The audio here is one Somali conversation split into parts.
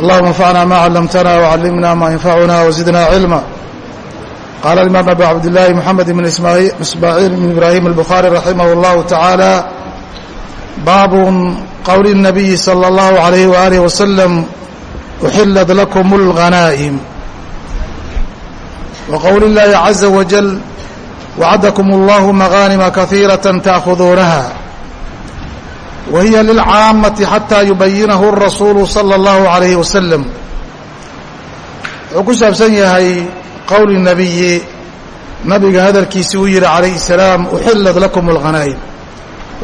اللهم انفعنا ما علمتنا وعلمنا ما ينفعنا وزدنا علما قال الإمام أبو عبد الله محمد بن إسماعيل بن إبراهيم البخاري رحمه الله تعالى باب قول النبي صلى الله عليه وآله وسلم أحلت لكم الغنائم وقول الله عز وجل وعدكم الله مغانم كثيرة wa hiya lilcaamati xataa yubayinahu rasuulu sala allahu alayhi wasalam wuxuu ku saabsan yahay qowli nabiyi nabiga hadalkiisii uu yidhi calayhi salaam uxillad lakum alkhanaa'im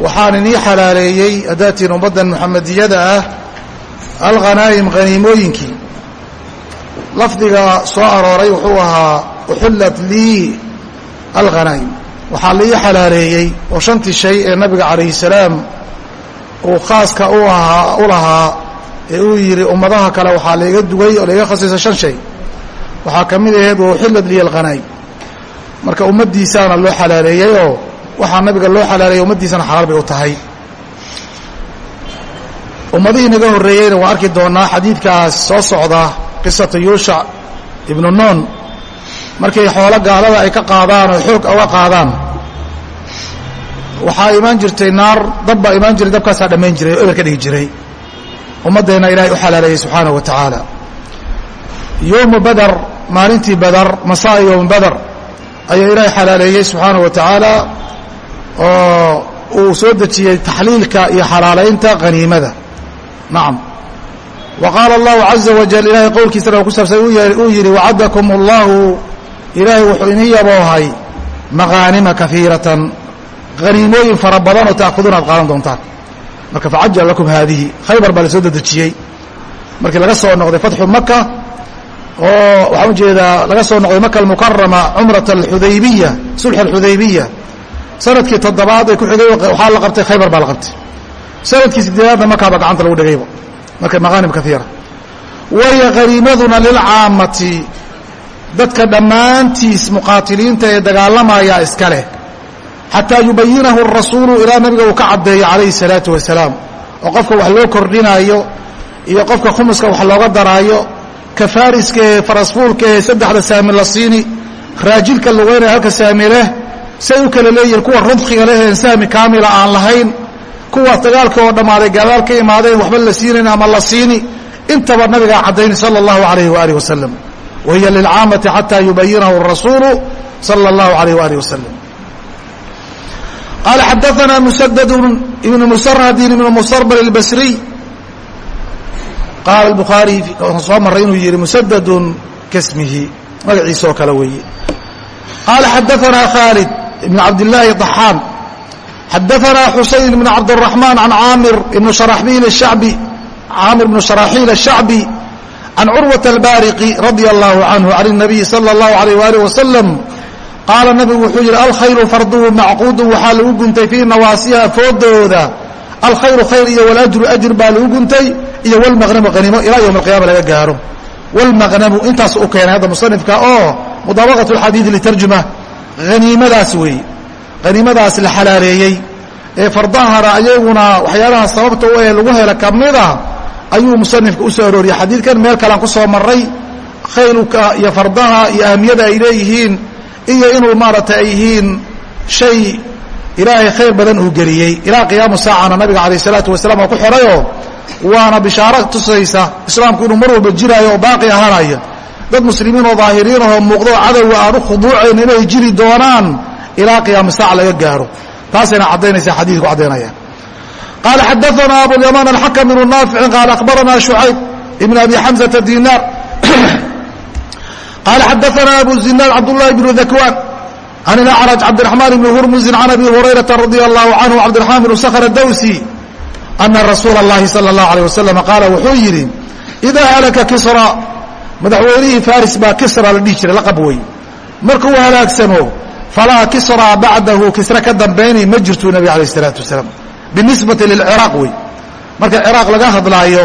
waxaan inii xalaaleeyey haddaad tihin ummaddan muxamediyada ah alkhanaa'im khaniimooyinkii lafdiga soo arooray wuxuu ahaa uxillat lii alkhanaa'im waxaa liii xalaaleeyey oo shantii shay ee nabiga calayhi salaam uu khaaska u ahaa u lahaa ee uu yidhi ummadaha kale waxaa layga dugay oo layga khasisay shan shay. Waxaa ka mid aheed wa uxillat liya alghanaa'im marka ummaddiisaana loo xalaaleeyey oo waxaa nabiga loo xalaaleeyey ummaddiisana xalaal bay u tahay. Ummadihii naga horreeyeyna waan arki doonaa xadiidkaas soo socda qisatu yuushac ibnu noon markay xoolo gaalada ay ka qaadaan oo xoog uga qaadaan waxaa imaan jirtay naar dab baa imaan jiray dabkaasaa dhammayn jiray oo eber ka dhigi jiray. Ummaddeenna ilaahay u xalaaleeyey subxaanahu wa tacaala. Yowmu badar maalintii badar masaa yowmu badar ayaa ilaahay xalaaleeyey subxaanahu wa tacaala oo uu soo dejiyey taxliilka iyo xalaalaynta haniimada nacam wa qaala allahu caza wajal ilaahay qowlkiisana ku saabsan uu yidhi wacadakum allahu. Ilaahay wuxuu inii yaboohay maqaanima kafiiratan haniimooyin fara badan oo ta'khuduuna aad qaadan doontaan marka facajala lakum haadihi khaybar baa la dedejiyey markii laga soo noqday fatxu maka oo waxaan u jeedaa laga soo noqday maka almukarama cumrat alxudaybiya sulx alxudaybiya sannadkii toddobaad ee ku xigay waxaa la qabtay khaybar baa la qabtay sannadkii sideedaadna makaaba gacanta lagu dhigayba marka maqaanim kaiira waya haniimaduna lilcaamati dadka dhammaantiis muqaatiliinta ee dagaalamaya iska leh xataa yubayinahu rasuulu ilaa nabiga uu ka caddeeyo calayhi salaatu wasalaam. oo qofka wax loo kordhinaayo iyo qofka khumuska wax looga daraayo ka faariska ee farasfuulka ee saddexda saami la siini raajilka lugeynaya halka saami leh say u kala leeyihiin kuwa rudkiga leh een sahmi kaamila aan lahayn kuwaas dagaalka oo dhammaaday gaadaal ka imaadeen waxba la siinayn ama la siini intaba nabigaa caddayn sala allahu alayh waaalih wasalam wa hiya lilcaamati xataa yubayinahu rasuulu sala allahu alayh waaalih wasalam qaala xadaanaa musadad ibnu musarhadin ibnu musarbal albasriy qaala bukhaari soo maray inuu yihi musadadun kasmihi magaciisa oo kale weeye qaala xadaanaa khaalid ibn cabdillaahi طaxaan xadaanaa xusayn ibn cabdالraxmaan can caamir ibn sharaxbiil الshacbi caamir ibn sharaxiil الshacbi can curwaة albaariqi radia allahu canhu can الnabiyi salى اllahu alayh waalih wasalam qaala nabigu wuxuu yidhi alkhayru farduhu macquudun waxaa lagu guntay fii nawaasiha foodooda alkhayru khayr iyo walajru ajr baa lagu guntay iyo wlmaqnamu hanimo ilaa yowm alqiyama laga gaaro. Wlmaqnamu intaas u keenay hadda musanifka oo mudaabaqat اlxadiidi litarjuma haniimadaas weeye haniimadaas la xalaaleeyey. Ee fardahana ayaguna waxyaalaha sababta u ee lagu hela kamida ayuu musanifka u soo xadiidkan meel kalean ku soo maray khaylka iyo fardaha iyo ahamiyada ay leeyihiin iyo inuu maaragtay ay yihiin shay ilaahay khayr badan uu geliyey. Ilaa qiyaamu saacana nabiga calayh isalaatu wasalaam oo ku xidhayoo waana bishaaro tusaysa islaamku inuu mar walba jiraayo oo baaqi ahaanaya dad muslimiin oo daahiriin ahoo muuqdo oo cadowga aan u khuduucayn inay jiri doonaan ilaa qiyaama saaca laga gaaro. Taasayna caddaynaysaa xadiidku caddaynaya qaala xadaana abulyamaan alxakam ibnu naaficin qaala akhbarana shucayb ibn abi xamzata dinaar qaala xadaana abu zinaad cabdullahi bnu dakwaan can ilacraj cabdiraxmaan ibni hurmusin can abi hurayrata radia allahu canhu cabdiraxmaan bnu sakhr dawsi ana rasuula اllahi salى اllahu alيh wasalam qaala wuxuu yidhi idaa halaka kisra madaxweynihii faris baa kisra la dhihi jiray laqab wey markuu halaagsamo falaa kisra bacdahu kisra ka dambaynay ma jirtuu nabig alayh الsalaatu wasalaam binisbati lilciraaq wey marka ciraaq laga hadlaayo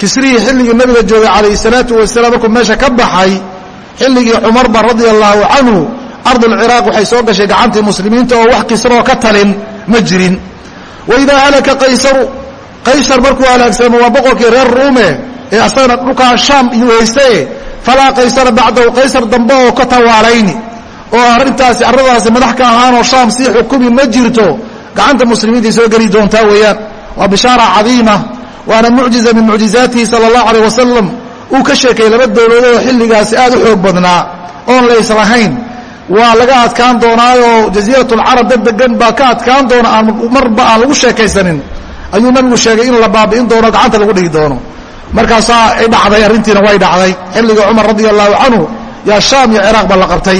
kisrihii xilligii nabiga joogay calayh الsalaatu wasalaam markuu meesha ka baxay xilligii cumarba radia allahu canhu ardulciraaq waxay soo gashay gacantii muslimiinta oo wax kisraoo ka talin ma jirin. Waidaa halaka qaysaru qaysar markuu halaagsamo waa boqorkii reer ruume ee asagana dhulkaa shaam iyo haystaye falaa qaysara bacdahu qaysar dambe oo ka tawaalayni oo arrintaasi arradaasi madax ka ahaanoo shaam sii xukumi ma jirto gacanta muslimiintay soo geli doontaa weeyaan. Waa bishaara cadiima waana mucjiza min mucjizaatihi sala allahu alayh wasalam uu ka sheekayey laba dowladood oo xilligaasi aad u xoog badnaa oon layslahayn waa laga adkaan doonaayoo jasiiratulcarab dad degan baa ka adkaan doona aan marba aan lagu sheekaysanin. Ayuu nabigu sheegay in la baabi'in doono gacanta lagu dhigi doono. Markaasaa ay dhacday arrintiina way dhacday. Xilligii cumar radia allahu canhu yaa shaam iyo ciraaq baa la qabtay.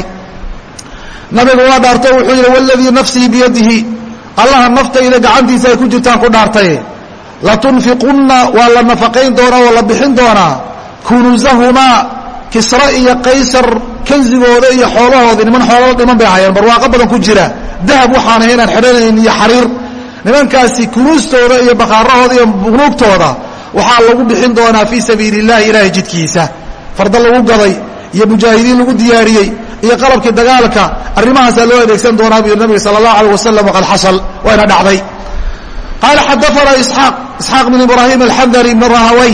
Nabigu waa dhaarto wuxuu yidhi waladii nafsii biyadihi allaha naftayda gacantiisa ay ku jirtaan ku dhaartay latunfiqunna waa la nafaqayn doonaa oo la bixin doonaa kunuusahumaa kisra iyo qaysar kanzigooda iyo xoolahoodii niman xoolala dhiman bay hayeen barwaaqo badan ku jira. Dahab waxaan ahay inaan xidhanayn iyo xariir. Nimankaasi kunuustooda iyo bakhaarahooda iyo bunuugtooda waxaa lagu bixin doonaa fii sabiili illahi ilaahay jidkiisa farda lagu gaday iyo mujaahidiin lagu diyaariyey iyo qalabkii dagaalka arrimahaasaa loo adeegsan doonaa bu yidhi nabiga sala allah alayh wasalam waqad xasal. Waana dhacday. Qaala xadaanaa isxaaq isxaaq bin ibraahim alxandari ibn rahaway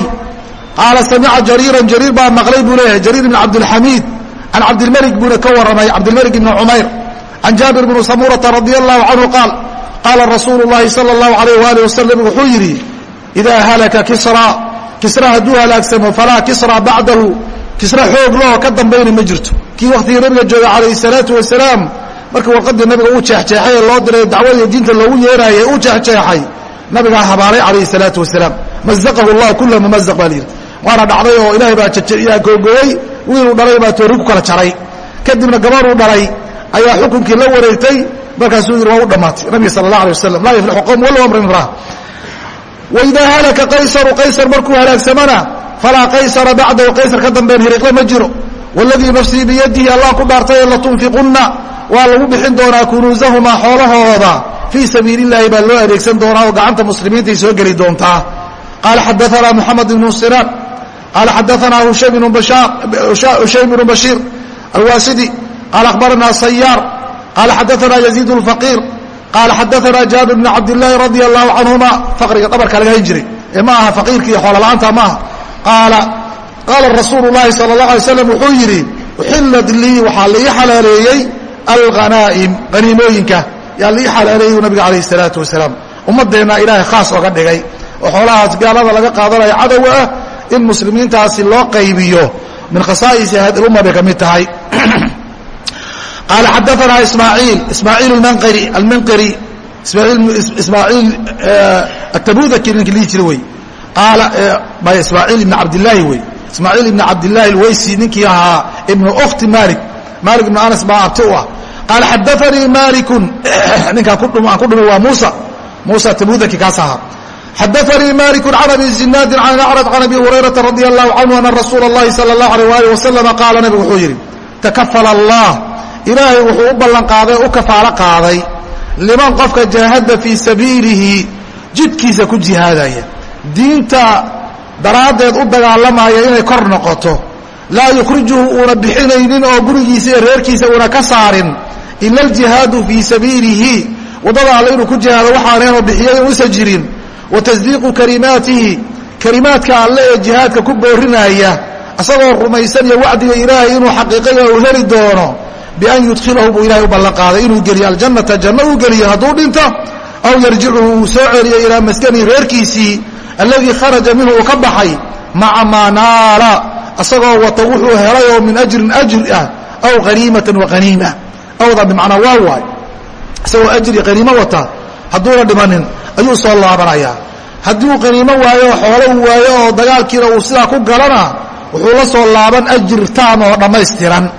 qaala samica jariiran jariir baa maqlay buu leeyahay jariir bn cabdilxamiid can cabdilmalik buuna ka warramay cabdilmalik ibni cumayr can jaabir bni samurata radi allahu canhu qaal qaala rasuulu llahi sala allahu alayh waali wasalam wuxuu yidhi idaa halaka kisra kisra hadduu halaagsamo falaa kisra bacdahu kisra xoog loo ka dambayna ma jirto kii wakhtigii nabiga joogay calayhi salaatu wasalaam markii warqadii nabiga uu jeexjeexay ee loo diray dacwada diinta loogu yeeraayay uu jeexjeexay nabigaa habaalay calayhi salaatu wasalaam mazaqahu llah kula mumazaq baa layidhi waana dhacday oo ilaahay baa googooyey wiiluu dhalay baa toori ku kala jaray. Kadibna gabaruu dhalay ayaa xukunkii la wareegtay markaasuu yidhi waa u dhammaatay nabiga sala allah alay wasalam laa yaflixu qowm walow amrin imraa waidaa halaka qaysaru qaysar markuu halaagsamana falaa qaysara bacdahu qaysar ka dambeyn hiriqle ma jiro. Waladii nafsii biyadihi allah ku dhaartay latunfiqunna waa lagu bixin doonaa kunuusahumaa xoolahooda. Fii sabiili اllahi baa loo adeegsan doonaa oo gacanta muslimiintay soo geli doontaa. Qaala xadaanaa moxamed ibnu siraan qaala xadaanaa hushaym bnu bashiir alwaasidi qaala akhbaranaa sayaar qaala xadaanaa yaziid اlfaqiir qaala xadaanaa jaabir bn cabdilaahi radia allahu canhuma faqriga dhabarka laga hayn jiray ee ma aha faqiirka iyo xoolola'aanta ma aha qaala qaala rasuulu laahi sala اllah alay slam wuxuu yidhi uxilad lii waxaa lii xalaaleeyey alghanaa'im haniimooyinka yaa lii xalaaleeyey nabiga calayh salaatu wasalaam ummaddeenna ilaahay khaas oga dhigay oo xoolahaas gaalada laga qaadanayo cadowga ah in muslimiintaasi loo qaybiyo min khasaa'isi hadi lumma bay ka mid tahay. Qaala xadaanaa ismaaciil ismaaciil alminqiri ismaaciil atabudaki ninki lihi jira wey. Qaala ismaaciil ibn cabdillaahi wey. Ismaaciil ibn cabdillaahi alweysi ninkii ahaa ibnu ukhti malik malik ibnu anas baa abti u ah. Qaala xadaanii malikun ninkaan aan ku dhumay waa muusa. Muusa tabudaki kaas xadaanii maliku can abi zinaadin can acraj can abi hurayrata radi allahu canhu ana rasuula اllahi sala اllahu alيh alih wasalama qaala nabigu wuxuu yidhi takafala allah ilaahay wuxuu u ballanqaaday u kafaalo qaaday liman qofka jaahada fii sabiilihi jidkiisa ku jihaadaya diinta daraaddeed u dagaalamaya inay kor noqoto laa yukhrijuhu uuna bixinaynin oo gurigiisa iyo reerkiisa uuna ka saarin ila aljihaadu fii sabiilihi waddada alle inuu ku jihaado waxaaneenoo bixiyay uusa jirin wa tasdiiqu kalimaatihi kelimaadka alle ee jihaadka ku boorinaaya isagoo rumaysan iyo wacdiga ilaahay inuu xaqiiqaya uu heli doono bian yudkhilahu buu ilahay u ballanqaaday inuu geliyo aljannata janno uu geliyo hadduu dhinto aw yarjicuhu uu soo celiyo ilaa maskanihi reerkiisii alladii kharaja minhu uu ka baxay maca maa naala isagoo wata wuxuu helay oo min ajrin ajri ah aw haniimatan wa haniima awda bimacnaa waa waay isagoo ajri haniimo wata hadduuna dhimanin ayuu soo laabanayaa haddii uu haniimo waayo xoolo uu waayo oo dagaalkiina uu sidaa ku galana wuxuu la soo laaban ajir taam oo dhammaystiran.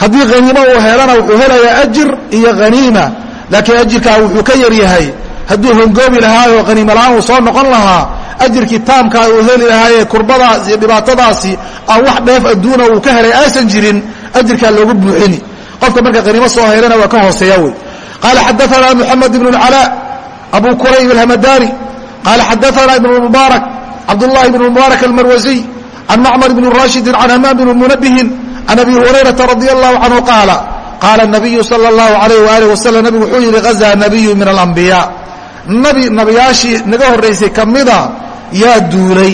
Haddii haniimo uu helana wuxuu helayaa ajir iyo haniima laakiin ajirkaa wuxuu ka yaryahay hadduu hongoobi lahaa oo haniimo la'aan uu soo noqon lahaa ajirkii taamkaa uu heli lahaayee kurbadaas iyo dhibaatadaasi aan wax dheef adduuna uu ka helay aysan jirin ajirkaa loogu buuxini. Qofka marka haniimo soo helana waa ka hooseeya wey. Qaala xadaanaa moxamed ibn اlcalaa abu kurayb alhamadani qaala xadaanaa ibn mubaarak cabdullahi ibn mubaarak almarwasiy can macmar ibn rashidin can hamaam ibn munabihin can abi hurayrata radi allahu canhu qaala qaala nabiyu sala اllahu alayh waalih wasalam nabigu wuxuu yidhi gazaa nabiyu min alambiyaa nabi nabiyaashii naga horraysay ka mida yaa duulay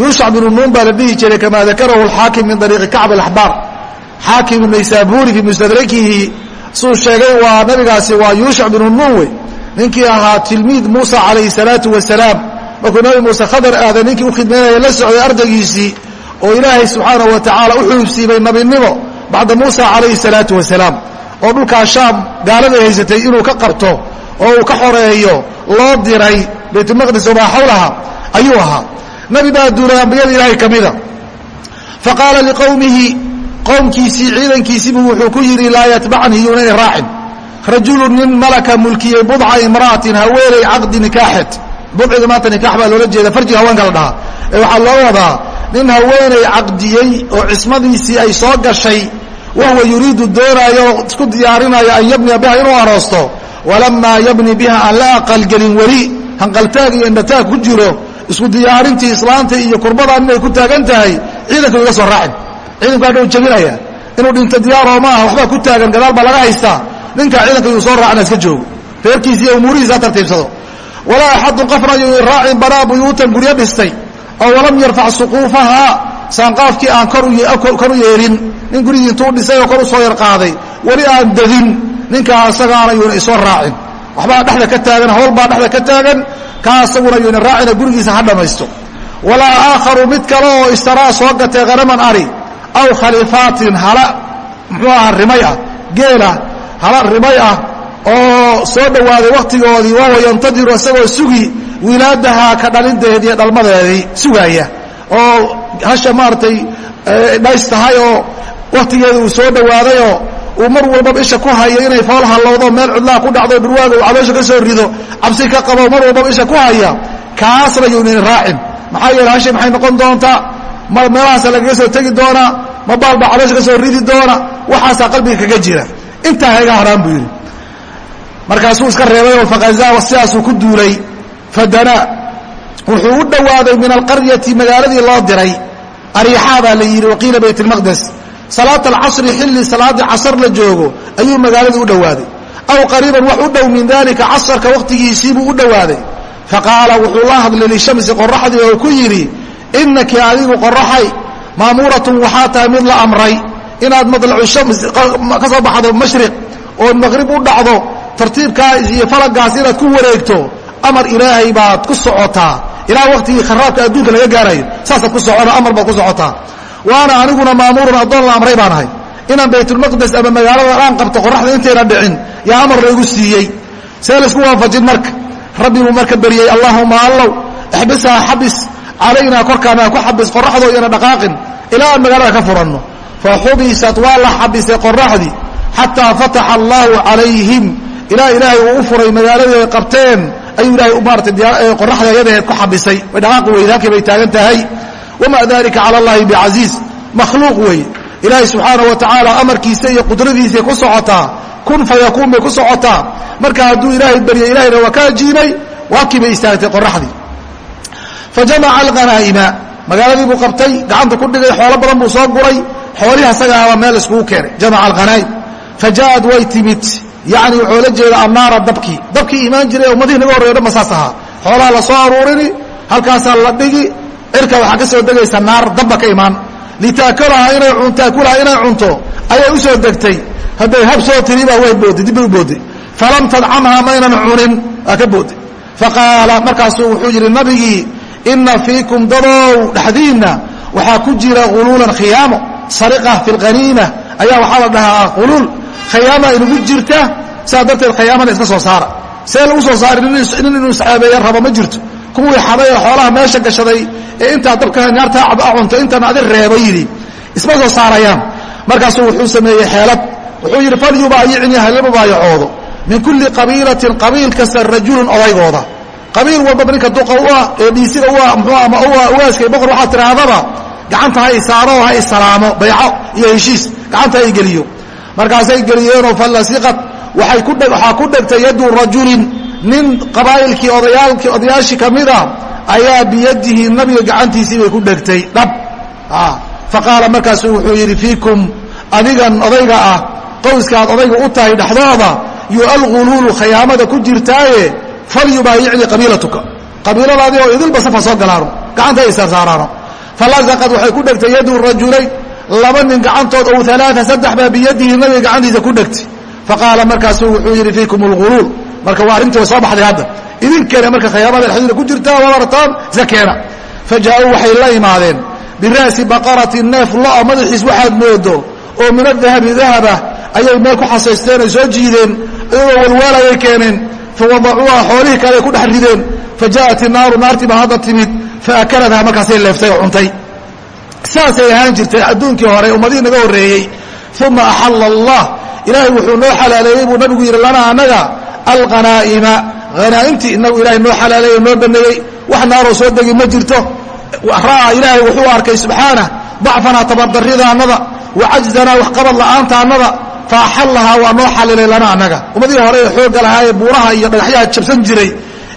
yuushac binu nuun baa la dhihi jiray kamaa dakarahu alxaakim min ariiqi kacb alaxbaar xaakim naysaabuuri fii mustadrakihi suu sheegay waa nabigaasi waa yuushac binu nuun wey ninkii ahaa tilmiid muusa calayhi salaatu wasalaam markuu nabi muuse khadar aaday ninkii u khidmaynaya la socday ardaygiisii oo ilaahay subxaanahu wa tacaala u xuubsiibay nabinimo bacda muusa calayhi salaatu wasalaam oo dhulkaa shaam gaaladay haysatay inuu ka qabto oo uu ka xoreeyo loo diray baytulmaqdis wamaa xawlaha ayuu ahaa. Nabi baa duulay ambiyada ilaahay ka mida. Fa qaala liqowmihi qowmkiisii ciidankiisiibuu wuxuu ku yidhi laa yatbacnii yuunani raacin rajulu nin malaka mulkiyey budca imra'atin haweeney caqdi nikaaxeed. Budciga maanta nikaax baa loola jeeda farjiga haweenka la dhahaa. Ee waxaa loo wadaa nin haweeney caqdiyey oo cismadiisii ay soo gashay wahuwa yuriidu doonaayo isku diyaarinayo an yabniya biha inuu aroosto walamaa yabni biha aan la aqalgelin weli hanqaltaag iyo indhataag ku jiro isku diyaarintii islaanta iyo kurbadan inay ku taagan tahay ciidanka iga soo raacin. Ciidanku hadhau jabinaya inuu dhinto diyaaroo maaha waxbaa ku taagan gadaal baa laga haystaa ninkaa ciidanka yuu soo raacina iska joogo. Reerkiisa iyo umuurihiisa ha tartiibsado. Walaa axadun qofna yuu raacin banaa buyuutan guryo dhistay oo walam yarfac suquufahaa saanqaafkii aan kor u yeelin nin gurigii intuu dhisay oo kor u soo yarqaaday weli aan dadin ninkaa isagaana yuuna isoo raacin. Waxbaa dhexda ka taagan howlbaa dhexda ka taagan kaa isaguna yuuna raacina gurigiisa ha dhammaysto walaa aakharu mid kale oo ishtaraa soo gatay khanaman ari aw khalifaatin hala muxuu aha rimay ah geela hala rimay ah oo soo dhowaaday wakhtigoodii wahuwa yantadiru isagoo sugi wilaadaha ka dhalinteedii iyo dhalmadeedii sugaaya oo hasha maaragtay dhays tahay oo wakhtigeeda uu soo dhowaadayoo uu mar walbaba isha ku hayo inay fool hallowdo meel cidlaha ku dhacdo dhurwaaga uu caloosha ka soo rido cabsi ka qabo mar walbaba isha ku haya kaasna yuunan raacin. Maxaa yeele hashay maxay noqon doontaa? Ma meelahaasa lagaga soo tegi doonaa ma baal baa caloosha ka soo ridi doona waxaasaa qalbiga kaga jira intaa hayga haraan buu yidhi. Markaasuu iska reebayoo faqazaa sidaasuu ku duulay. Fadanaa wuxuu u dhowaaday min alqaryati magaaladii loo diray. Ariixaa baa la yidhi waqiila bayt اlmaqdes salaata alcasri xilli salaaddii casar la joogo ayuu magaaladii u dhowaaday aw qariiban wax u dhow min dalika casarka wakhtigiisiibuu u dhowaaday faqaala wuxuu la hadlay lishamsi qoraxdii oo ku yidhi inaki adigu qoraxay maamuuratun waxaa tahay mid la amray inaad madlacu shams ka soo baxdo mashriq ood maqrib u dhacdo tartiibkaas iyo falagaas inaad ku wareegto amar ilaahay baad ku socotaa. Ilaa waktigii kharaabka adduunka laga gaarayo saasaad ku socona amar baad ku socotaa. Waana aniguna maamuurun addoon la amray baan ahay. Inaan baytulmaqdes ama magaalada aan qabto qoraxda intayna dhicin yaa amar laygu siiyey. See laysku waafajin marka rabbi buu marka beriyey allaahuma allow ixbishaa xabis calaynaa korkaana ku xabis qoraxdoo iyana dhaqaaqin ilaa aan magaalada ka furanno fa xubisat waa la xabisay qoraxdii xataa fataxa allaahu calayhim. Ilaa ilaahay uu u furay magaaladii ay qabteen ayuu ilahay maaratay qoraxda ayadaheed ku xabisay way dhaqaaqi weyda halkii bay taagan tahay. Wamaa dalika cala allahi bicasiiz makhluuq weeye ilaahay subxaana wa tacaala amarkiisa iyo qudradiisay ku socotaa. Kun fayakuun bay ku socotaa. Marka hadduu ilaahay baryay ilahayna waa ka ajiibay waakii bay istaagtay qoraxdii fa alghanaa'ima. Magaaladii buu qabtay gacanta ku dhigay xoolo badan buu soo guray xoolihii asagaaba meel iskugu keenay jamaca alghanaa'im fa ja'ad way timid. Yacni wuxuu la jeeda annaara dabkii. Dabkii imaan jiray ee ummadihii naga horreyo dhan ba saas ahaa. Xoolaha la soo aruurini halkaasaa la dhigi cirka waxaa ka soo degaysa naar dabba ka imaan. Litaakulaha inay taakulaha inay cunto ayay u soo degtay. Hadday hab soo tiri baa way boodday dibbay u boodday falam tadcamha maynan cunin waa ka boodday faqaala markaasuu wuxuu yidhi nabigii inna fiikum dadow dhexdiinna waxaa ku jira huluulan khiyaamo sariqa fi lqaniima ayaa waxaa la dhahaa huluul khayaama inugu jirta sidaa darteed khayaamana iska soo saara. See lagu soo saari nin inuu isceebeeya rabo ma jirto. Kuwii xaday ee xoolaha meesha gashaday ee intaa dabka naartaa a cunto intaan adi reeba yidhi isma soo saarayaan. Markaasuu wuxuu sameeyey xeelad. Wuxuu yidhi falyubaayicnii halima baayacoodo min kulli qabiilatin qabiil kasta rajulun odaygooda. Qabiil walbaba ninka duqa u ah ee dhiisiga u ah mxuu ama u ah boqor waxaa tidhaahdaba gacanta ha isaaro ha isalaamo bayco iyo heshiis. Gacanta ha igeliyo markaasay geliyeenoo fallasiqad waay ku waxaa ku dhegtay yaddu rajulin. Nin qabaa'ilkii odayaalkii odayaashii ka mida ayaa biyadihi nabiga gacantiisii bay ku dhegtay. Dhab. Faqaala markaasuu wuxuu yidhi fiikum adigan odayga ah qowskaad odayga u tahay dhexdooda yo alguluulu khayaamada ku jirtaaye falyubaayicnii qabiilatuka. Qabiiladaadii oo idilba safa soo galaano gacanta ay saarsaaraano falazaqad waxay ku dhegtay yadu rajulayn laba nin gacantood ow alaaa saddex baa biyadihi nabiga gacantiisa ku dhegtay faqaala markaasu wuxuu yidhi fiikum alguluul marka waa arrintii soo baxday hadda idinkeena marka khayaamada xadiida ku jirtaa waa artaan iska keena fajaa-uu waxay la imaadeen bira'si baqarati neef lo'a madaxiis waxaad moodo oo min adahabi dahaba ayay meel ku xasaysteen ay soo jiideen iyagoo walwaalayay keeneen fawadacuuha xoolihii kale ay ku dhex rideen fajaءat inaaru naartii baa hadda timid faakaladha markaasay leeftay oo cuntay saasay ahaan jirtay adduunkii hore ummadihii naga horreeyey uma axalla allah ilaahay wuxuu noo xalaaleeyey buu nabigu yidhi lana annaga alqanaa'ima hanaa'imtii inagu ilahay noo xalaaleeye noo baneeyey wax naaroo soo degi ma jirto ra'aa ilaahay wuxuu arkay subxaanah dacfanaa tabardarridaannada wa cajzanaa waxqabad la'aantaannada fa axallahaa waa noo xalilay lana annaga ummadihii hore ee xoogga lahaa ee buuraha iyo dhagaxyaha jabsan jiray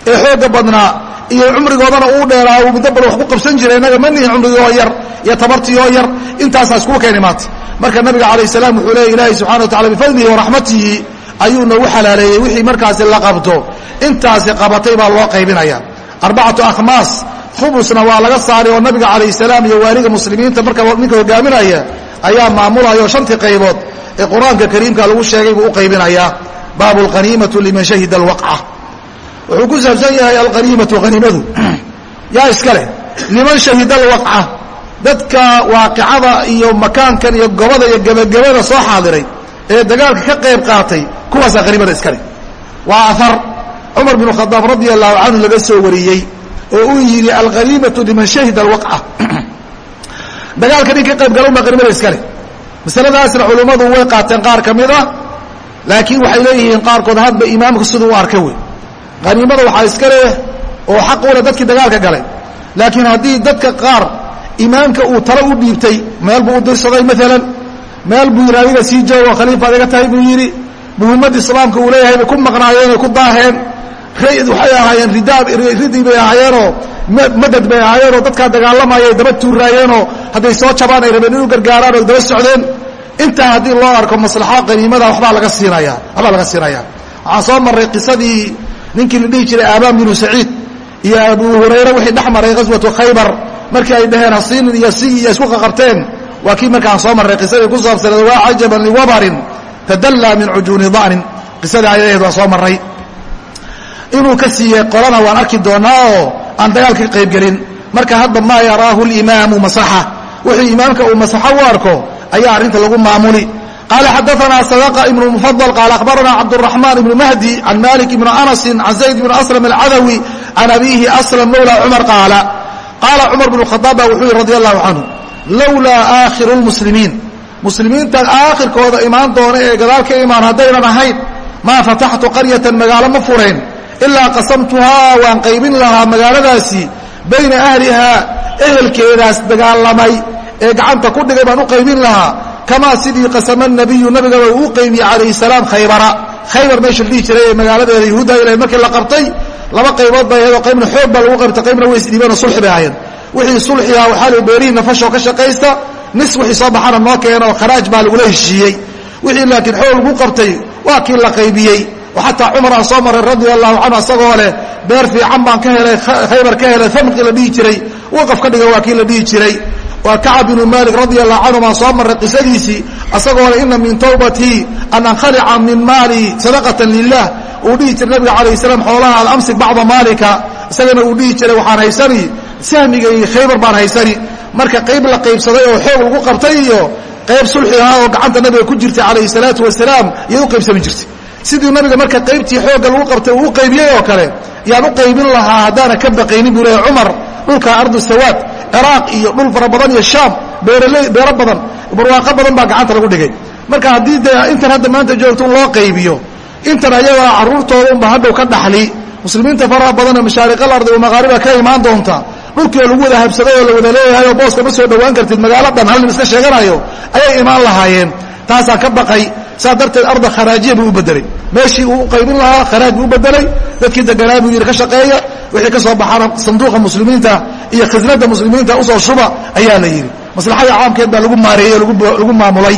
ee xoogga badnaa iyo cumrigoodana uu dheeraa uu muddo badan wax ku qabsan jiray innaga ma nihin cumrigioo yar iyo tabartiioo yar. Intaasaa iskugu keen imaatay marka nabiga calayh salaam wuxuu leeya ilaahay subxana wa tacala bifadlihi waraxmatihi ayuu noogu xalaaleeyey wixii markaasi la qabto. Intaasi qabatay baa loo qaybinaya arbacatu akhmaas khubusna waa laga saaray oo nabiga calayh salaam iyo waaliga muslimiinta marka ninka hogaaminaya ayaa maamulaya oo shantii qaybood ee qur'aanka kariimka lagu sheegay buu u qaybinayaa. Baabu alqaniimatu liman shahida alwaqca wuxuu ku saabsan yahay alqaniimatu haniimadu yaa iska leh liman shahida alwaqca dadka waaqicada iyo makaankan iyo gobada iyo gebagabada soo xaadiray ee dagaalka ka qayb qaatay kuwaasaa haniimada iska leh waa ahar cumar bin khadaab radi allahu canhu laga soo wariyey oo uu yidhi alhaniimatu liman shahida alwaqca. Dagaalka nin ka qayb gala unbaa haniimada iska leh masaladaasna culummadu way qaateen qaar ka mid ah laakiin waxay leeyihiin qaarkood hadba imaamka siduu u arka wey haniimada waxaa iska leh oo xaq u leh dadkii dagaalka galay. Laakiin haddii dadka qaar imaamka uu talo u dhiibtay meel buu u dirsaday maalan meel buu yidhi adiga sii joogo khaliifaad iga tahay buu yidhi. Muhimmadda islaamka uu leeyahay bay ku maqnaayeenay ku daaheen. Waxay ahaayeen ridii bay ahaayeenoo madad bay ahaayeenoo dadkaa dagaalamaya ay daba tuuraayeenoo hadday soo jabaan ay rabeen inu gargaaraan oo daba socdeen. Intaa haddii loo arko maslaxo qaniimada wabaa laga siinaya waxbaa laga siinaya waxaan soo marray qisadii ninkii la dhihi jiray aabaan binu saciid iyo abu hurayre wixii dhex maray ghaswatu khaybar. Markii ay dhaheen hasiinin iyo si iyo isku qaqabteen waa kii markaan soo marray qisadii ku saabsaneed waa cajaban liwabarin tadallaa min cujuuni da'nin. Qisadii ayadeed waa soo marray. Inuu ka siiyey qolana waan arki doonaa oo aan dagaal ka qaybgelin marka hadda maa yaraahu limaamu masaxa. Wuxuu imaamka uu masaxo u arko ayaa arrinta lagu maamuli qaala xadaanaa sadaqa ibnu mufadal qaala akhbaranaa cabduraxmaan ibnu mahdi can malik ibni anasin can zayd ibni aslam alcadawi can abiihi aslam mawla cumar qaala qaala cumar bnu khadaab baa wuxuu yihi radi allahu canhu lowlaa aakhiru lmuslimiin muslimiintan aakhirkooda imaan doona ee gadaal ka imaan haddaynan ahayn maa fataxtu qaryatan magaalo ma fureen ilaa qasamtuhaa waan qaybin lahaa magaaladaasi bayna ahlihaa ehelkeedaas dagaalamay ee gacanta ku dhigay baan u qaybin lahaa kamaa sidii qasama nabiyu nabigaba uu qaybiyey calayhi salaam khaybara. Khaybar meesha la dhihi jiray ee magaaladeeda yahuudda ilahay markii la qabtay laba qaybood bay ahayd oo qaybna xoog baa lagu qabtay qaybna way isdhiibeenoo sulxi bay ahayd wixii sulxiga waxaa la beerihii nafashoo ka shaqaysta nis wixii soo baxana noo keena oo kharaaj baa lagula heshiiyey wixii laakiin xoog lagu qabtay waa kii la qaybiyey. Oo xataa cumar aan soo maray radia allahu canhu asagoo leh beer fiican baan ka helay khaybar ka helay famqii la dhihi jiray. Waqaf ka dhiga waa kii la dhihi jiray waa kacab binu malik radi allahu canhu baan soo marray qisadiisii asagoo leh ina min tawbatii an ankhalica min maali sadaqatan lilah uu dhihi jiray nabiga calayh salaam xoolaha ad amsik bacda maalika. Isagana uu dhihi jiray waxaan haysani sahmiga iyo khaybar baan haysani. Marka qayb la qaybsaday oo xoog lagu qabtay iyo qayb sulxi ahaa oo gacanta nabiga ku jirtay calayhi salaatu wasalaam iyay u qaybsami jirtay. Sidii nabiga marka qaybtii xoogga lagu qabtay uu u qaybiyey oo kale yaan u qaybin lahaa haddaana ka baqaynin buu leehay cumar dhulka ardu sawaad ciraaq iyo dhul fara badan iyo shaam beeraley beero badan barwaaqo badan baa gacanta lagu dhigay. Marka haddii dee intan hadda maanta joogto in loo qaybiyo intan ayagaa carruurtooda unba hadhow ka dhaxli muslimiinta faraha badan ee mashaariqal ardi wa maqaariba ka imaan doonta dhulkii lagu wada habsaday oo la wada leeyahay oo booska ma soo dhowaan kartid magaalo dhan hal nin iska sheeganayo ayay imaan lahaayeen. Taasaan ka baqay saas darteed arda kharaajiya buu u bedelay meeshii uu qaybin lahaa kharaaj buu u bedelay dadkii deganaa buu yidhi ka shaqeeya. Wixii ka soo baxana sanduuqa muslimiinta iyo khasnada muslimiinta u soo shuba ayaa la yidhi. Maslaxadii caamkeed baa lagu maareeyey oo lagu maamulay.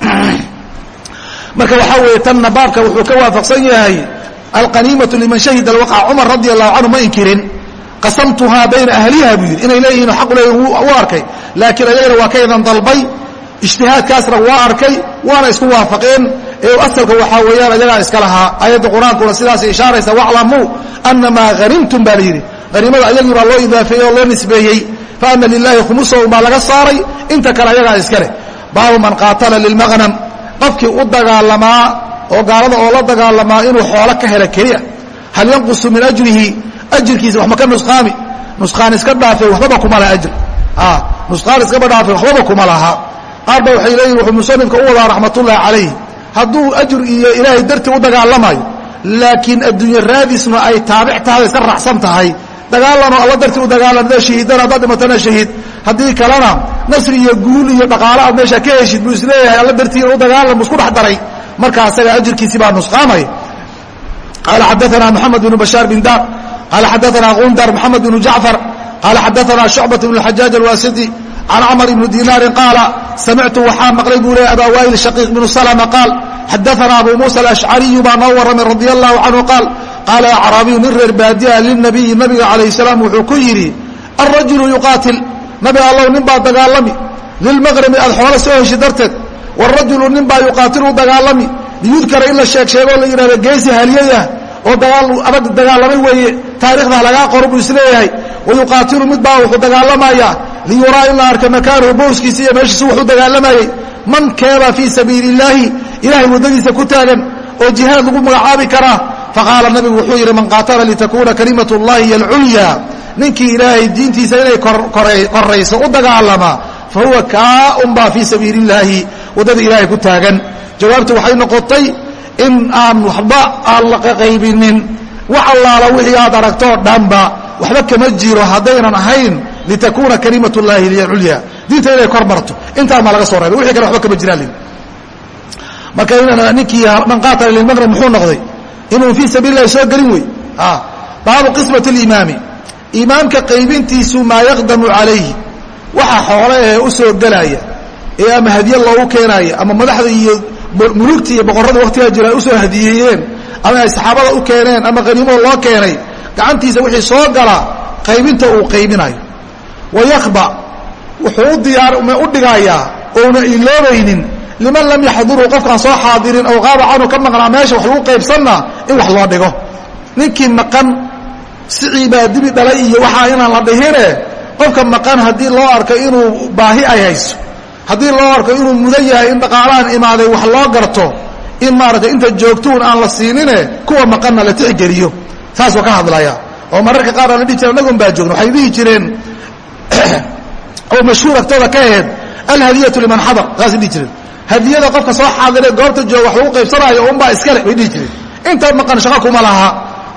Marka waxaa weeye tanna baabka wuxuu ka waafaqsan yahay alqaniimatu liman shahida alwaqca cumar radi allahu canhu ma inkirin. Qasamtuhaa bayna ahliha buu yidhi. Inay leeyihiin xaqu leeyihiin u arkay. Laakiin ayagana waa kaydan dalbay ijtihaadkaasna waa arkay waana isku waafaqeen. Ee asalka waxaa weeyaan ayagaa iska lahaa aayadda qur'aankuna sidaasay ishaaraysa waclamuu anamaa hanimtum baa layidhi haniimada ayagii baa loo idaafeeyey oo loo nisbeeyey. Fa ana lilaahi khumusahu baa laga saaray. Inta kale ayagaa iska leh. Baabu man qaatala lilmaqnam qofkii u dagaalamaa oo gaalada oo la dagaalamaa inuu xoolo ka hela keliya. Hal yanqusu min ajrihi? Ajirkiisa wax ma ka nusqaami. Nusqaan iska dhaafe waxbaba kuma laha ajr. Nusqaan iskaba dhaafe waxbaba kuma laha qaar ba waxay leeyihiin wuxuu musanifka u wadaa raxmatullaahi calayh. Hadduu ajr iyo ilaahay dartii u dagaalamayo laakiin adduunye raadisna ay taabic tahay iska raacsan tahay. Dagaalano alla dartii u dagaalan adaad shahiidana haddaad dhimatana shahiid. Haddii kalena nasri iyo guul iyo dhaqaalo aad meesha ka heshid buu is leeyahay alla dartii u dagaalan bu isku dhex daray. Marka asaga ajirkiisii baa nusqaamay. Qaala xadaana moxamed bnu bashaar bin dar qaala xadaana gundar moxamed bnu jacfar qaala xadaana shucbat bn xajaaj alwaasidi can camr ibni dinaarin qaala samictu waxaa maqlay buu leey abaa waa'il shaqiiq bnu salma qaal xadaana abu muusa alashcariyu baa noo warramay radi allahu canhu qaal qaala acraabiyu nin reer baadiya lilnabiyi nabiga calayh salaam wuxuu ku yidhi alrajulu yuqaatil nabi allow nin baa dagaalami lilmaqrami aad xoola soo heshi darteed wrajulu nin baa yuqaatilu dagaalami liyudkara in la sheeg sheegoo la yidhahdo geesi haliyayah oo dagaalamay weeye taarikhda lagaa qoro buu is leeyahay wayuqaatilu mid baa wuxuu dagaalamayaa liyuraa in la arka makaanuhu bowskiisa iyo meeshiisu wuxuu dagaalamayey man keeba fii sabiili illaahi ilahay waddadiisa ku taagan oo jihaad lagu magacaabi karaa. Faqaala nabigu wuxuu yidhi man qaatala litakuuna kalimat llahi hiy alculya ninkii ilaahay diintiisa inay korayso u dagaalama fahuwa kaaun baa fii sabiili illaahi waddada ilaahay ku taagan. Jawaabtu waxay noqotay in aan waxba aan la qaybinin wax allaala wixii aad aragtoo dhanba waxba kama jiro haddaynan ahayn litakuuna kalimat llahi hiy alculya diinta inay kor marto intaan baa laga soo reebay wixii kale waxba kama jiraan marka ninkii man qaatala lilmaqrib muxuu noqday inuu fii sabiili lahi soo gelin wey baabu qismat اlimaami imaamka qaybintiisu maa yaqdamu calayhi waxa xoole ee u soo gelaya ee ama hadiye loogu keenaaya ama madaxda iyo mulugta iyo boqorrada waktigaa jira ay u soo hadiyeeyeen ama ay saxaabada u keeneen ama haniimada loo keenay gacantiisa wixii soo gala qaybinta uu qaybinayo wayakba wuxuu u dhigayaa ouna iloobaynin liman lam yaxduruu qofkaan soo xaadirin ow qaaba canhu ka maqnaa meesha wax lagu qaybsanna in wax loo dhigo ninkii maqan siciibaa dibi dhalay iyo waxaa inaan la dhihine qofka maqan haddii loo arko inuu baahi ay hayso haddii loo arko inuu mudan yahay in dhaqaalahan imaaday wax loo garto in maaragtay inta joogtuun aan la siinine kuwa maqanna la tixgeliyo saasuu ka hadlaya oo mararka qaarna la dhihi jira anagun baa joogna waxay dhihi jireen oo mashhuur agtooda ka aheed alhadiyatu liman xadar saasay dhihi jireen hadiyada qofka soo xaadire goobta jooga wax lagu qaybsanaayo unbaa iskale bay dhihi jireen inta maqan shaqo kuma laha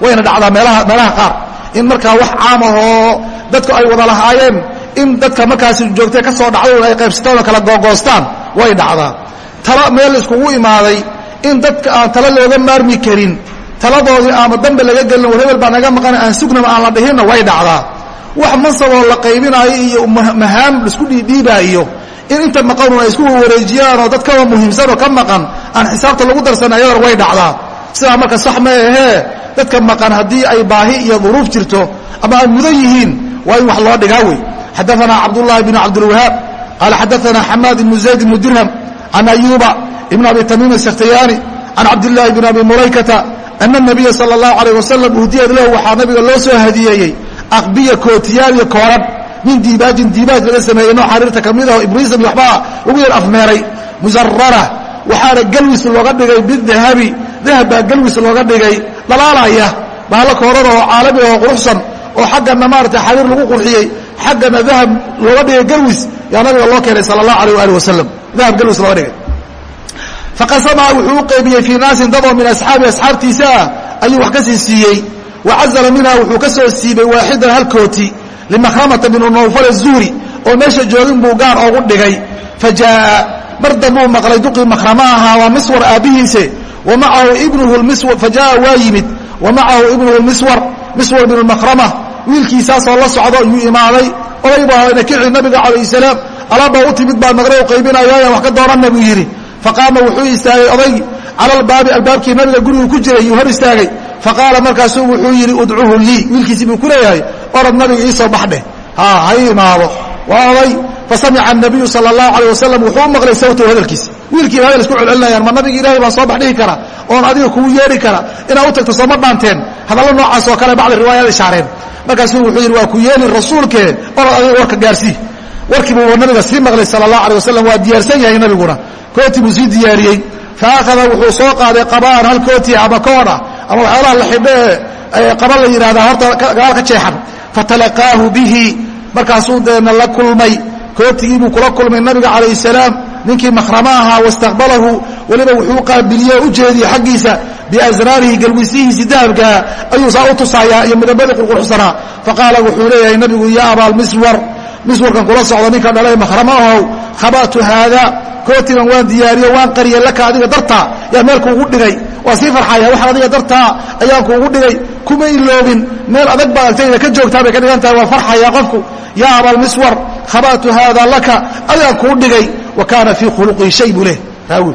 wayna dhacdaa meelaha meelaha qaar. In markaa wax caam ahoo dadku ay wada lahaayeen in dadka markaasi joogtay ka soo dhacdo ay qaybsataan oo kala googoostaan way dhacdaa. Tala meel iskugu imaaday in dadka aan tala looga maarmi karin taladoodii aama dambe laga gelin war hebel baa naga maqan aan sugnaba aan la dhihinna way dhacdaa wax mansaboo la qaybinaayo iyo mahaam la isku dhiidhiibaayo in inta maqanun ay isku wareejiyaan oo dad kaba muhiimsan oo ka maqan aan xisaabta lagu darsan ayadana way dhacdaa. Sidaa marka sax ma ahee dadka maqan haddii ay baahi iyo duruuf jirto ama ay mudan yihiin waa in wax loo dhigaa wey. Xadaana cabdullahi bn cabdilwahaab qaala xadaana xamaad ibnu zayd ibnu dirham can ayuuba ibn abi tamiim asakhtiyaani can cabdillaahi bn abi mulaykata ana nabiya sala allahu alayh wasalam uhdiyad lahu waxaa nabiga loo soo hadiyeeyey aqbiya kootiyaal iyo koorab min diibaajin diibaaj laga sameeyey nooc xariirta ka mid aho ibriisam waxbaa ugu yar afmeeray musarara waxaana galwis looga dhigay bidahabi dahab baa galwis looga dhigay dhalaalaya bahalo kooran oo caalami oo quruxsan oo xaggana maarata xariir lagu qurxiyey xaggana dahab looga dhigay galwis yaa nabiga loo keenay sala allahu alayh waali wasalam dahab galwis looga dhigay faqasamaha wuxuu u qaybiyey fii naasin dadoo min asxaabi asxaabtiisa ah ayuu wax ka sii siiyey wacazala minha wuxuu ka soo siibay waaxidan halkooti limakramata binu nawfal azuhri oo meesha joogin buu gaar oogu dhigay. Fa mar dambuu maqlay duqii makrama ahaa waa miswar aabbihiise wa macahu ibnuhu fa jaaa waa yimid wa macahu ibnuhu miswar miswar binu makrama wiilkiisaasoo la socdo yuu imaaday. Oday baa na kici nabiga calayh salaam alaabaa u timid baa maqle u wax ka doonana buu yidhi. Faqaama wuxuu istaagay oday cala albaabkii nabiga gurigu ku jiray yuu hor istaagay faqaala markaasuu wuxuu yidhi udcuhu lii wiilkiisii buu ku leeyahay orod nabiga iisoo baxdheh ha imaado waa oday. Fasamica anabiyu sala allahu alayh wasalam wuxuu maqlay sawtahu hadalkiisa. Wiilkiiba hadal isku celcelinayaan ma nabiga ilahay baan soo bax dhihi kara oon adiga kugu yeedhi kara inaad u tagto sooma dhaanteen. Hadallo noocaas oo kale bacdi riwaayaad ishaareen. Markaasuu wuxuu yidhi waa ku yeeli rasuulkee orod adiga warka gaarsii warkiibuu nabiga sii maqlay sala allahu alay wasalam waa diyaarsan yahay nabiguna. Kooti buu sii diyaariyey. Fa akhada wuxuu soo qaaday qabaan hal kooti ama koodha ama waxyaalaha la xidho ee qaba la yidhahdaa horta gadaal ka jeexan. Fatalaqaahu bihi markaasuu deena la kulmay. Kootigiibuu kula kulmay nabiga calayh salaam. Ninkii mahrama ahaa wastaqbalahu weliba wuxuu qaabiliye u jeediyey xaggiisa biasraarihi galwisihiisi dahabkaa ayuu saa u tusayaa iyo midabadii qurquruxsanaa faqaala wuxuu leeyahay nabigu ya abaalmiswar miswarkan kula socdo ninka dhalay mahrama ahow khaba'tu haada kootigan waan diyaariyo waan qariye laka adiga dartaa? Yaa meel kuugu dhigay? Waa sii farxaya? Waxaan adiga dartaa? Ayaan kuugu dhigay. Kuma iloobin meel adag baa agtayda ka joogtaa bay ka dhigan tahay waa farxaya qofku. Yaa abaalmiswar khaba'tu haada laka adigaan kuu dhigay. Wa kaana fii khuluqii shay buu leh. Raawi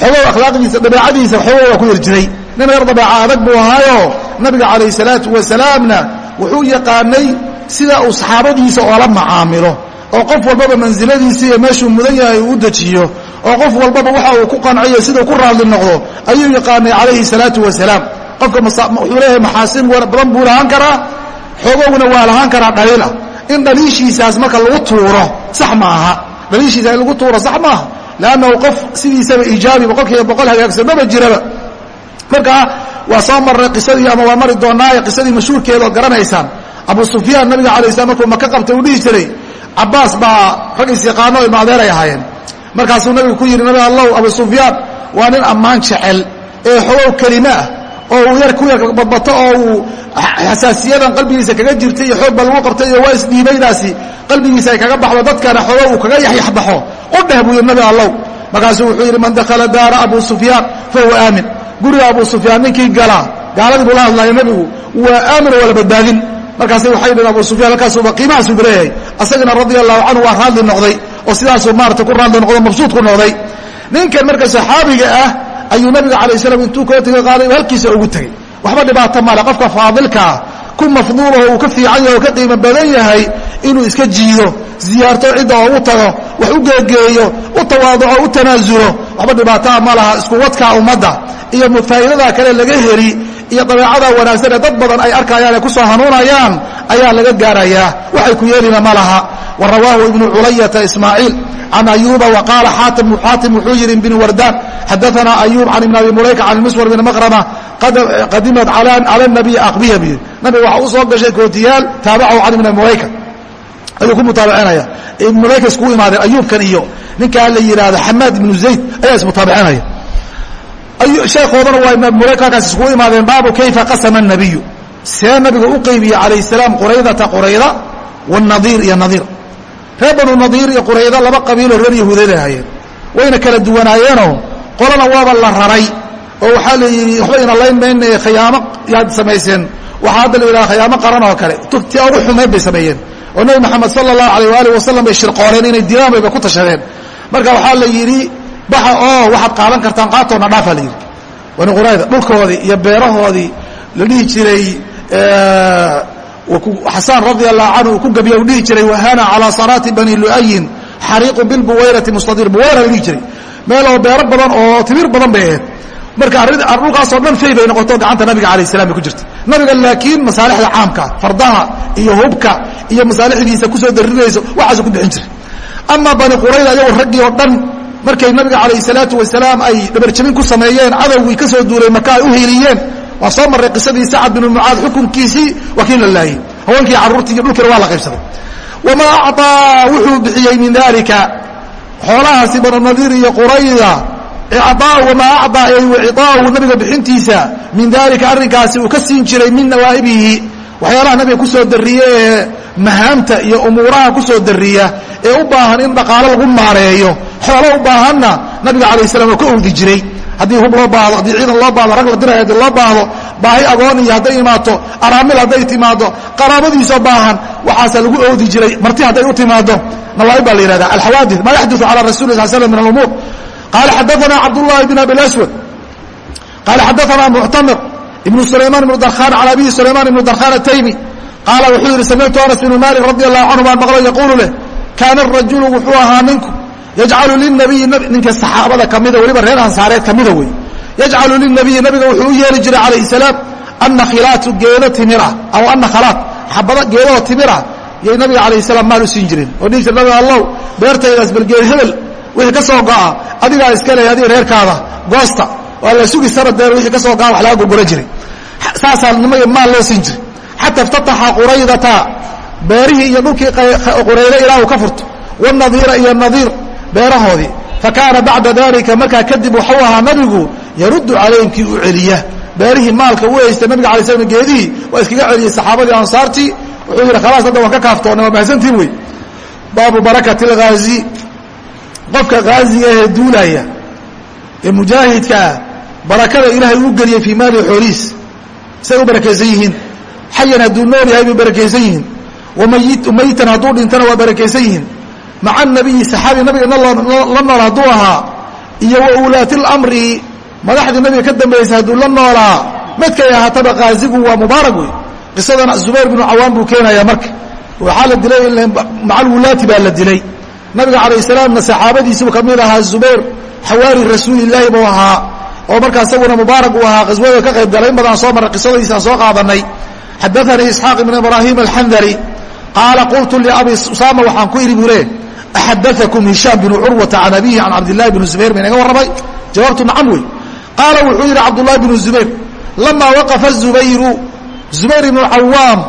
xogow akhlaaqdiisa dabeecadiisa xogow waa ku yar jiray nin reer dabeeca adag buu ahaayo. Nabiga calayh salaatu wasalaamna wuxuu yaqaanay sida uu saxaabadiisa oola macaamilo oo qof walbaba mansiladiisa iyo meeshuu mudan yahay uu u dejiyo oo qof walbaba waxa uu ku qanciyo siduu ku raadli noqdo ayuu yaqaanay calayhi salaatu wasalaam. Qofka wuxuu leeyahay maxaasin badan buu lahaan karaa xoogowna waa lahaan karaa dhaliil ah in dhaliishiisaas marka lagu tuuro sax ma aha. Dhaliishiisa in lagu tuuro sax maaha lannahu qof sidiisaba boqolkiiba boqol hagaagsan maba jiraba. Marka waa soo marray qisadii ama waa mari doonaaye qisadii mashhuurkeeda ood garanaysaan. Abu sufyaan nabiga alay slam markuu maka qabtay uu dhihi jiray cabaas baa rag isyaqaano ilma adeeray ahaayeen. Markaasuu nabigu ku yidhi nabi allow abu sufyaan waa nin ammaan jecel ee xogow kelime ah oo uu yar ku yar badbato oo uu xasaasiyadan qalbigiisa kaga jirtay iyo xoog ba lagu qabtay iyo waa isdhiibaydaasi qalbigiisa ay kaga baxdo dadkana xogow uu kaga yaxyaxbaxo u dheh buu yidhi nabi allow markaasuu wuxuu yidhi man dakhala daara abu sufyaan fahuwa aamin. Guriga abu sufyaan ninkii galaa gaaladii buu la hadlaya nebigu waa aamin oo markaas waxay dhn abu sufyan halkaasuba qiimahaasuba leeyahay asagana radia allahu canhu waa raadli noqday oo sidaasuu maarata ku raadli noqdo mabsuud ku noqday. Ninkan marka saxaabiga ah ayuu nabiga alay slam intuu kootiga qaaday halkiisa ugu tegey waxba dhibaato male qofka faadilkaa ku mafduulaho uu ka fiican yahay oo ka qiimo badan yahay inuu iska jiido ziyaarto cidda oo u tago wax u geegeeyo u tawaaduco u tanaasulo. Waxba dhibaataa ma laha isku wadkaa ummadda. Iyo faa'iidadaa kale laga heli iyo dabeecada wanaagsan ee dad badan ay arkayaan ee ku soo hanuunayaan ayaa laga gaarayaa. Waxay ku yeelina ma laha. Wa rawaahu ibnu culayata ismaaciil can ayuuba wa qaala xaatim xaatim wuxuu yidhi ibn wardaan xadaanaa ayuub can ibn abi mulayka can miswar bn maqrama qadimat cala nabiy aqbiya bu yidhi. Nabiga waxa u soo gashay kootiyaal taabacahu can ibn mulayka ayuu ku mutaabicinaya ibn mulayka iskugu imaadeen ayuubkan iyo ninkaa la yidhaahdo xamaad ibnu zayd ayaa ismutaabicinaya sheekoodana waa maraykankaas iskugu imaadeen baabu kayfa qasama nabiyu see nabigu u qeybiye calayh salaam quraydata qurayda wanadiir iyo nadiir. Reer banu nadiir iyo qurayda laba qabiiloo reer yahuudada ahaayeen wayna kala duwanaayeenoo qolana waaba la raray oo waxaa la yidhi waxba ina layn mayna khiyaamo yaad samayseen. Waxaa hadda la yidhaha khiyaamo qaran oo kale. Tugtiya ugu xumeyn bay sameeyeen. Oo nebi moxamed sala allahu alayh waaalih wasalam bay shirqooreen inay dilaan bayba ku tashadeen. Marka waxaa la yidhi baxa oo waxaad qaadan kartaan qaatoona dhaafaa la yidhi. Bani qurayda dhulkoodii iyo beerahoodii la dhihi jiray xasaan radia allahu canhu uu ku gabiya u dhihi jiray wahana calaa saraati bani lu'ayin xariiqun bilbuwayrati mustadir. Buwayra la dhihi jiray. Meel oo beero badan oo timir badan bay ahayd. Marka dhulkaasoo dhan fay bay noqoto gacanta nabiga alayh salam bay ku jirta nabiga laakiin masaalixda caamka fardaha iyo hubka iyo masaalixdiisa ku soo darinayso waxaasu ku bixin jiray. Ama bani qurayda ayagoo raggii oo dhan markay nabiga calayh salaatu wasalaam ay dhabarjabin ku sameeyeen cadowgii ka soo duulay maka ay u hiiliyeen waa soo marray qisadii sacad binu mucaad xukunkiisii waa kii la laayey haweenkii carruurtii iyo dhulkiina waa la qaybsaday wamaa acطaa wuxuu bixiyey min dalika xoolahaasi banu nadiir iyo qurayda wamaa acطaa icطaahu nabiga bixintiisa min dalika arrinkaasi uu ka siin jiray min nawaa'ibihi waxyaalaha nabiga ku soo dariye ee mahaamta iyo umuuraha ku soo dariya ee u baahan in dhaqaalo lagu maareeyo. Xoolo u baahanna nabiga calayh salam waa ka owdi jiray. Haddii hub loo baahdo haddii ciidan loo baahdo rag la diray haddii loo baahdo baahi agoon iyo hadday imaato araamil hadday timaado qaraabadiisoo baahan waxaasaa lagu oodi jiray. Marti hadday u timaado nawaaib baa la yihahda alxawaadith ma yaxdiu cala rasuli sal slam min alumuur. Qaala xadaana cabdullahi bn abi aswad qaala xadaana muctamir ibnu sulaymaan ibnu darkhan can abihi sulaymaan ibnu darkhan ataymi qaala wuxuu yidhi samictu anas bnu malik radi allahu canhu baan maqlo yaquulu leh kaana rajulu wuxuu ahaa ninku yajcalu linabiyi ninka saxaabada kamida weliba reer ansaareed kamida wey. Yajcalu linabiyi nabiga wuxuu u yeeli jiray calayh salaam annakhilaatu geedo timira aw annakhlaat xabada geedahoo timira yay nabiga calayh salaam maal u siin jireen. Oo dhihi jir nabi allow beertaydaas balgeed hebel wixii ka soo go'a adigaa iska leh adiga reerkaada goosta waa la sugi sanadeer wixii ka soo go'a wax laga gurgura jiray. Saasaa nimaga maal loo siin jiray. Xata iftataxa quraydata. Beerihii iyo dhulkii qurayda ilaa uu ka furto. Wanadiira iyo nadiir beerahoodii. Fakaana bacda dalika markaa kadib waxuu ahaa nabigu yaruddu calayhim kii u celiya. Beerihii maalka u haysta nabiga alay slam geedihii waa iskaga celiyey saxaabadii ansaartii. Wuxuu yidhi khalaas hadda waan ka kaaftoonnay waa mahadsantiin wey. Baabu barakati alghaazi qofka haaziga ahee duulaya ee mujaahidka ah barakada ilaahay uu geliyey fii maali xoolihiis say u barakaysan yihiin. Xayan hadduu nool yahay bay barakaysan yihiin. Maytan hadduu dhintana waa barakaysan yihiin. Maca nabiyi saxaabi nabiga la nool hadduu ahaa iyo wa ulaati lamri madaxdii nabiga ka dambaysay hadduu la noolaa midkay ahaataba qaazigu waa mubaarak wey qisadana zubayr binu cawaan buu keenayaa marka. Waxaa la dilay macal wulaati baa la dilay. Nabiga calayh salaamna saxaabadiisibuu ka mid ahaa zubayr xawaari rasuulilaahi buu ahaa oo markaa isaguna mubaarak uu ahaa qaswada ka qayb galay in badan soo marray qisadiisa aan soo qaadanay xadaanii isxaaq ibn ibraahim alxandari qaala qultu liabi usaama waxaan ku idhi buu axadaakum hishaam binu curwata can abihi can cabdillahi bni zubayr inaga warramay. Jawaabtu nacam wey qaala wuxuu yidhi cabdullahi bnu zubayr lamaa waqafa zubayru zubayr ibnu cawaam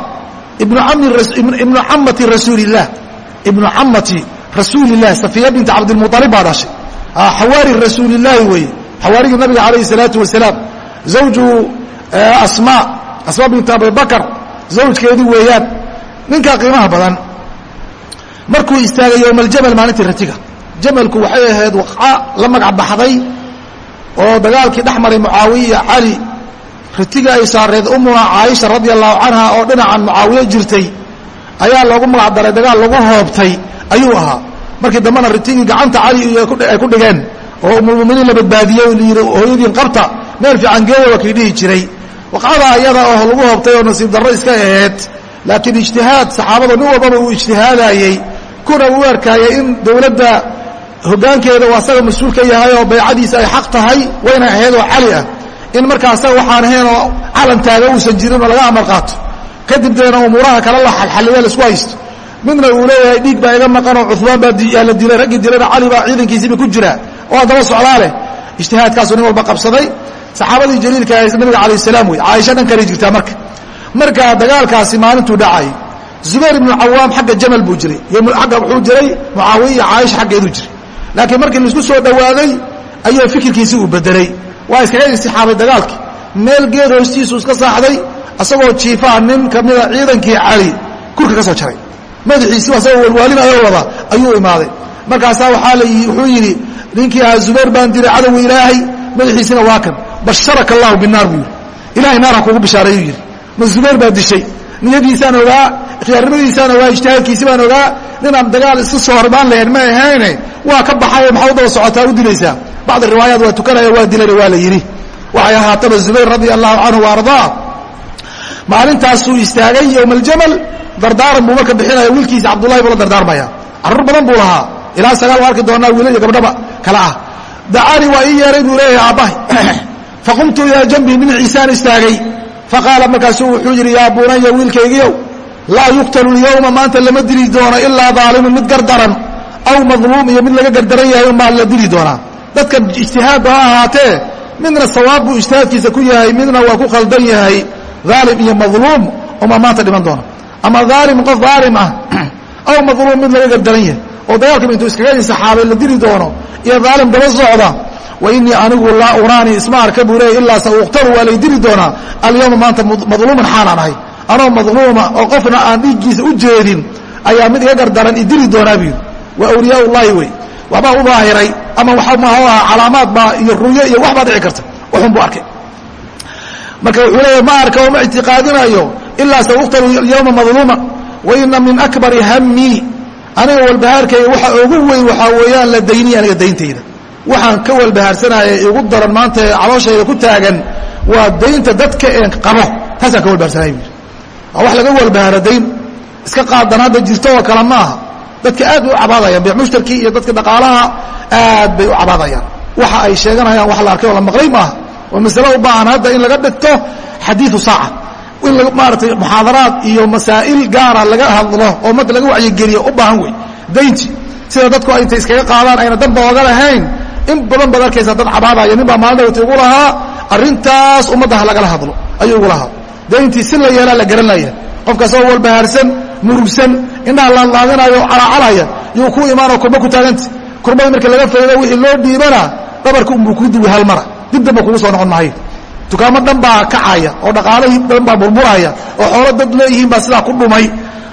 ibnu camati rasuulilah ibnu camati rasuulilah safiya binti cabdilmualib baa dhashay. Xawaari rasuulilaahi weeye xawaarigii nabiga calayhi salaatu wasalaam. Zawju asma asma binti abibakar zawjkeedii weeyaan. Ninkaa qiimaha badan markuu istaagay yowma aljamal maalintii ratiga. Jamalku waxay ahayd waqa la magac baxday oo dagaalkii dhex maray mucaawiya cali ritiga ay saareed umuna caaisha radia allahu canha oo dhinacan mucaawiye jirtay. Ayaa loogu magac daray dagaal lagu hoobtay ayuu ahaa. Markii dambena ritigii gacanta cali ay ku dhigeen oo umulmuminiin la badbaadiyey o layidhi hooyadiin qabta meel fiican geeya waa kii dhihi jiray. Waqcada ayada oo lagu hoobtay oo nasiib darro iska aheed laakiin ijtihaad saxaabadu nin walbaba uu ijtihaadayey kuna uu arkaayay in dowladda hoggaankeeda uu asaga mas'uul ka yahay oo baycadiisa ay xaq tahay wayna ahayd oo cali ah. In markaa asaga waxaan ahayn oo calan taaga uusan jirin oo laga amar qaato. Kadib deena umuuraha kala la xalxalliya la isku haysto. Midna uu leeyahay dhiig baa iga maqan oo cuhmaan baa la dilay raggii dilayna cali baa ciidankiisiiba ku jira oo daba socdaa leh ijtihaadkaasuu nin walba qabsaday. Saxaabadii jaliilka ahayd nabiga calayh salaam wey caaisha dhan kaley jirtaa marka. Marka dagaalkaasi maalintuu dhacay zubayr ibnu cawaam xagga jamal buu jiray agga wuxuu jiray mucaawiya iyo caaisha xaggeeduu jiray. Laakiin markii la isku soo dhowaaday ayuu fikirkiisii uu bedelay waa iskaga istixaabay dagaalkii. Meel geed hoostiisu iska saaxday asagoo jiifaa nin kamida ciidankii cali kurka ka soo jaray. Madaxiisii asagoo walwaalinayoo wada ayuu imaaday. Markaasaa waaa l wuxuu yidhi ninkii ahaa zubayr baan diray cadowi ilaahay madaxiisina waa kan. Basharaka allahu binaar buu yidhi. Ilahay naar ha kugu bishaareeyuu yidhi. Ma zubayr baa dishay. Niyadiisaan ogaa khiyaarnimadiisaan ogaa ijtihaadkiisi baan ogaa ninaan dagaal iska soo horbaan lahayn ma ahayne waa ka baxay maxaa u daba socotaa u dilaysaa bacd riwaayaat waa tukanaya waa dilayna waa la yidhi. Waxay ahaataba zubayr radia allahu canhu wa ardaa maalintaasuu istaagay yowma aljamal dardaaran buu marka bixinaya wiilkiisa cabdullahi buu la dardaarmaya carruur badan buu lahaa ilaa sagaal u arki doonaa wiilal iyo gabdhaba kale ah. Dacaanii waa ii yeehay buu leeyahay aabbahay faqumtu ilaa janbii dhinaciisaan istaagay. Faqaala markaasuu wuxuu yidhi yaa bunaya wiilkaygiiow laa yuqtalu lyowma maanta lama dili doono ilaa daalimun mid gardaran. Aw madluum iyo mid laga gardaran yahay umaa la dili doonaa. Dadka ijtihaadba ha ahaatee midna sawaab buu ijtihaadkiisa ku yahay midna waa ku khaldan yahay. Aalim iyo madluum umaa maanta dhiman doona ama aalim qof aalim ah aw madluum mid laga gardaran yahay oo dagaalkaba intuu iskaga insaxaabay la dili doono iyo aalim daba socda wa inii anigu laa uraani isma arka buu leeyay ilaa sa uqtalu waa lay dili doonaa alyawma maanta madluuman xaalaan ahay. Anoo madluuma oo qofna aan dhiiggiisa u jeedin ayaa mid iga gardaran i dili doonaa buu yidhi. Waa awliyaa ullaahi wey. Waxbaa u daahiray ama waxa maha calaamaad baa iyo ruyo iyo wax baa dhici karta. Waxun buu arkay. Marka wuxuu leeya ma arka oo ma ictiqaadinayo ilaa sa uqtalu alyawma madluuma wa ina min akbari hammii aniga walbahaarkayga waxa ugu weyn waxaa weeyaan la dayniya aniga dayntayda. Waxaan ka walbahaarsanaya igu daran maanta calooshayda ku taagan waa daynta dadka een qabo. Taasaan ka walbaharsanaya bu yidhi wax laga walbahaaro dayn iska qaadan hadda jirto oo kale maaha dadka aad bay u cabaadayaan bee mushtarkii iyo dadka dhaqaalaha aad bay u cabaadayaan. Waxa ay sheeganayaan wax la arkay oo la maqlay maaha waa masale u baahan hadda in laga dhigto xadiiu saaca in maaratay muxaadaraad iyo masaa'il gaara laga hadlo oo ummadda laga wacyigeliyo u baahan wey daynti sida dadku intay iskaga qaadaan ayna danba oga lahayn in badan baad arkaysaa dad cabaadaya nin baa maalin wati ugu lahaa arrintaas ummadda ha lagala hadlo ayuu ugu lahaa. Dayntii si la yeelaa la garanaya. Qofkaas oo walbahaarsan murugsan indhaha laadlaadinayo calacalaya yuu ku imaanoo kurba ku taaganta kurbada marka laga faydo wixii loo dhiibana dhabarka unbuu ku duwi hal mara. Dib damba kugu soo noqon maayo dukaamo dhan baa kacaya oo dhaqaalahii dhan baa burburaya oo xoolo dad leeyihiin baa sidaa ku dhumay.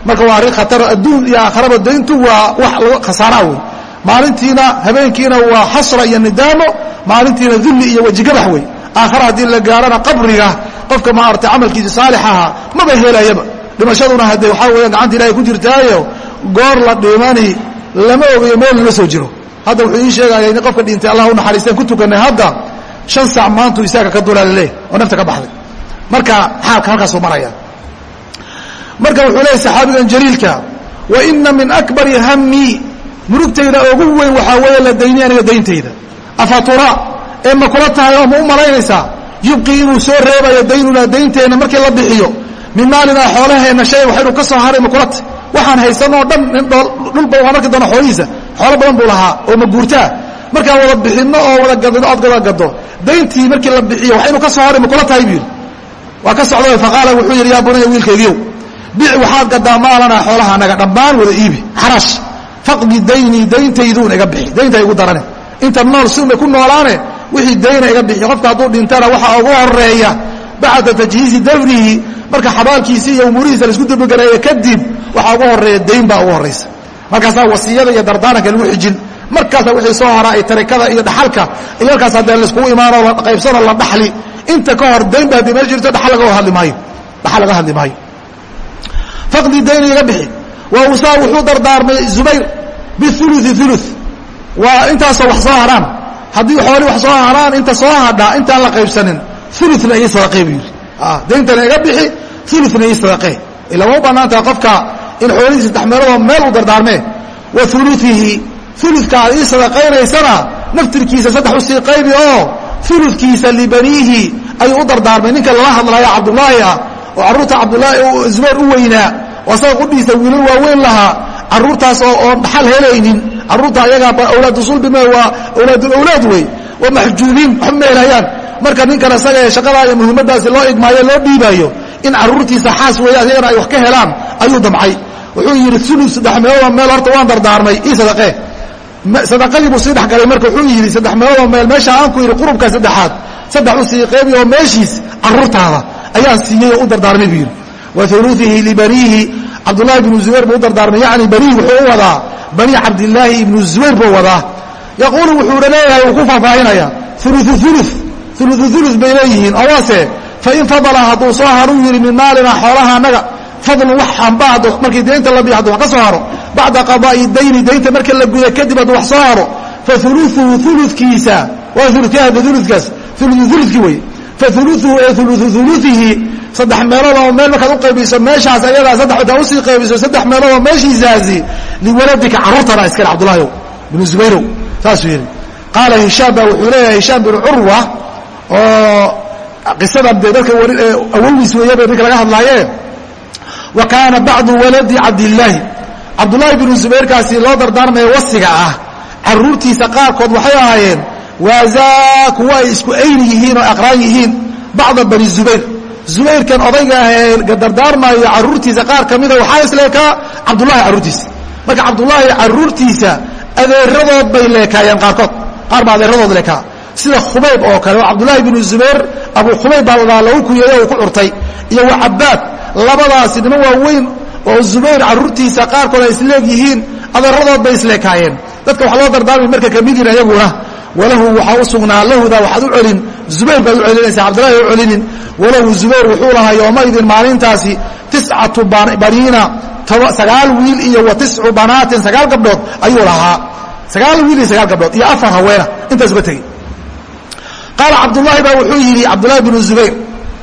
Marka waa arrin khataro adduun iyo aakharaba dayntu waa wax khasaaraa wey maalintiina habeenkiina waa xasra iyo nidaamo maalintiina dulli iyo wejigabax wey aakhara haddii la gaarana qabriga qofka maaragtay camalkiisa saalix ahaa maba helayaba dhimashaduna hadde waxaa weeyaan gacanta ilahay ku jirtaayo goor la dhimani lama ogayo meel lala soo jiro. Hadda wuxuu ii sheegaya in qofka dhintay allah u naxariisteen ku tukanay hadda shan sac maantuu isaaga ka dulaa laleeyahy oo nafta ka baxday. Marka xaalka halkaasuu maraya. Marka wuxuu leeyahy saxaabigan jaliilka wa ina min akbari hammii murugtayda ugu weyn waxaa weeye la dayni aniga dayntayda. Afatura ee ma kula tahay oo ma u malaynaysaa yubqii inuu soo reebayo daynunaa daynteenna markii la bixiyo. Min maalinaa xoolaheenna shay waxaynu ka soo haray ma kula tahy waxaan haysanoo dhan dhulba waa marki doona xoolihiisa xoolo badan buu lahaa oo maguurtaa markaan wada bixinno oo wada gadino ood gada gado. Dayntii markii la bixiyo waxaynu ka soo haray ma kula tahay buu yidhi waa ka socda faqaala wuxuu yidhi yaa bunaya wiilkaygiiow bic waxaad gadaa maalanaa xoolaha anaga dhammaan wada iibi xarash faqdi daynii dayntayduun iga bixi daynta igu darane. Inta nool si unbay ku noolaane wixii dayna iga bixi qofka hadduu dhintana waxaa ugu horreeya bacda tajhiizi dafnihi marka xabaalkiisii iyo umuurihiisa la isku dabagareeya kadib waxaa ugu horreeya dayn baa ugu horraysa markaasaa wasiyada iyo dardaaranka lagu xijin. Markaasaa wixii soo haraa ay tarikada iyo dhaxalka iyo markaasaa dee laiskugu imaanoo la qaybsanoo la dhaxli inta ka hor dayn ba haddii meel jirto dhaxal laga hadli maayo. Dhaxal laga hadli maayo. Faqdi dayna iga bixi. Wa usaa wuxuu dardaarmay zubayr biului ulu waa intaasoo wax soo haraan. Haddii xooli wax soo haraan inta soo hadhaa intaan la qaybsanin uluna ii sadaqee buu yidhi. Dayntana iga bixi uluna ii sadaqee ila ma u bannaantaha qofka in xoolihiisa saddex meeloodoo meel u dardaarmee wa uluihi uludka aad ii sadaqaynaysana naftirkiisa saddex u sii qaybi oo uludkiisa libaniihi ayuu u dardaarmay. Ninka lala hadlaya cabdulaahi ah oo carruurta cabdulaahi zubayr u weynaa oo asaga qudhiisa wiilal waaweyn lahaa carruurtaas oo oon dhaxal helaynin carruurta ayagaa awlaadu waa awlaadulawlaad wey waa maxjuubiin waxba ma marka ninkan isaga ee shaqadaa iyo muhiimadaasi loo igmaayo loo dhiibaayo in carruurtiisa xaas weeyaan iyagana ay wax ka helaan ayuu damcay wuxuu yidhi ulu saddex meeloodoo meel horta waan dardaarmay ii sadaqee sadaqadii buu sii dhexgalay marka wuxuu yidhi saddex meeloodoo meel meesha aan ku yidhi qurubka saddexaad saddex u sii qeybi oo meeshiis carruurtaada ayaan siiyey oo u dardaarmay buu yidhi. Wa uluihi libaniihi cabdulahi bnu zubayr buu u dardaarmay. Yani baniih wuxuu u wadaa bani cabdilaahi ibnu zubayr buu wadaa. Yaquulu wuxuuna leeyahay uu ku faahfaahinaya ulu ulu ulu ulu bay leeyihiin oo waase fain fadala hadduu soo haruu yidhi min maalina xoolaha annaga fadlun wax amba markii daynta la hadduu wax ka soo haro. Bacda qadaa'i dayni daynta marka la guda kadib hadduu wax soo haro. Fa uluuhu uludkiisa waa uludkaada uludkaas ulu uludkii wey. Fa uluuhu ee uluuhu uluihi saddex meeloodoo meel markaad u qaybiso meeshaas ayadaa saddex intaad u sii qaybiso saddex meeloodoo meeshiisaasi liwaladika carruurtana iskale cabdulaahiw binu zubayrow saasuu yidhi. Qaala hishaam baa wuxuu leeyahay hishaam binu curwa oo qisadan dee dadka awowgiis weeyaba ninka laga hadlaaye wa kaana bacdu waladi cabdillaahi cabdullaahi binu zubayrkaasi loo dardaarmaya wasiga ah. Carruurtiisa qaarkood waxay ahaayeen waazaa kuwa ay isku ayni yihiin oo aqraan yihiin bacda bani zubayr. Zubayrkan odayga ah dardaarmaayo carruurtiisa qaar ka mida waxaa isleekaa cabdullahi carruurtiisa marka cabdullaahi carruurtiisa adeeradood bay leekaayeen qaarkood. Qaar baa adeeradood leekaa. Sida khubayb oo kale oo cabdullaahi binu zubayr abu khubayb baa lagu kuyeeyo uu ku curtay iyo wa cabaad labadaasi niman waaweyn oo zubayr carruurtiisa qaarkood ay isleeg yihiin adeeradood bay isleekaayeen dadka wax loo dardaarmay marka kamidin ayaguna walahu waxaa u sugnaa lahuda waxaad u celin. Zubayr baad u celinaysaa cabdullahi u celinin. Walahu zubayr wuxuu lahaa yoomaydin maalintaasi tiscatu baniina sagaal wiil iyo wa tiscu banaatin sagaal gabdhood ayuu lahaa. Sagaal wiil iyo sagaal gabdhood iyo afar haweena intaas uga tegey. Qaala cabdullaahi baa wuxuu yidhi cabdullahi binu zubayr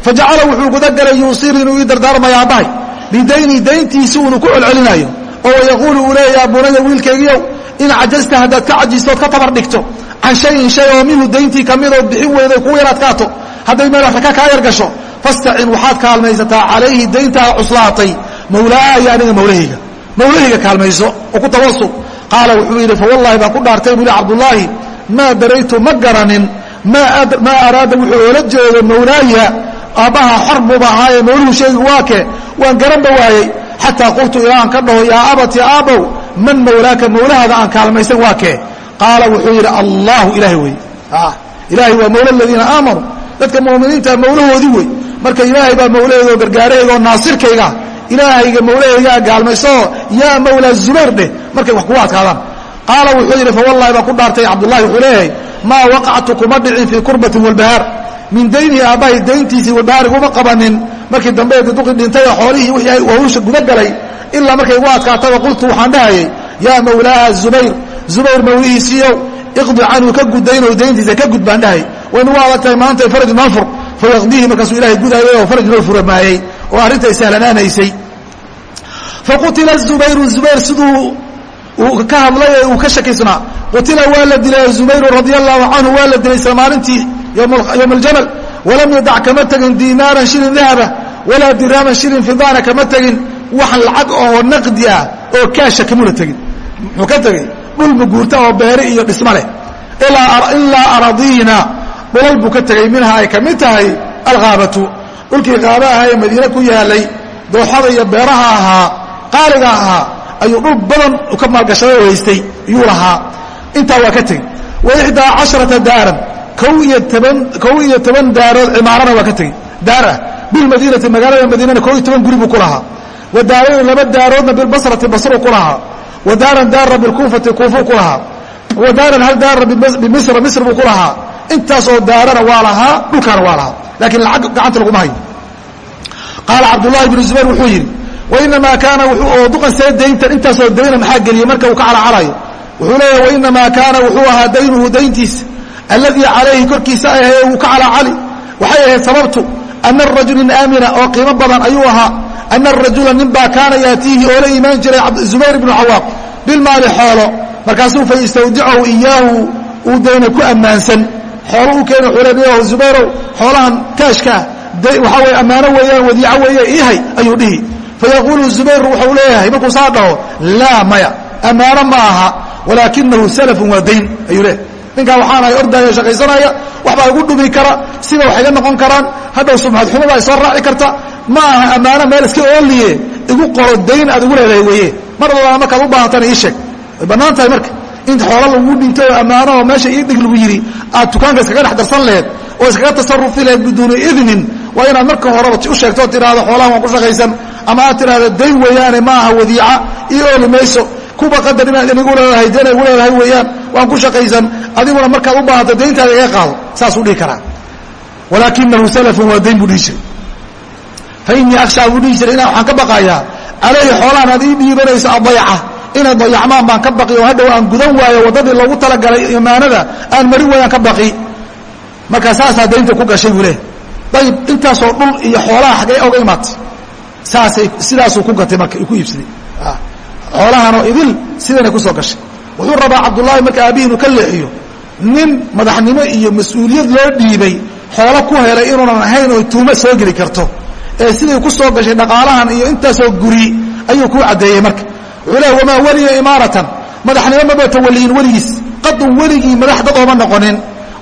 fajacala wuxuu gudagalay yuusir inuu ii dardaarmaya aabbahay bidayni dayntiisi uunu ku celcelinayo oo wayaquulu uu leeya bunaya wiilkaygiiow in cajasta haddaad ka cajistood ka tabar dhigto can shayin shay oo minhu dayntii kamidood bixin weyday kugu yar adkaato hadday meel raka kaa yar gasho fastacin waxaad kaalmaysataa calayhi dayntaa cuslaatay mawlaaya aniga mawlahayga mawlahayga kaalmayso oo ku tawasul qaala wuxuu yidhi fawallahi baan ku dhaartay buu yihi cabdullaahi maa daraytu ma garanin maa araada wuxuu oola jeedo mawlaaya aabbaha xor buuba ahaaye mawluhu sheegi waa kee? Waan garanba waayey. Xataa qultu ilaahan ka dhaho yaa abati aabbow man mawlaaka? Mawlahaada aan kaalmaysan waa kee? Qaala wuxuu yidhi allahu ilahay wey. Ilaahay waa mawla aladiina aamanuu dadka mu'miniinta mawlahoodii wey. Marka ilaahay baa mawlaheeda oo gargaarahayga oo naasirkayga. Ilaahayga mawlahaygaa gaalmaysooo yaa mawlaa zubayr dheh. Markay wax kugu adkaadaan. Qaala wuxuu yidhi fawallahi baan ku dhaartay cabdullahi wuxuu leeyahay maa waqactu kuma dhicin fii kurbatin walbahaar min daynihi aabbahay dayntiisii walbahaar iguma qabanin. Markii dambe duqi dhintay oo xoolihii wixii wahusha gudagalay ilaa markay igu adkaataba qultu waxaan dhahayay yaa mawlaaha zubayr zubayr mawlihiisiiyow iqdi canhu ka gudayno dayntiisa ka gud baan dhahay waynu u adag tahay maanta faraj noo fur fayaqdiihi markaasuu ilahay gudaayay oo faraj noo furamaayey oo arrinta sahlanaanaysay. Faqutila zubayru zubayr siduu uu ka hadlay ee uu ka shakiysnaa qutila waa la dilay zubayru radia allahu canhu waa la dilay isla maalintii yowma aljamal walam yadac kama tegin dinaaran shilin dahaba walaa diraaman shilin fidaana kama tegin wax lacag oo naqdi ah oo kaasha kamuna tegin muxuu ka tegey dhul muguurta oo beere iyo dhismo leh ilaa aradiina dhulal buu ka tegey minha ay ka mid tahay alghaabatu dhulkii qaaba ahaa ee madiine ku yaalay dooxada iyo beeraha ahaa qaaliga ahaa ayuu dhul badan ka maalgashaday oo haystay yuu lahaa intaa waa ka tegey wa ixdaa casharata daaran kow iyo toban daarood cimaarana waa ka tegey. Daar ah bilmadiinati magaalada madiinana kow iyo toban guri buu ku lahaa. Wa daarayni laba daaroodna bilbasrati basru ku lahaa. Wa daaran daara bilkuufati kuufuu ku lahaa. Wa daaran hal daara bimisra misr buu ku lahaa. Intaasoo daarana waa lahaa dhulkaana waa lahaa. Laakiin lacag gacanta laguma hayo. Qaala cabdullahi bnu zubayr wuxuu yidhi wainamaa kaana oo duqan see dayntan intaasoo dayna maxaa geliyey marka uu ka calacalayo? Wuxuu leeyahay wainamaa kaana wuxuu ahaa daynuhu dayntiisa alladii calayhi korkiisa ay ahay uu ka calacali waxay ahayd sababtu ana rajulin aamina oo qiimo badan ayuu ahaa ana rajula nin baa kaana yaatiihi oo la imaan jiray zubayr ibnu cawaaq bilmaali xoolo. Markaasuu fa iyaahu uu dayna ku ammaansan. Xoolo u keena le zubayrow xoolahan kaashkaa waxaa weye ammaano weeyaan wadiico weeye ihay ayuu dhihi. Fayaquulu zubayr wuxuu leeyahay markuu saa dhaho laa maya ammaano ma aha walaakinahu salafun waa dayn ayuu leeyahay ninkaa waxaan ahay ordaayo shaqaysanaya waxbaa igu dhumi kara sida wax iga noqon karaan. Hadhow subxad xumo baa isoo raaci karta. Ma aha ammaano meel iska ooliye igu qoro dayn aad igu leedahay weeye. Mar walbaa markaad u baahantana ii sheeg. Way bannaan tahay marka. In xoolo lagu dhintay oo ammaano oo meesha ii dhig lagu yidhi aad dukaanka iskaga dhex darsan laheed oo iskaga tasarufi laheed biduuni idnin waa inaad marka horeba u sheegto o tidhaahdo xoolahan waan ku shaqaysan. Ama aad tidhaahdo dayn weeyaane ma aha wadiica ii ooli mayso kuba qadar inaad inigu leedahay dayn igu leedahay weeyaan waan ku shaqaysan adiguna markaad u baahato dayntaada iga qaado saasuu dhihi karaa. Walaakinahu salafun waa dayn buu dhihi jiray. Fa innii akhshaa buu dhihi jiray inaa waxaan ka baqayaa calayhi xoolahan aad ii dhiibanayso adayca inay dayacmaan baan ka baqi oo hadhow aan gudan waayo waddadii loogu talagalay imaanada aan marin waayaan ka baqi. Markaa saasaa daynta ku gashay buu leehay ayib intaasoo dhul iyo xoolaha xaggee oga imaatay. Saasay sidaasuu ku gatay marka ku iibsaday xoolahanoo idil sidanay ku soo gashay. Wuxuu rabaa cabdullaahi marka aabbihi inuu ka leexiyo nin madaxnimo iyo mas'uuliyad loo dhiibay xoolo ku helay inuunan ahayn oo tuumo soo geli karto. Ee siday ku soo gashay dhaqaalahan iyo intaasoo guri ayuu kuu caddeeyey marka. Wuxuu leehay wamaa weliya imaaratan. Madaxnimo maba tawaliyin weligiis. Qadun weligii madax dad ooma noqonin.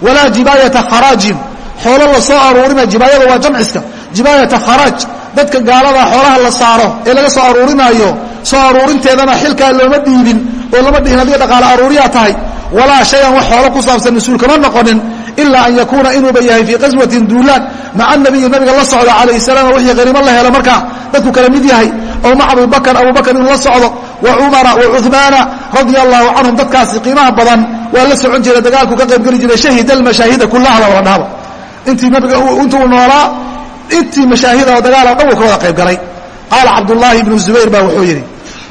Walaa jibaayata kharaajin. Xoolo la soo aruurina jibaayada waa jamciska. Jibaayata kharaaj. Dadka gaalada xoolaha la saaro ee laga soo aruurinaayo soo aruurinteedana xilkaa looma dhiibin oo lama dhihin adiga dhaqaale aruuriyaa tahay. Walaa shayan wax xoolo ku saabsan mas'uul kama noqonin ilaa an yakuuna inuuba yahay fii qaswatin duulaan. Maca nabiyi nabiga la socdo calayh salaam wixii haniimo la helo markaa dadku kala mid yahay. Oo maca abubakar abubakar inuu la socdo. Wa cumara wa cuhmaana radia allahu canhum dadkaasi qiimaha badan waa la socon jira dagaalku ka qaybgeli jiray shahida almashaahida kullaha la wada dhahaba intii nabiga intuu noolaa intii mashaahida oo dagaala dhan wuu ka wada qayb galay qaala cabdullaahi ibnu zubayr baa wuxuu yidhi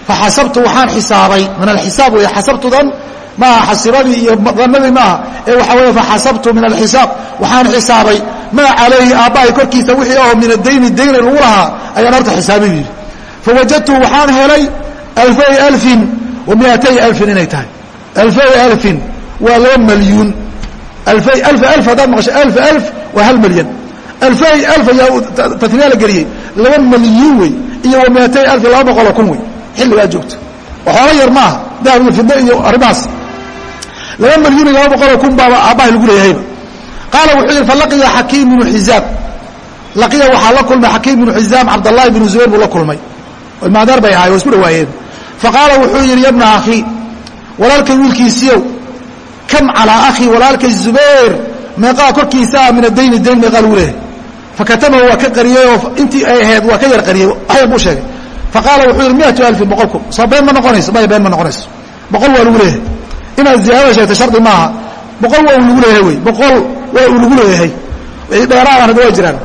faxasabtu waxaan xisaabay min alxisaab wey xasabtudan maaha xasibadii iyo danadii maaha ee waxaa weeye faxasabtu min alxisaab waxaan xisaabay maa calayhi aabbahay korkiisa wixii oo min adayni dayna lagu lahaa ayaan horta xisaabay yidhi fawajadtuhu waxaan helay alfay alfin wa miatay alfin inay tahay alfay alfin waa laba malyuun alfay alf alf haddaad maqasho alf alf waa hal malyan alfay alf ayaa tatniya la geliyey laba malyuun wey iyo wa miatay alfin laba boqoloo kun wey xilligaa joogto. Waxoola yar maaha dahab iyo fidno iyo arrimahaas. Laba malyuun iyo laba boqoloo kun baaba aabbahay lagu leeyahayba. Qaala wuxuu yidhi falaqiya xakiim bnu xizaam laqiya waxaa la kulmay xakiim bnu xizaam cabdallahi bnu zubayr buu la kulmay. Ilmaadeer bay ahaay waa isku dhawaayeen. Faqaala wuxuu yidhi yabna akhii walaalkay wiilkiisiiow kam calaa akhii walaalkay zubayr? Meeqaa korkiisa ah min adayni dayn meeqaa lagu leeyahay. Fakatamahu waa ka qariyey oo intii ay ahayd waa ka yar qariyey waxyar buu sheegay faqaala wuxuu yidhi miatu alfin boqol kun soo been ma noqonayso maya been ma noqonayso boqol waa lagu leeyahay inaad ziyaadada sheegto shardi maaha boqol waa uu lagu leeyahay wey boqol waa uu lagu leeyahay dheeraadaan hadda waa jiraan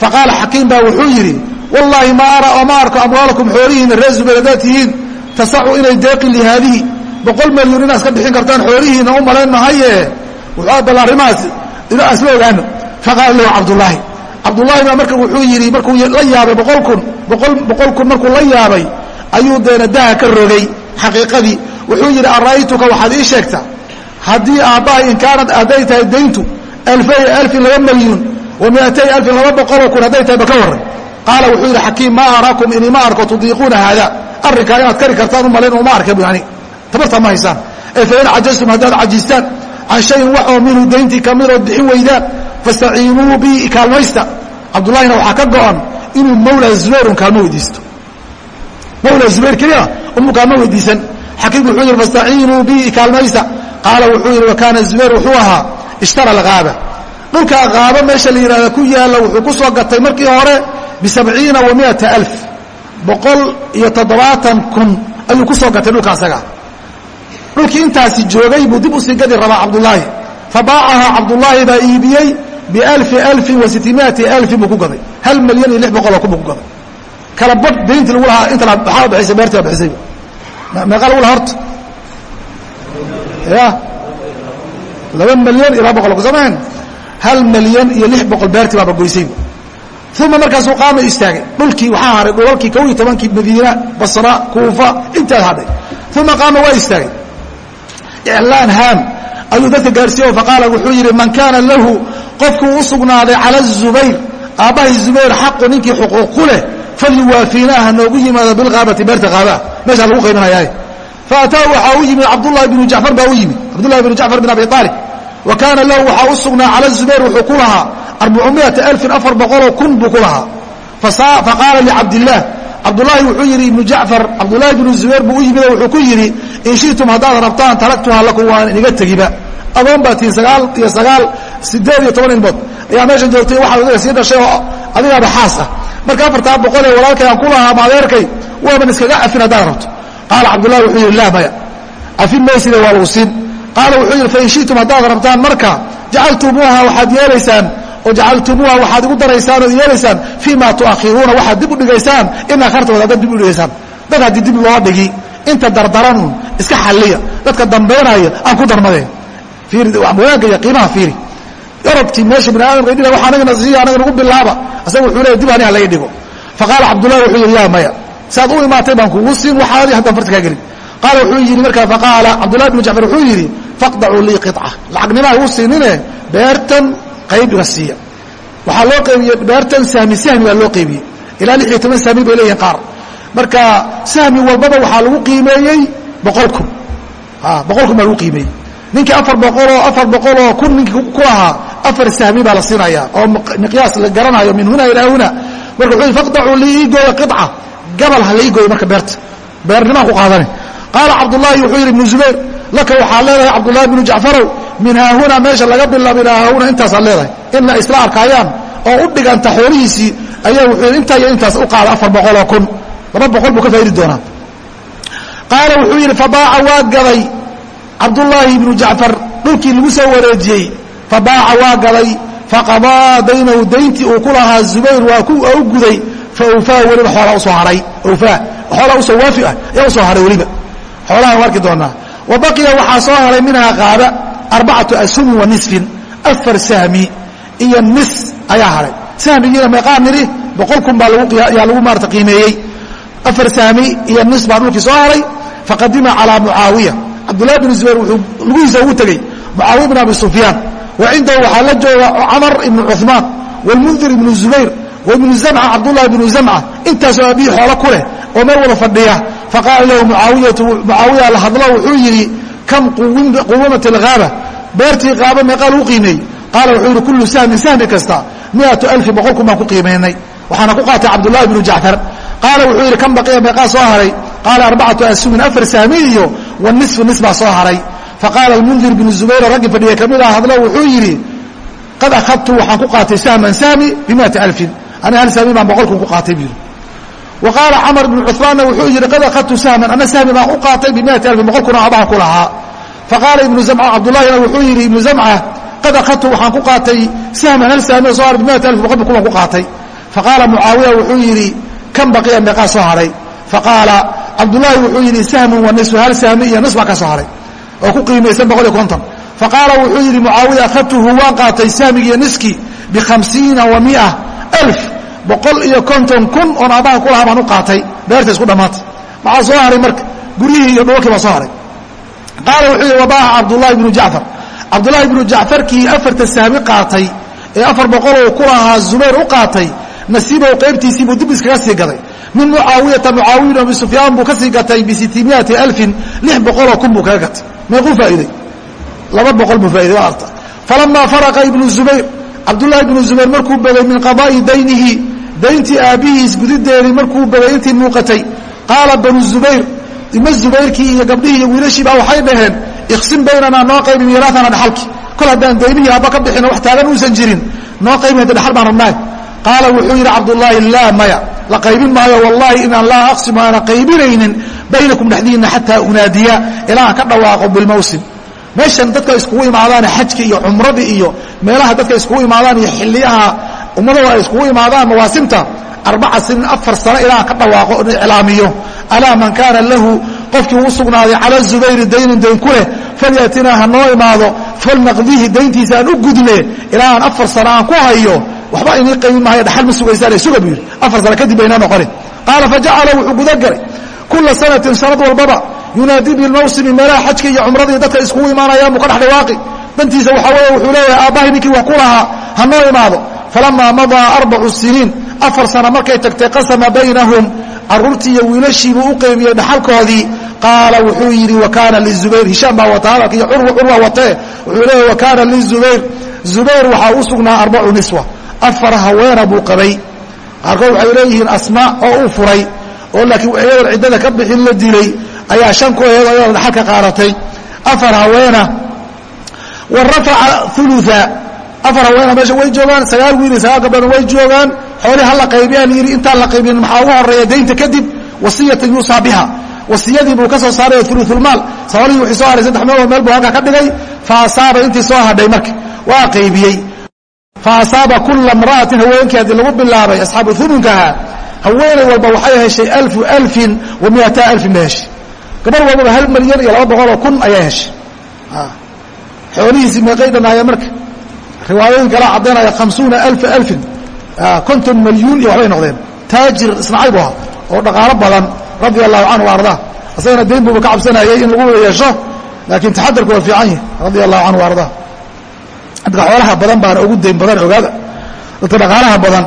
faqaala xakiim baa wuxuu yidhi wallaahi ma ara oo ma arko amwaalakum xoolihiina reer zubayr tihiin tasacu inay deeqin lihaadihi boqol malyuun inaad iska bixin kartaan xoolihiina u malayn mahaye bal arrimahaas isla ogaano faqaala lahu cabdullaahi cabdullaahi baa marka wuxuu yidhi markuu la yaabay boqol kun boqol kun markuu la yaabay ayuu deena daha ka rogay xaqiiqadii. Wuxuu yidhi ara'aytuka waxaad ii sheegtaa haddii aabbahay in kaanad hadday tahay dayntu alfay alfin laba malyuun wa miatay alfin laba boqoloo kun hadday tahay ba ka warran. Qaala wuxuu yidhi xakiim maa araakum inima arko tudiiquuna haada. Arrinkaa inaad kari kartaan u malayn uma arka yani tabartaa ma haysaan. Ee fain cajastum haddaad cajistaan can shayin wax oo minhu dayntii kamidood bixin weydaan fastaciinuu bi kaalmaysta cabdullahina waxaa ka go'an inuu mawla zubayr un kaalmo weydiisto mawla zubayr keliya umu kaalmo weydiisan xakiim wuxuu yidhi fastaciinuu bi kaalmaysta qaala wuxuu yidhi wa kaana zubayr wuxuu ahaa ishtara alghaaba dhulkaa qaaba meesha la yidhahda ku yaalla wuxuu ku soo gatay markii hore bisabciina wa miata alf boqol iyo toddobaatan kun ayuu ku soo gatay dhulka asaga dhulkii intaasi joogay buu dib u sii gadi rabaa cabdullaahi fabaacahaa cabdullaahi baa iibiyey bialfi alfin wa sitimiati alfin buu ku gaday. hal milyan iyo lix boqoloo kun buu ku gaday. kala badh dayntii lagu lahaa inta maxaa bixisay beertii baa bixisay meeqa lagu laha horta ya laba milyan iyo laba boqol kusamayn hal milyan iyo lix boqol beertii baaba goysay uma markaasuu qaama istaagay dhulkii waxaa haray dhulalkii kow iyo tobankii madiina basra kuufa intaad hadhay uma qaama waa istaagay iclaan haam ayuu dadka gaarsiiye faqaala wuxuu yidhi man kaana lahu qofkuu u sugnaaday cala zubayr. Aabbahay zubayr xaqu ninkii xuquuq ku leh falyuwaafiinaa ha noogu yimaado bilkaabati beerta qaabaa meeshaa lagu qaybinayaa faataahu waxaa u yimid cabdullahi binu jacfar baa u yimid. Cabdullahi binu jacfar bin abi aalib wa kaana lahu waxaa u sugnaa cala zubayr wuxuu ku lahaa arbacumiata alfin afar boqoloo kun buu ku lahaa. Faqaala licabdillaah cabdulaahi wuxuu yidhi ibnu jacfar cabdulaahi bnu zubayr buu u yimid wuxuu ku yidhi in shitum haddaad rabtaan taraktuha lakum waan iniga tegiba adoon baa tiin sagaal iyo sagaal sideed iyo toban ilmood. Ayaa meeshan joogtay waxaa sii dhashay oo adigaaba xaas ah. Marka afartaa boqol ee walaalkay aan ku lahaa maadeerkay waaban iskaga cafin haddaad rabto. Qaala cabdullahi wuxuu yidhi laa maya. Cafin mayside waa lagu siin. Qaala wuxuu yidhi fain shitum haddaad rabtaan marka jacaltumuuha waxaad yeelaysaan oo jacaltumuuha waxaad igu daraysaan ood yeelaysaan fii ma tuakhiruuna waxaad dib u dhigaysaan in akhartooda haddaad dib u dhigaysaan. Dad haddii dib loo dhigi inta dardaranun iska xalliya dadka dambaynaya aan ku darmadeen qiimaha fiiri. Orodkii meesha bini aadamka dhila waa anagana siiya anaga nagu bilaaba. Asaga wuxuu leeya dib ani ha laga dhigo. Faqaala cabdullahi wuxuu yidhi yaa maya saad u imaatay baan kugu siin waxaadi haddaan farti kaa gelin qaala wuxuu yidhi markaa faqaala cabdullahi bnu jacfar wuxuu yidhi faqdacuu lii qiطca lacagnimaa igu siinine beertan qayb iga siiya. Waxaa loo qaybiyey beertan sahmi sahmi baa loo qaybiyey ilaa lix iyo toban sahmi bay leeyihiin qaar. Marka sahmi walbaba waxaa lagu qiimeeyey boqol kun boqol kun baa lagu qiimeeyey ninkii afar boqoloo afar boqoloo kun ninkii ku lahaa afar sahmi baa la siinaya oo miqyaas la garanayo min huna ilaa huna. Marka wuxuu faqdacuu lii ii gooya qiطca gabal ha la ii gooyo marka beerta. Beernimaan ku qaadane qaala cabdullaahi wuxuu yidhi ibnu zubayr laka waxaad leedahay cabdullahi bnu jacfarow min haahuna meesha laga bilaabo ilaa haahuna intaasaad leedahay. In la isla arkaayaan oo u dhiganta xoolihiisii ayaa wuxuu yidhi intaa iyo intaas u qaada afar boqoloo kun. Laba boqol buu ka faa'idi doonaa. Qaala wuxuu yidhi fabaaca waa gaday cabdullaahi ibnu jacfar dhulkii lagu soo wareejiyey fabaaca waa gaday faqadaa daynahu dayntii uu ku lahaa zubayr waa u guday fa awfaa weliba xoolaa u soo hahay awfaa xoolaa u soo waafi ah ayaa u soo hahay weliba. Xoolahaan arki doonaa. Wa baqiya waxaa soo haray minhaa qaaba arbacatu ashhumin wa nisfin afar sahmi iyo nis ayaa haray. Sahmigiina meeqaa nidhi boqol kun baa yaa lagu maarata qiimeeyey. Afar saami iyo nis baa dhulkii soo haray. Faqadima calaa mucaawiya cabdulahi bn zubayr wuuu lugihiisa ugu tegey mucaawiya bn abi sufyaan wa cindahu waxaa la jooga camar ibnu cumaan wlmundir ibnu zubayr waibnu zamca cabdullahi bnu zamca intaasoo aabihii xoolo ku leh oo meel wada fadhiya. Faqaala lahu muaawiyatu mucaawiya la hadlo wuxuu yidhi kam quwamat alghaaba? Beertii qaaba meeqaa lagu qiimeeyey qaala wuxuu yidhi kullu sahmin sahmi kasta miatu alfi boqolkun baan ku qiimaynay waxaana ku qaatay cabdullahi bnu jacfar qaala wuxuu yidhi kam baqiya meeqaa soo haray? Qaala arbacatu ashumin afar sahmi iyo wanisfu nis baa soo haray. Faqaala almundir bnu zubayr raggii fadhiya ka mid ah hadlo wuxuu yidhi qad akhadtu waxaan ku qaatay sahman sahmi bimiati alfin. Ani hal sahmi baan boqol kun ku qaatay buu yidhi. Wa qaala camar ibnu cuثmaanna wuxuu yidhi qad akhadtu sahman ana sahmi baan u qaatay bimiati alfin. Boqol kun oo abaha ku lahaa. Faqaala ibnu zamca cabdullahina wuxuu yidhi ibnu zamca qad akhadtu waxaan ku qaatay sahman hal sahmi oo soo haray bimiati alfin boqol kun baan ku qaatay. Faqaala mucaawiya wuxuu yidhi kan baqiya meeqaa soo haray? Faqaala cabdullaahi wuxuu yidhi sahmun wa nisfu hal sahmi iyo nis baa ka soo haray oo ku qiimaysan boqol iyo konton. Faqaala wuxuu yidhi mucaawiya akhadtuhu waan qaatay sahmigiiyo niskii bihamsiina wa mia alf boqol iyo konton kun oon aabbaha ku lahaa baan u qaatay beerta isku dhammaatay. Maxaa soo haray marka? Guryihii iyo dhulkii baa soo haray. Qaala wuxuu yidhi wabaaha cabdullaahi bnu jacfar. Cabdullaahi bnu jacfarkii afarta sahmi qaatay ee afar boqoloo ku lahaa zubayr u qaatay nasiibow qaybtiisiibuu dib iskaga sii gaday. Min mucaawiyata mucaawiya abi sufyaan buu ka gatay bisitimiati alfin lix boqoloo kun buu kaga gatay. Meequu faa'iday laba boqol buu faa'iday waa arta falamaa faraqa ibnu zubayr cabdullaahi ibnu zubayr markuu begay min qadaa'i daynihi dayntii aabbihiis gudideedii markuu begay intii muuqatay. Qaala banu zubayr ima zubayrkii iyo gabdhihii iyo wiilashii baa waxay dhaheen iqsim baynanaa noo qaybi miiraatana dhaxalki kol haddaan daynihii aabba ka bixino wax taagan uusan jirin noo qaybi hadda dhaxal baan rabnaay qaala wuxuu yidhi cabdullaahi laa maya. La qaybin maayo wallahi inaan laa aqsimu aana qaybinaynin baynakum dhexdiinna xataa unaadiya ilaa ka dhawaaqo bilmawsim. Meeshan dadka iskugu imaadaan xajka iyo cumradii iyo meelaha dadka iskugu imaadaan iyo xiliyaha ummadahu ay iskugu imaadaan mawaasimta arbaca sinin afar sano ilaa ka dhawaaqo iclaamiyo. Alaa man kaana lahu qofkii uu sugnaaday cala zubayri daynun dayn ku leh falyatinaa ha noo imaado falnaqdihi dayntiisa aan u gudne ilaa aan afar sano aan ku hayo waxba inii qaybin maayo dhaxal ma sugaysaan suga buu yidhi. Afar sano kadib baynaa noqonin. Qaala fajacala wuxuu gudagalay kula sanatin sanad walbaba yunaadii bilmawsimi meelaha xajka iyo cumradii dadka iskugu imaanayaan buu ka dhex dhawaaqi dantiisa waxaa weeye wuxuu leeyahay aabbahay ninkii wax ku lahaa ha noo imaado. Falamaa madaa arbacu siniin afar sano markay tagtay qasama baynahum carruurtii iyo wiilashiibuu u qaybiyey dhaxalkoodii. Qaala wuxuu yidhi wa kaana lizubayr hishaam baa wata hadalka iyo curwa watee. Wuxuu leeyahy wa kaana lizubayr zubayr waxaa u sugnaa arbacu niswa afar haweena buu qabay. Qaarkood waxay leeyihiin asmaa oo uu furay oo laakiin iyadoon ciddada ka bixin la dilay ayaa shan ku aheed ayadoo dhaxalka qaadatay afar haweena wa rafaca ulua afar haweena meesha way joogaan sagaal wiil iyo sagaal gabdhoodna way joogaan. Xoolii hala qaybiyaan yidhi intaan la qaybin maxaa ugu horreeya daynta kadib wasiyatan yuusaa biha. Wasiyadii buu ka soo saaray uluulmaal sabalihii wixii soo haray saddex meelood meel buu halkaa ka dhigay fa asaaba intii soo hadhay marka waa qaybiyey fa asaaba kula mra'atin haweenkii haddii lagu bilaabay asxaabu umunkaha haweenay walba waxay heshay alfu alfin wa miata alfin bay heshay. Gabar walbaba hal milyan iyo laba boqoloo kun ayaa heshay. Xoolihiisii meeqay dhanaayeen marka. Riwaayooyin kalaa caddaynaya hamsuuna alfa alfin. Konton milyuun iyo waxbay noqdeen. Taajir isnacay bu ahaa oo dhaqaalo badan radia allahu canhu ardaa isagana dayn buuba ka cabsanayay in lagu yeesho laakiin taxadarku waa fiican yahi radia allahu canhu ardaa dadka xoolaha badan baana ugu dayn badan ogaada. Dadka dhaqaalaha badan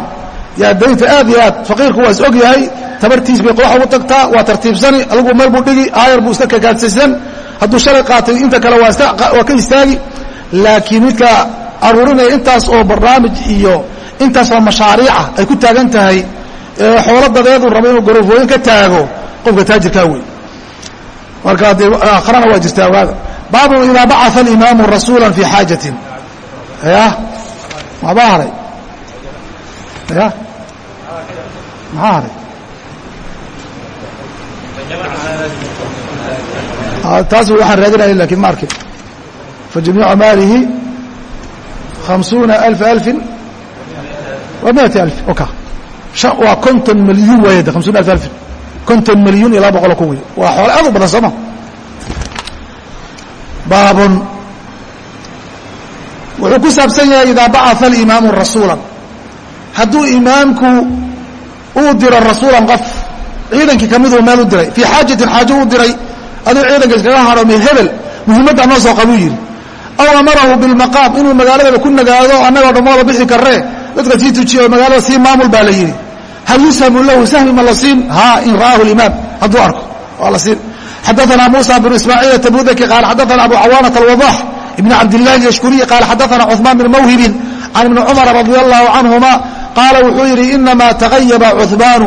yaa daynta aad iyo aad faqiirku waa is og yahay tabartiis bay qodax ugu tagtaa waa tartiibsani adigu meel buu dhigi aayar buu iska kakaadsisan hadduu shalay qaatay inta kale waa ka istaagi. Laakiin midka aruurinaya intaas oo barnaamij iyo intaas oo mashaariica ay ku taagan tahay xoolo dadeedu rabo inuu gorofooyin ka taago qofka taajirkaa wey marka dee aakharana waa jirtaa ogaada. Baabun idaa bacaa alimaamu rasuula fii xaajatin ya? Maxbaa haray ya? Maxaa haray taas waxaan raadinaya laakiin ma arkin. Fajamiicu maalihi hamsuuna alfa alfin wa miati alf. Oka waa konton milyuun waay de hamsuuna alf alfin. Konton milyuun iyo laba boqoloo kun wey waa xoolo aad u badan sooma baabun wuxuu ku saabsan yahay idaa bacaa alimaamu rasuula hadduu imaamku uu diro rasuulan qof ciidankii kamiduu meel u diray fii xaajatin xaajo u diray aduu ciidanka iskaga haro min hebel muhiimadda noo soo qabuu yidhi. Aw amarahu bilmaqaam inuu magaaladaba ku nagaado annagoo dhammooda bixi karree dadka sii tujiyo magaalada sii maamul baa la yidhi. Hal yushamu lahu sahmi ma la siin? Ha in ra'aahu limaam hadduu arko waa la siin. Xadaana musa bnu ismaaciil atabudaki qaal xadaana abu cawaanata alwadax ibn cabdillahi yashkuriyi qaal xadaana cuثmaan bn mawhibin can ibni cumar radi allahu canhuma qaala wuxuu yidhi inamaa tagayaba cuثmaanu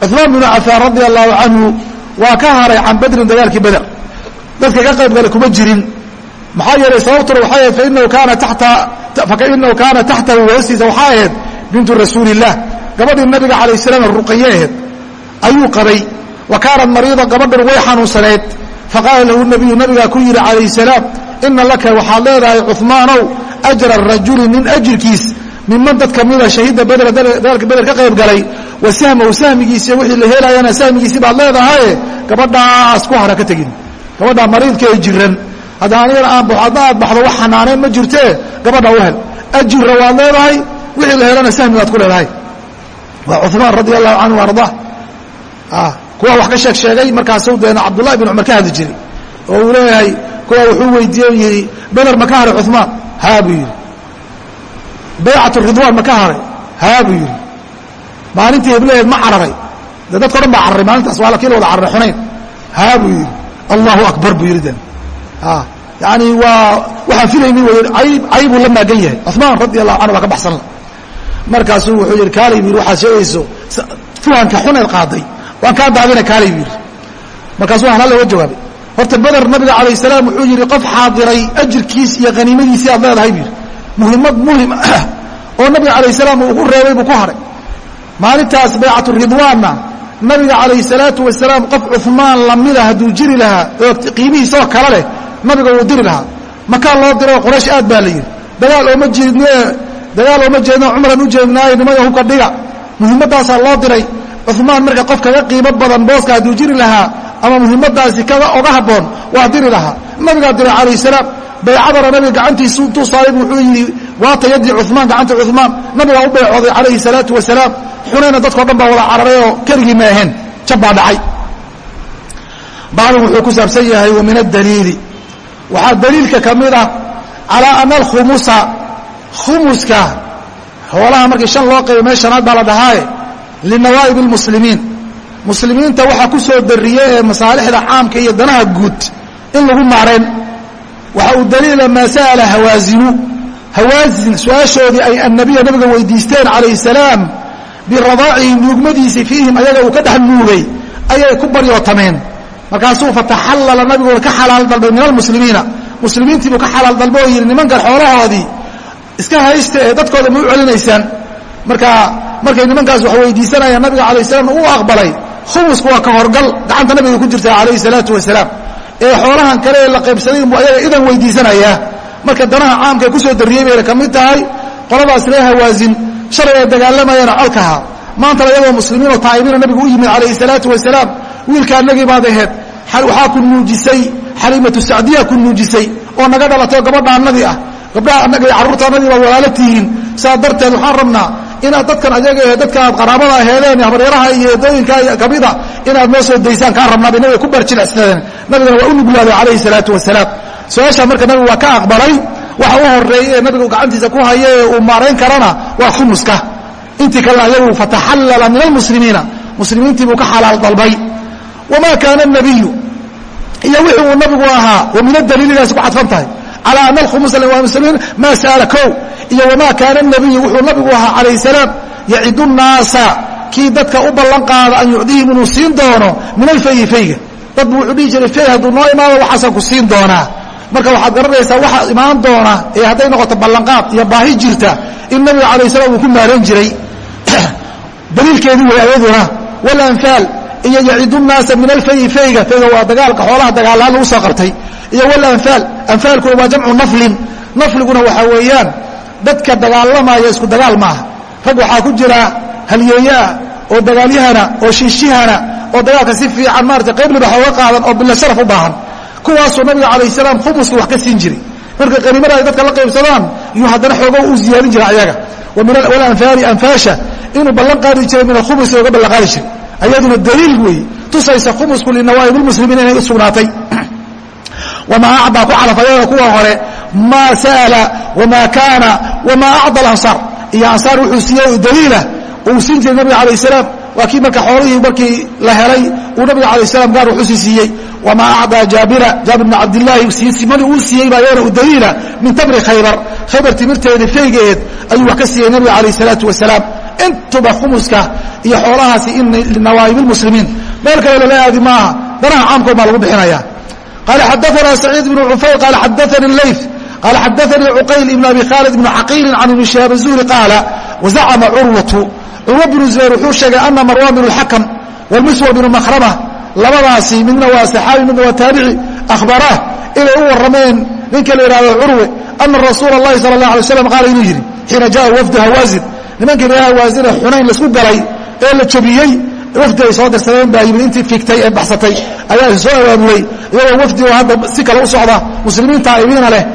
cuثmaan bnu cafaan radi allahu canhu waa ka haray can badrin dagaalkii beder dadka ka qayb gala kuma jirin maxaa yeelay sababtuna waxay ahayd fainahu kaana taxtahu hoostiisa waxaa ahayd bintu rasuuli illah gabadhii nabiga calayh salaam ruqaye ahayd ayuu qabay wa kaanat mariida gabadhan way xanuunsaneed faqaala lahu nabiyu nabigaa ku yidhi calayh salaam ina laka waxaad leedahay cumaanow ajra rajuli nin ajirkiis miman dad kamida dagaalka beder ka qayb galay. Wa sahmahu sahmigiisi wixii la helayana sahmigiisi baad leedahaye gabadhaas ku hara ka tegin. Gabadhaa mariidka ee jiran hadda anigana aan baxo hadda aad baxdo wax xanaanayn ma jirtee gabadha u hel. Ajirra waad leedahay wixii la helana sahmi ku leedahay. Waa cumaan radi allahu canhu arda kuwa wax ka sheeg sheegay markaasu deena cabdullahi bin cumar ka hadli jiray. Oo uu leeyahay kuwa wuxuu weydiiye yidhi beder ma ka haray cumaan haa buu yidhi. Baycat ridwaan ma ka haray? Haa buu yidhi. Maalintii heblaheed ma cararay. De dadka o dhan baa cararay maalintaas waa kii la wada cararay xunayn. Haa buu yidhi. Allahu akbar buu yidhi den yani waa waxaan filayni wy ayb caybuu la maagan yahay. Cumaan radi allahu canhu baa ka baxsanla markaasuu wuxuu yidhi kaalay bu yidhi waxaad sheegayso fuhanka xuneed qaaday. Waan kaa daadina kaalay bu yidhi. Markaasuu waxaan alla uga jawaabay horta beder nabiga calayh salaam wuxuu yidhi qof xaadiray ajirkiis iyo haniimadiisii aad leedahay bu yidhi. Muhimad muhiim ah oo nabiga calayh salaam uu ugu reebay buu ku haray. Maalintaas baycatu ridwaanna nabiga calayh salaatu wasalaam qof cumaan lamida hadduu jiri lahaa oo qiimihiisoo kale leh nabiga wuu diri lahaa. Makaa loo diro qoraysh aad baa la yidhi. Dagaal ooma jeedne dagaal ooma jeedno cumran u jeednaayo nimada hubka dhiga. Muhiimaddaasaa loo diray. Cumaan marka qof kaga qiimo badan booska hadduu jiri lahaa ama muhiimadaasi kaga oga habboon. Waa diri lahaa. Nabigaa diray calayh salaam baycadana nabiga gacantiisu intuu saaray wuxuu yidhi waata yadii cumaan gacanta cumaan nabigaa u baycooday calayhi salaatu wasalaam. Xunayna dadkao dhan baa wada cararay oo keligii ma ahayn. Jab baa dhacay. Bacdun wuxuu ku saabsan yahay wa min adaliili waxaa daliilka ka mid ah calaa ana alkhumusa. Khumuska xoolaha markii shan loo qaybo meel shanaad baa la dhahaaye linawaa'ib اlmuslimiin muslimiinta waxaa ku soo dariye ee masaalixda caamka iyo danaha guud in lagu maareen. Waxa uu daliila maa sa'ala hawaazinu. Hawaazin su'aashoodii ay annabiya nabiga weydiisteen calayh salaam biradaacihi nuugmadiisii fiihim ayaga uu ka dhex nuugay ayay ku baryootameen markaasuu fataxallala nabigu ka xalaal dalbay min almuslimiina muslimiintiibuu ka xalaal dalbo oo yidhi nimankan xoolahoodii iska haysta ee dadkooda ma u celinaysaan. Marka markay nimankaas wax weydiisanayaan nabiga calayh salaamna uu aqbalay khumusku waa ka horgal. Gacanta nabiga ku jirta calayhi salaatu wasalaam. Ee xoolahan kale ee la qaybsaday inbuu ayaga idan weydiisanayaa. Marka danaha caamka ee ku soo darriyey bayna ka mid tahay. Qoladaas lee hawaasin. Shalay ay dagaalamayeen colkaha maantana muslimiin oo taa'imiina nabigu u yimid calayhi salaatu wasalaam. Wiilka annagii baad aheed waxaa ku nuujisay? Xaliimatu sacdiya ku nuujisay. Oo naga dhalatay oo gabadha annadii ah. Gabdhaha annaga iyo carruurta annadii baad walaalo tihiin. Saa darteed waxaan rabnaa inaad dadkan ayaga dadka aad qaraabada aheedeen habaryaraha iyo eedooyinka kamida inaad noo soo daysaan kaa rabnaa bay nabiga ku barjilcsadeen nabigana waa u nuglaaday calayhi salaatu wasalaam. Su'aashaa marka nabigu waa ka aqbalay waxa u horeeyey ee nabigu gacantiisa ku haya ee uu maarayn karana waa khumuska. Intii kalena ayagu fataxallala min almuslimiina muslimiintii buu ka xalaal dalbay. Wamaa kaana nabiyu iyo wixii uu nabigu ahaa wa min adaliiligaasi ku cadfan tahay calى ana alkhumusa limuslimiin maa sa'ala iyo wamaa kaana nabiyu wuxuu nabigu ahaa calayh salaam yacidu nnaasa kii dadka u ballan qaada an yucdihim inuu siin doono min alfayhi fayga dad buu wuxuu dhihi jiray fay hadduu noo imaado waxaasaan ku siin doonaa marka waxaad garanaysaa waxa imaan doona ee hadday noqoto ballanqaad iyo baahi jirta in nabiga calayh salam uu ku maaran jiray daliilkeedii way ayaduna walanfaal iyo yacidu nnaasa min alfayhi fayga fayga waa dagaalka xoolaha dagaalahaan lagu soo qabtay iyo walanfaal anfaalkuna waa jamcu naflin. Nafliguna waxaa weeyaan dadka dagaalamaya isku dagaal maaha. Rag waxaa ku jira halyeeyaa oo dagaalyahana oo shiishihana oo dagaalka si fiican maarata qayb libax oga qaadan oo bila sharaf u baahan. Kuwaasuu nabiga calayh salaam khumuska wax ka siin jiray. Markay qaniimada ay dadka la qaybsadaan iyuu haddana xoogo u ziyaadin jira ayaga. Walanfaali anfaasha inuu ballan qaadi jiray min alkhumusi oga ballan qaadi jiray. Ayaduna daliil weeye tusaysa khumusku linawaaib lmuslimiin inay u sugnaatay wamaa acdaa ku calafayada kuwa hore maa sa'ala wamaa kaana wamaa acda alansaar iyo ansaar wuxuu siiye daliilah uu siin jiray nabiga alayh salaam waa kii marka xoolihii markii la helay uu nabiga alayh salaam gaar wuxuusi siiyey wamaa acdaa jaabira jaabir bn cabdilaahi siisimani uu siiyey baa iyadana u daliila min tamri khaybar khaybar timirteedii faygeed ayuu wax ka siiyey nabiga alayh salaatu wasalaam intuba khumuska iyo xoolahaasi in linawaaib lmuslimiin meel kale lala aadi maaha danaha caamkood baa lagu bixinaya qaala xadaana saciid bnu cufayr qaala xadaanii layf qaala xadaanii cuqayl ibn abi khaalid ibn caqiilin can ibni shihaab zuhri qaala wazacama curwatu curwa bnu zubayr wuxuu sheegay ana marwan bn اxakam wاlmiswar bnu makhrama labadaasi midna waa saxaabi midna waa taabici akhbaraah inay u warrameen ninka la yidhahdo curwe ana rasuula اllahi sala اlah alay slam qaala inuu yidhi xiina jaءa wafdu hawaazin nimankii reer hawaazine xunayn laisku galay ee la jabiyey wafdi ay soo dirsadeen baa yimid intii figtay ee baxsatay ayaa soo abaabulay iyagoo wafdi oo hadda si kale u socda muslimiin taa'ibiina leh.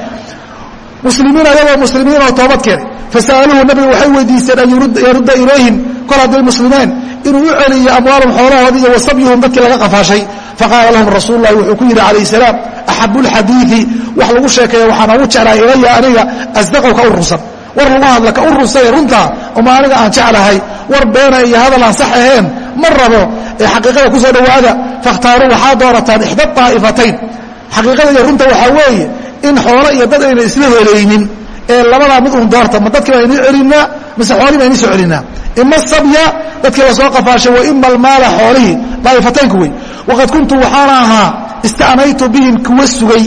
Muslimiin ayagoo muslimiin oo toobad keenay fasa'aluhu nabiga waxay weydiisteen an yarudda ilayhim kol hadday muslimeen inuu u celiyo amwaalum xoolahoodii iyo wasabyuhum dadkii laga qafaashay. Faqaala lahum rasuul lahi wuxuu ku yidhi calayh salaam axabu lxadiidi wax lagu sheekeeya waxaan ugu jeclahay ilaya aniga asdaqow ka u runsan war lagu hadla ka u runsaye runtaa uma aniga aan jeclahay. War beena iyo hadal aan sax ahayn ma rabo ee xaqiiqada ku soo dhowaada fakhtaaruu waxaa doorataan ixda aa'ifatayn xaqiiqada iyo runta waxaa weeye in xoolo iyo dad ayna isla helaynin ee labadaa mid un doorta ma dadkii baa inii celinaa mise xoolihii baa inii soo celinaa? Ima sabya dadkii la soo qafaashay wa ima almaala xoolihii daa'ifataynku wey. Waqad kuntu waxaana ahaa ista'naytu bihim kuwa sugay.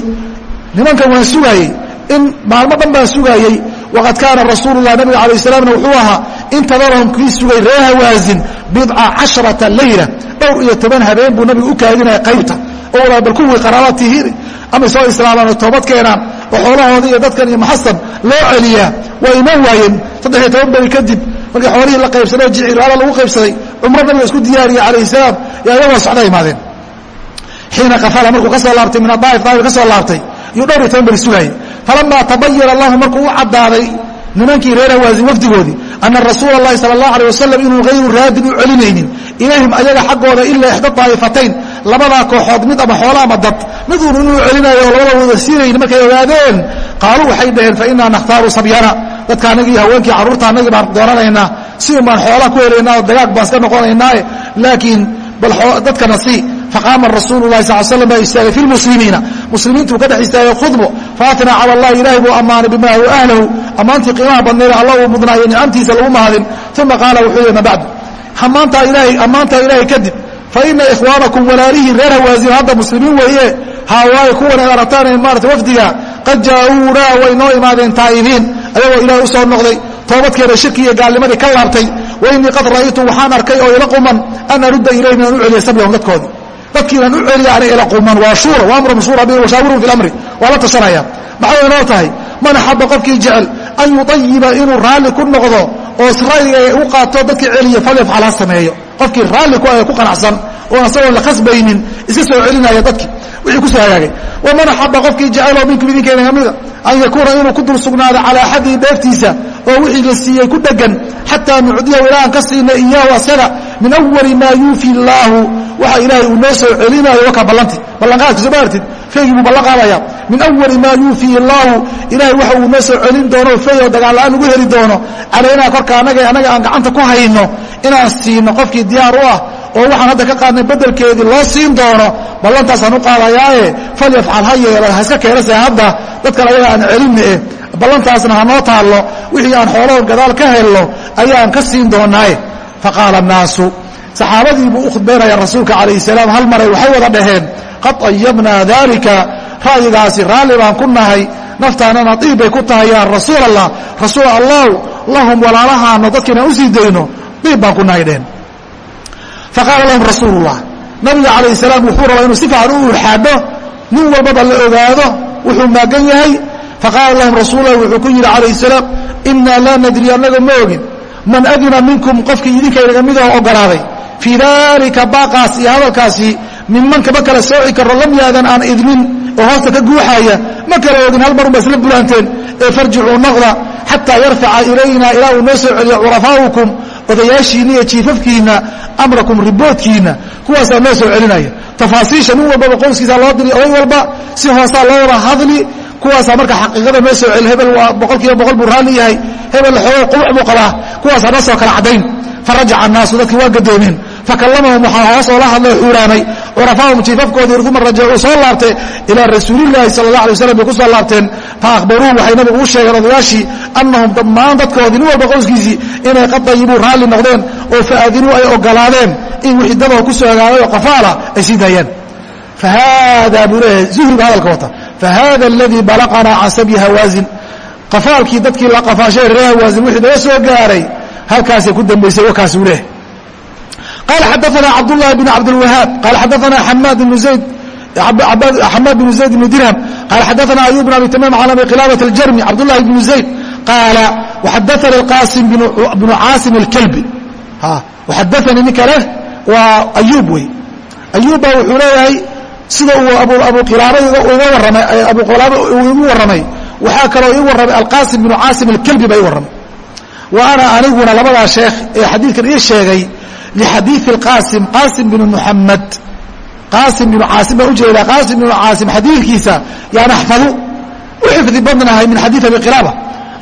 Nimankan waan sugaayey in maalmo dhan baan sugaayey waqad kaana rasuululah nabiga alayh salaamna wuxuu ahaa intadarahum kii sugay reer hawaasin bidca casharata layla dhowr iyo toban habeen buu nabigu u kaadinaya qaybta walaa bal kuwii qaraabatihi amay soo islaamaan oo toobad keenaan oo xoolahoodii iyo dadkan iyo maxasan loo celiyaa waa iman waayeen saddexiyo toban beri kadib markii xoolihii la qaybsaday oo jiciraala lagu qaybsaday cumro nabiga isku diyaariya calayh salaam yaa iyagoo socda imaadeen xiina kafala markuu ka soo laabtay min adaaif daa'if ka soo laabtay iyuu dhowr iyo toban beri sugaayey falamaa tabayana lahu markuu u caddaaday nimankii reer hawaasin wafdigoodii ana rasuula اlahi sal اlahu alيه wasalam inuu hayru raadin u celinaynin ilayhim ayaga xaggooda ilaa ixda daa'ifatayn labadaa kooxood mid ama xoolo ama dad mid uun inuu celinayo oo labada wada siinayni markay ogaadeen qaaluu waxay dhaheen fainaa nakhtaaru sabyana dadka anagii haweenkii carruurta anagii baan doonanaynaa si un baan xoolaa ku helaynaa oo dagaag baan iska noqonaynaaye laakiin bal dadkana sii faqaama rasuulu lahi sal slam baa istaagay fi lmuslimiina muslimiintuu ka dhex istaagay khudbo faatnaa cala allahi ilahay buu ammaanay bima hu ahlahu ammaantii qiimaha badnayd alla uu mudnaayo nicamtiisa lagu mahadin uma qaala wuxuu yihi ma bacdu ammaantaa ilaahay kadib faina ikhwaanakum walaalihiin reer hawaasin hadda muslimiin weeye haawaaye kuwan ay aragtaan maarata wafdiga qad jaa'uunaa way noo imaadeen taa'ibiin ayagoo ilahay u soo noqday toobadkeena shirki iyo gaalnimadii ka laabtay wainii qad ra'aytu waxaan arkay oo ila quman an arudda ilayhim inaan u celiya sabyahum dadkoodii dadkiinan u celiya ana ila quman waa shuura wa amrun shuura bi washaawirun fi lamri waa la tashanaya. Maxay inoo tahay? Man axaba qofkii jecel an yuayiba inuu raalli ku noqdo oo ra'yiga u qaato dadkii celiya falyafcal ha sameeyo. Qofkii raalli ku ah ku qanacsan oon asagoon la khasbaynin iska soo celinaya dadki wixii ku soo hagaagay. Waman axaba qofkii jeceloo minkum idinkeena kamida an yakuuna inuu ku dul sugnaado calaa axadihi dheeftiisa oo wixii la siiyey ku dhegan xataa nucdiyahu ilaahan ka siina iyaahu asaga min awali maa yuufi illaahu waxa ilaahay uu noo soo celinayo wakaa ballanti. Ballanqaadka soo ma artid feygii buu ballan qaadaya min awali maa yuufii illaahu ilahay waxa uu noo soo celin doono fey oo dagaal la'aan ugu heli doono. Calaynaa korka annaga annaga aan gacanta ku hayno inaan siino qofkii diyaar u ah oo waxaan hadda ka qaadnay bedelkeedii loo siin doono. Ballantaasaan u qaadayaae falyafcal ha yeelo ha iska keenase hadda. Dadkan ayaga aan celinna eh ballantaasna hanoo taallo. Wixii aan xoolaho gadaal ka helno ayaan ka siin doonaaye faqaala annaasu saxaabadii u khudbaynaya rasuulka calayh salaam hal maray waxay wada dhaheen qad ayabnaa daalika ra'yigaasi raalli baan ku nahay naftaanana diib bay ku tahay yaa rasuul allah rasuul allahu lahum walaalahaano dadkiinaan u sii dayno diib baan ku nahay dheheen faqaala lahum rasuulullah nabiga calayh salaam wuxuu rabaa inuu si fiican u urxaadho nin walbaba la ogaado wuxuu maagan yahay. Faqaala lahum rasuululah wuxuu ku yidhi calayh salaam inaa laa nadri annaga ma ogin man adina minkum qofkii idinkaynaga midoo ogolaaday fii daalika baaqaas iyo hadalkaasi minman kama kala sooci karo lam yaadan aan idmin oo hoosta ka guuxaaya ma kala ogin hal marun isla bulaanteen ee farjicuu noqda xataa yarfaca ilayna ilaa uu noo soo celiyo curafaa'ukum odayaashiinna iyo jiifafkiinna amrakum riboodkiinna kuwaasaa noo soo celinaya tafaasiisha nin walbaba qowskiisa loo diri oday walba si hoosaa loo wada hadli kuwaasaa marka xaqiiqada noo soo celi hebel waa boqol kiiba boqol buu raalli yahay hebel xoogo qubuc buu qabaa kuwaasaa noo soo kala caddayn farajaca annaasu dadkii waa gadoomeen. Fakalamahum waxaa hoos oo la hadlay xuuraanay curafaahum jiifafkoodii uma rajacuu soo laabtay ilaa rasuulilaahi sala allah alay waslam bay ku soo laabteen. Fa akhbaruuhu waxay nabigu u sheegeen odayaashii annahum dhammaan dadkoodii nin walba qowskiisii inay qad raalli noqdeen oo faadinuu ay ogolaadeen in wixii dadoo ku soo hagaagay oo qafaala ay sii daayaan fahaada buu leeyahay zuhri ba hadalka wata. Fahaada aladii balaqanaa can sabyi qafaalkii dadkii la qafaashay reer hawaazin wixii naga soo gaaray halkaasay ku dambaysay wakaasuu leehay qaala xadaanaa cabdullahi bn cabdilwahaab qaala xadaanaa xamaad bnu zayd xamaad bnu zayd bnu dirham qaala xadaanaa ayub bn abi tamaam can abi qilaabat aljarmi cabdullahi bnu zayd qaala waxadaanii qaasim bnu caasim alkelbi waxadaanii ninka leh waa ayuub wey. Ayuub baa wuxuu leeyahay sida uu abu qilaaba iga warramay abu qilaaba igu warramay waxaa kaloo ii warramay alqaasim bnu caasim alkelbi baa ii warramay wa ana aniguna labadaa sheekh ee xadiidkan ii sheegay lixadiidi qaasim qaasim binu muxamed qaasim binu caasim baan u jeedaa qaasim binu caasim xadiidkiisa yaan axfadu. U xifdi badnahay min xadiid abi qilaaba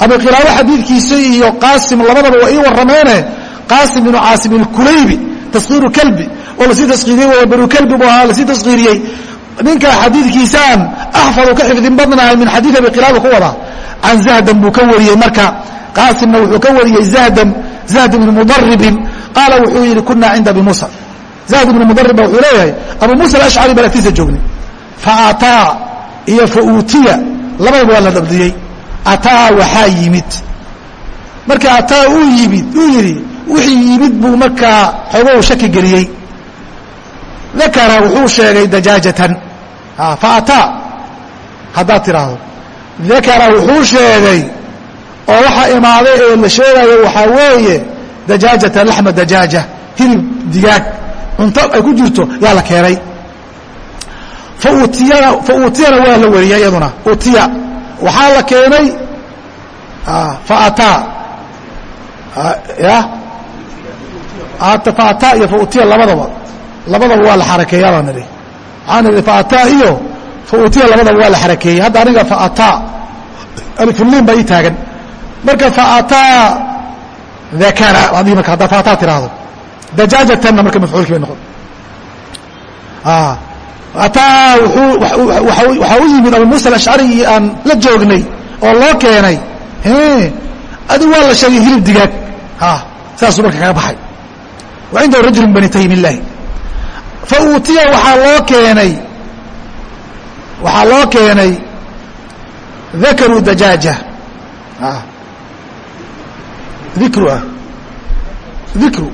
abi qilaaba xadiidkiisa iyo qaasim labadaba waa ii warrameyne qaasim binu caasim alkulaybi taskiiru kalbi. Oo la sii taskiiriyey waa banu kalbi bu ahaa la sii taskiiriyey ninka xadiidkiisaan axfadu ka xifdin badnahay min xadiiث abi qilaaba ku wada can zahdan buu ka wariyey marka qaasimna wuxuu ka wariyey zahdan zahd بn mudaribin qaala wuxuu yidhi kunaa cinda abi muusa. Zayd ibnu mudarib ba wuxuu leeyahay abu muusa alashcari baan agtiisa joognay faataa iyo fauutiya labadaba waa la dabdiyey ataa waxaa yimid. Marka ataa uu yimid uu yidhi wixii yimid buu markaa xogow shaki geliyey. Dakara wuxuu sheegay dajaajatan faataa haddaad tidhaahdo dakara wuxuu sheegay oo waxa imaaday ee la sheegayo waxaa weeye dajaajata laxma dajaaja hilib digaag cunto ay ku jirto yaa la keenay. Fautiyana fautiyana waa la wariyay iyaduna. Utiya waxaa la keenay faataa ya faataa iyo fautiya labadaba. Labadaba waa la xarakeeyaa baan idhi waxaan idhi faataa iyo fautiya labadaba waa la xarakeeyey hadda aniga faataa alifulliin baa ii taagan. Marka faataa dakara adii marka haddaa faataa tiraahdo. Dajaajatanna marka mafcuulkii bay noqon. Ataa waxaa u yimid abu muusa alashcari aan la joognay oo loo keenay. Adi waa la sheegay hilib digaag. Saasuu marka kaga baxay. Wa cindahu rajulu min bani taymillaahi fa uutiya waxaa loo keenay waxaa loo keenay dakaru dajaaja. Ikru ah. Ikru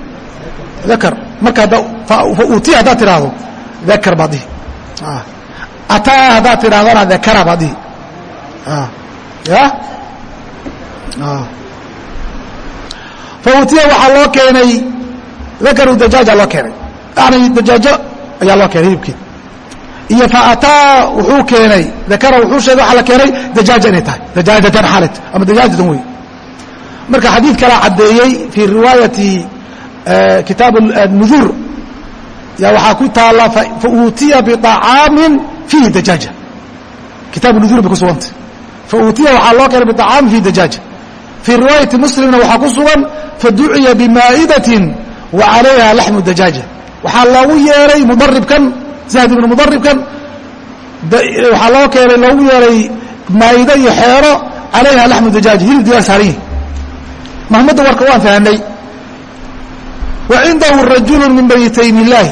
dakar marka fautiya haddaad tidhaahdo dakar baad dhihi. Ataa haddaad tidhahdona dakara baad dhihi. Ya? Fautiya waxaa loo keenay dakaru dajaaja loo keenay yani dajaajo ayaa loo keenay hilibkeed iyo faataa wuxuu keenay dakara wuxuu sheegay waxaa la keenay dajaaja inay tahay. Dajaajatan xaalit ama dajaajatan wey marka xadiid kala caddeeyey fii riwaayati kitaab nudur yaa waxaa ku taalla fauutiya biطacaamin fiihi dajaaja. Kitaab nudur bay ku sugantay fauutiya waxaa loo keenay biطacaamin fiihi dajaaja. Fii riwaayati muslimna waxaa ku sugan faduciya bimaa'idatin wa calayha laxmu dajaaja waxaa loogu yeeray mudaribkan zahd ibnu mudaribkan waxaa loo keenay loogu yeeray maa'ida iyo xeero calayha laxmu dajaaja hilib digaag saaran yihi mahmudda warka waan fahanay. Wa cindahu rajulu min bani taymillaahi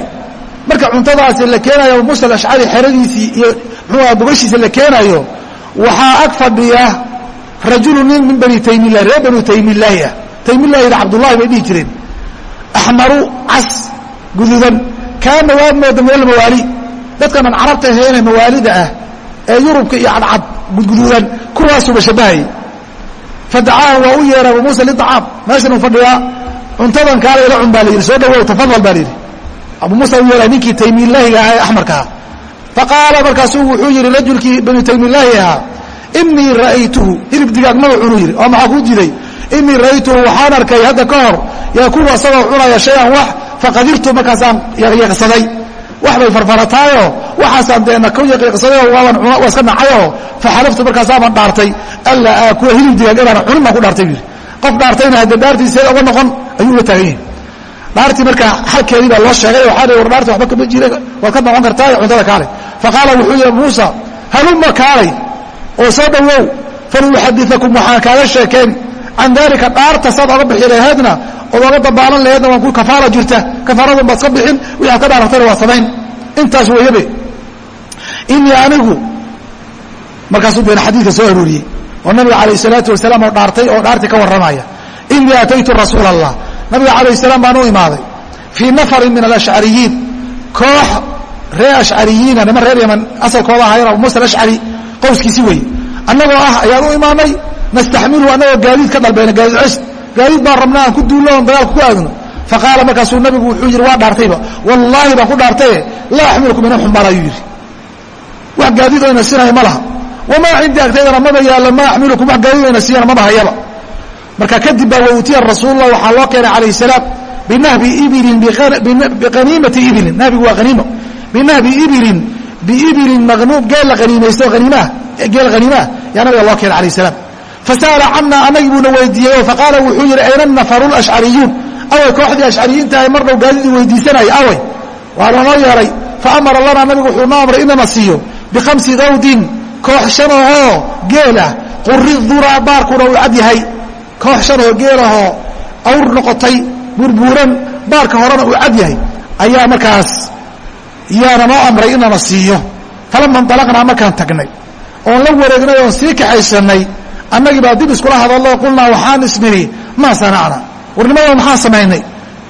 marka cuntadaasi la keenayo abu muusa alashcari xeradiisii iyo muxuuha bogashiisa la keenayo waxaa ag fadhiya rajulu nin min bani taymillahi reer banu taymillaahi ah. Taymillahida cabdullahi bay dhihi jireen. Axmaru cas guduudan kaana waa mooda meel mawaali. Dadkan aan carabta ahaynee mawaalida ah ee yurubka iyo cadcad gudguduudan kuwaasuba shabahayay fadacaahu waa u yeeray abu muusa liacaam meeshan uu fadhiyaa cuntadan kaala ila cun baa la yidhi soo dhawow tafadal baa la yidhi. Abu muusa u yeeray ninkii taymillaahiga ahaa ee axmarka ahaa. Faqaala markaasuu wuxuu yidhi rajulkii banu taymillaahi ahaa inii ra'aytuhu hilib digaag magacunuu yidhi oo maxaa kuu diiday inii ra'aytuhu waxaan arkay hadda ka hor yaakulu asagoo cunaya shayan wax faqadirtu markaasaan yaqiiqsaday wax bay farfarataayo waxaasaan deena ku yaqiiqsaday oo waaban waa iska nacayoo faxalaftu markaasaaban dhaartay allaa aakula hilib digaag inaan cunin baan ku dhaartay buu yidhi. Qof dhaartayna hadde dhaartiiseeda uga noqon ayuu la taagan yahay dhaartii markaa xalkeedii baa loo sheegay waxaa war dhaarti waxba kama jira waad ka noqon kartaa cuntada kaale. Faqaala wuxuu yihi muusa halumma kaalay oo soo dhowow faluuxadiakum waxaan kaaga sheekeen can daalika dhaarta saad oga bixi laheedna ood oga dabaalan laheedna waan ku kafaara jirta kafaaradun baad iska bixin wixi ad ka dhaaratayna waa samayn intaas weeyabe inii anigu markaasuu been xadiidka soo arooriyey oo nabiga calayh salaatu wasalaam oo dhaartay oo dhaartii ka warramaya inii ataytu rasuula allah nabiga calayh salaam baan u imaaday fii nafarin min alashcariyiin koox reer ashcariyiina niman reer yaman asalkooda ahaayeen abu muusa alashcari qowskiisi wey annagoo ah ayaan u imaanay nastaxmiluhu annagoo gaadiid ka dalbayna gaadiid cesd gaadiid baan rabna aan ku duullo oon dagaalka ku aadno. Faqaala markaasuu nabigu wuxuu yidhi waa dhaartayba wallaahi baan ku dhaartaye laa axmilukum ina xumbaar ayuu yidhi. Wax gaadiid oo ina sinaya ma laha. Wamaa cindii agtaydana maba yaalla maa axmilukum wax gaadiid oo siiyana maba hayaba. Marka kadib baa wautiya rasuullah waxaa loo keenay calayh salaam binahbi ibilin biqaniimati ibilin. Nahbigu waa haniimo binahbi ibilin biibilin maqnuub geel la haniimaysto haniimaah geel haniimaah yaa nabiga loo keenay alayh salaam fasa'ala cana anagii buuna weydiiyey oo faqaala wuxuu yidhi ayna nafaru lashcariyuun away kooxdii ashcariyiinta ahay mar dhow gaadidii weydiisanayay away waa lanoo yeelay faamara lanaa nabigu wuxuu noo amray inana siiyo bikhamsi dawdin koox shan ahoo geel ah quri duraa baarkuna uu cad yahay koox shan oo geelahoo awr noqotay burbuuran baarka horena uu cad yahay ayaa markaas yaana noo amray inana siiyo falama nalaqnaa markaan tagnay oon la wareegnay oon sii kaxaysanay annagii baa dib iskula hadallo qulnaa waxaan isnidhi maa sanacna. Warnimadoo maxaan samaynay?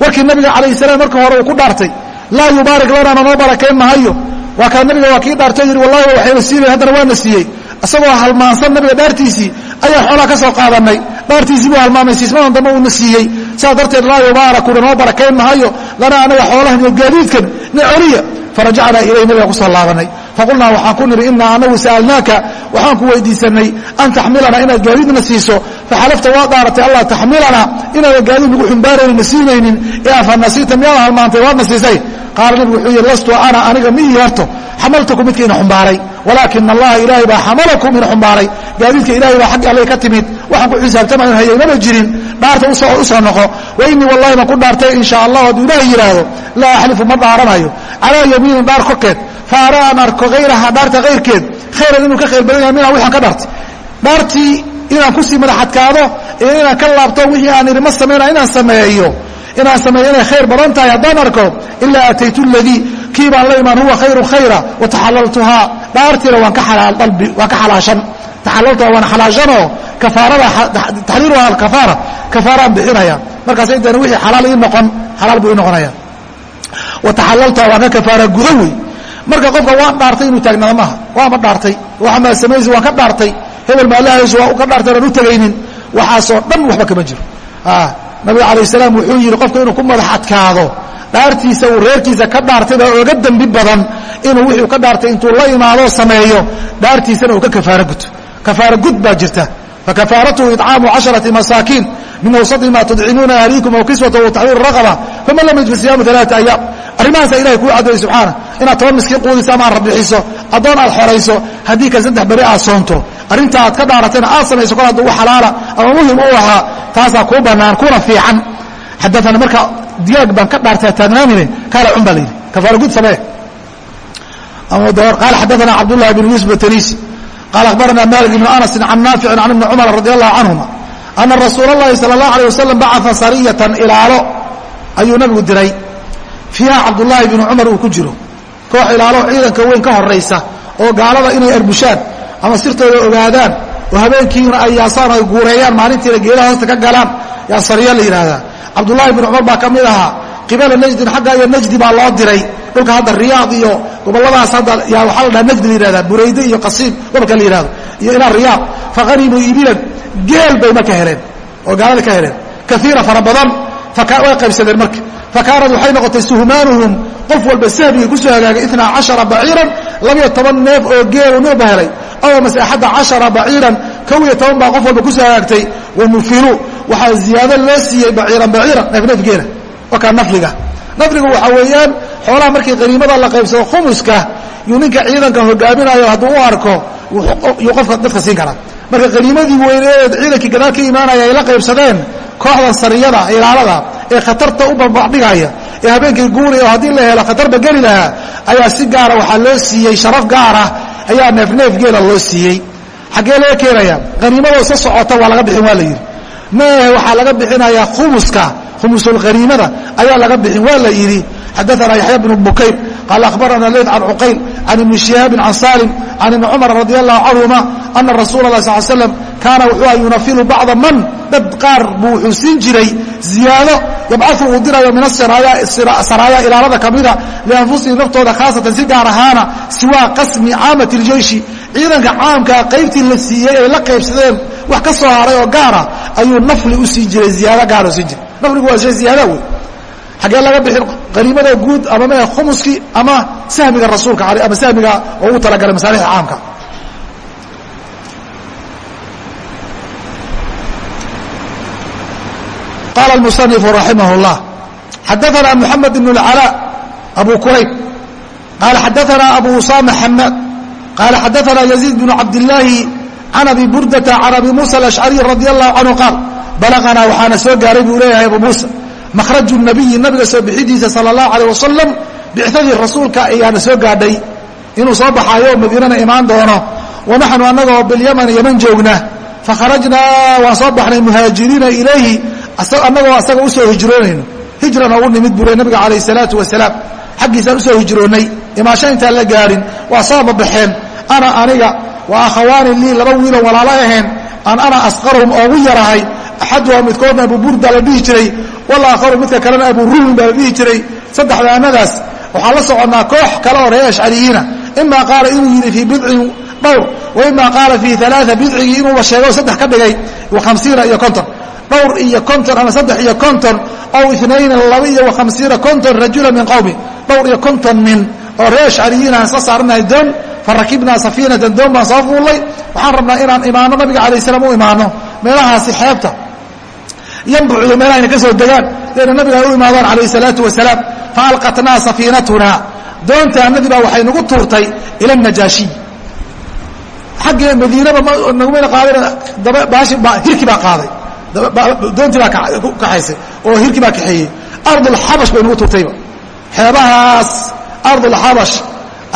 Warkii nabiga calayh salaam marka hore uu ku dhaartay laa yubaarik lanana noo barakayn mahayo waa kaa nabiga waa kii dhaartay yidhi wallahi waxayna siinayn haddana waana siiyey. Isagoo halmaansan nabiga dhaartiisii ayaa xoolaa ka soo qaadanay. Dhaartiisii buu halmaamay siismadan dambe uuna siiyey. Saas darteed laa yubaarakuna noo barakayn mahayo lanaa anaga xoolahan iyo gaadiidkan na celiya farajacnaa ilayh nabiga ku soo laabanay faqulnaa waxaan ku nidhi inaa anagu sa'alnaaka waxaan ku weydiisanay an taxmilana inaad gaadiidna siiso. Faxalafta waa dhaaratay alla taxmilana inaada gaadiid nagu xumbaaraynin na siinaynin. Ee afanasiita miyaada halmaantay waadna siisay? Qaala nabigu wuxuu yidhi lastu ana aniga mi ii horto xamaltukum midka ina xumbaaray walaakina allaha ilaahay baa xamalakum ina xumbaaray. Gaadiidka ilahay baa xagg allay ka timid. Waxaan ku xisaabtamayn hayaynaba jirin. Dhaarta u soo noqo. Wa inii wallahi baan ku dhaartay in sha allah hadduu ilaahay yidhaahdo laa axlifu ma dhaaranayo calaa yamiinin dhaar korkeed. Fa ara aan arko hayraha dhaarta kayrkeed khayran inuu ka khayr badan yahay minaa waxaan ka dhaartay. Dhaartii inaan ku sii madaxadkaado iyo inaan ka laabto wixii aan idhi ma samayna inaan sameeyo. Inaan sameeyo inay khayr badan tahay haddaan arko ilaa ataytu ladii kii baan la imaan huwa khayru khayra wataxalaltuhaa dhaartiina waan ka xalaashan. Taxalaltuhaa waan xalaashanoo kafaarada taxliiluha alkafaara kafaaraan bixinaya. Markaas intayna wixii xalaal ii noqon xalaal buu ii noqonaya. Wataxalaltuhaa waan ka kafaara guda wey marka qofka waan dhaartay inuu taagnaado maaha waama dhaartay. Waxa maa samaysa waan ka dhaartay. Hebel maalahaysu waa ka dhaartay aan u tegaynin waxaasoo dhan waxba kama jiro. Nabiga calayh salaam wuxuu yidhi qofka inuu ku madax adkaado dhaartiisa uu reerkiisa ka dhaartay baa oga dembi badan inuu wixuu ka dhaartay intuu la imaadoo sameeyo dhaartiisana uu ka kafaaro guto kafaaro gud baa jirta. Fakafaaratuhu iطcaamu casharati masaakiin min awsati ma tudcimuuna ahliikum aw kiswata w taxriiru raqaba faman lam yajid siyaamu alaaa ayaam arrimahaasaa ilahay kuu caddeeyey subxaana inaad toban miskiin quudiso ama aad rabbixiso addoon aad xorayso haddii kale saddex beri aad soonto. Arrinta aad ka dhaaratayna aad samayso kol hadduu u xalaala ama muhiim u ahaa taasaa kuu bannaan kuna fiican xadaana marka diyaag baan ka dhaartay taagnaamine kaala cun baa la yidhi kafaara gud samee qaala xadaana cabdullahi bn yuusuf atanisi qaala akhbarana malik ibnu anasin can naaficin can ibni cumar radi allahu canhuma ana rasuula اllahi sala اllahu alيh wasalam bacaa sariyatan ilaalo ayuu nabigu diray fiiha cabdullaahi binu cumar uu ku jiro koox ilaalo ciidanka weyn ka horaysa oo gaalada inay arbushaan ama sirtooda ogaadaan oo habeenkiina ay yaasaan ay guureeyaan maalintiina geedaha hoosta ka galaan yaa sariya la yidhaahdaa cabdullaahi binu cumar baa ka mid ahaa. Qibala najdin xagga iyo najdi baa loo diray. Dhulka hadda riyaad iyo gobolladaas hadda yaa waxaa la dhaha najdi la yihahdaa burayde iyo qasiib gobolka la yihahdo iyo ilaa riyaad. Fahanimuu ibilan geel bay marka heleen. Oo gaalada ka heleen. Kaiira fara badan. Way qaybsadeen marka. Fakaanad waxay noqotay suhmaanuhum. Qof walba sahbigii ku soo hagaagay inaa cashara baciiran labiyo toban neef oo geelu neefba helay. Aw mase axadda cashara baciiran kow iyo toban baa qof walba ku soo hagaagtay wanufilu waxaa ziyaado loo siiyey baciiran baciiran neefneefgeela wakaa nafliga. Nafligu waxaa weeyaan xoolaha markii qaniimada la qaybsado khumuska yuu ninka ciidanka hogaaminayo hadduu u arko yuu qofka dadka siin karaa. Marka qaniimadii weyneed ciidankii gadaal ka imaanaya ay la qaybsadeen kooxdan sariyada ilaalada ee khatarta u bambadhigaya ee habeenkii guuraya oo haddii la helo khatarba geli lahaa ayaa si gaara waxaa loo siiyey sharaf gaarah ayaa neefneefgeela loo siiyey xaggee laga keenaya haniimadoo sa socota waa laga bixin waa la yidhi. Meehe waxaa laga bixinayaa khumuska khumusulkhaniimada ayaa laga bixin waa la yidhi. Xadaana yaxya bnu bukayr qaal akhbarana leyd can cuqayl can ibni shihaabin can salim can ibni cumar radi allahu canhuma ana rasuula lah sal slam kaana wuxuu a yunafilu bacda man dad qaar buu wuxuu siin jiray ziyaado yabcau uu dirayo min asaraaya ilaalada kamida lianfusihim naftooda khaasatan si gaar ahaana siwaa qasmi caamati اljeyshi ciidanka caamkaa ah, qaybtii la siiyey ay la qaybsadeen wax ka soo haray oo gaara ah, ayuu nafli u siin jiray ziyaad gaar siin jiray. Nafligu waa shay ziyaada wey xaggee laga bixin qaniimada guud ama m khumuskii ama sahmiga rasuulka ama sahmiga oo uu talagalay masaalixda caamka. Qaala almusanifu raximah اllah xadaanaa moxamed ibn اlcalaa abu kurayb qaala xadaanaa abu usaama xamaad qaala xadaana yaziid bnu cabdilaahi can abi burdata can abi muusa alashcariy radi allahu canhu qaal balaqanaa waxaana soo gaaray buu leeyahay abu muusa makhraju nabiyi nabiga soo bixidiisa sala allahu caleyh wasalam bixadii rasuulka ayaana soo gaadhay inuu soo baxaayo oo madiinana imaan doono wanaxnu annagoo bilyaman yaman joogna fakharajnaa waan soo baxnay muhaajiriina ilayhi annagoo asaga u soo hijroonayno hijrana ugu nimid buu le nabiga calayh salaatu wasalaam xaggiisaan u soo hijroonnay imaasho intaan la gaarin waa soo babaxeen ana aniga wa akhawaani lii laba wiiloo walaalo ahayn an ana asqaruhum oogu yarahay axaduha midkoodna abu burda la dhihi jiray walaakharu midka kalena abu rumin baa la dhihi jiray. Saddexdaanadaas waxaan la soconnaa koox kale oo reer ashcariyiina imaa qaala inuu yidhi fii bidcin dhowr wa imaa qaala fii alaaa bidcigii inuuba sheego saddex ka dhigay hamsiina iyo konton. Dhowr iyo konton ama saddex iyo konton ow inayn laba iyo hamsiina konton rajula min qowmi dhowr iyo konton nin oo reer ashcariyiin aan soo saaranahay doon farakibnaa safiinatan doon baan soo fuullay waxaan rabnaa inaan imaano nabiga alayh salaam u imaano meelahaasi xeebta. Yambuc iyo meelahayna ka soo degaan dayna nabiga ay u imaadaan calayh salaatu wasalaam faalqatnaa safiinatuna. Doontaanadii baa waxay nagu tuurtay ila najaashiy xaggii madiinaba nagumana baashi hirki baa qaaday. Doontii baa kaxaysay oo hirki baa kaxeeyey. Ardulxabash bay nagu tuurtayba xeebahaas ardulxabash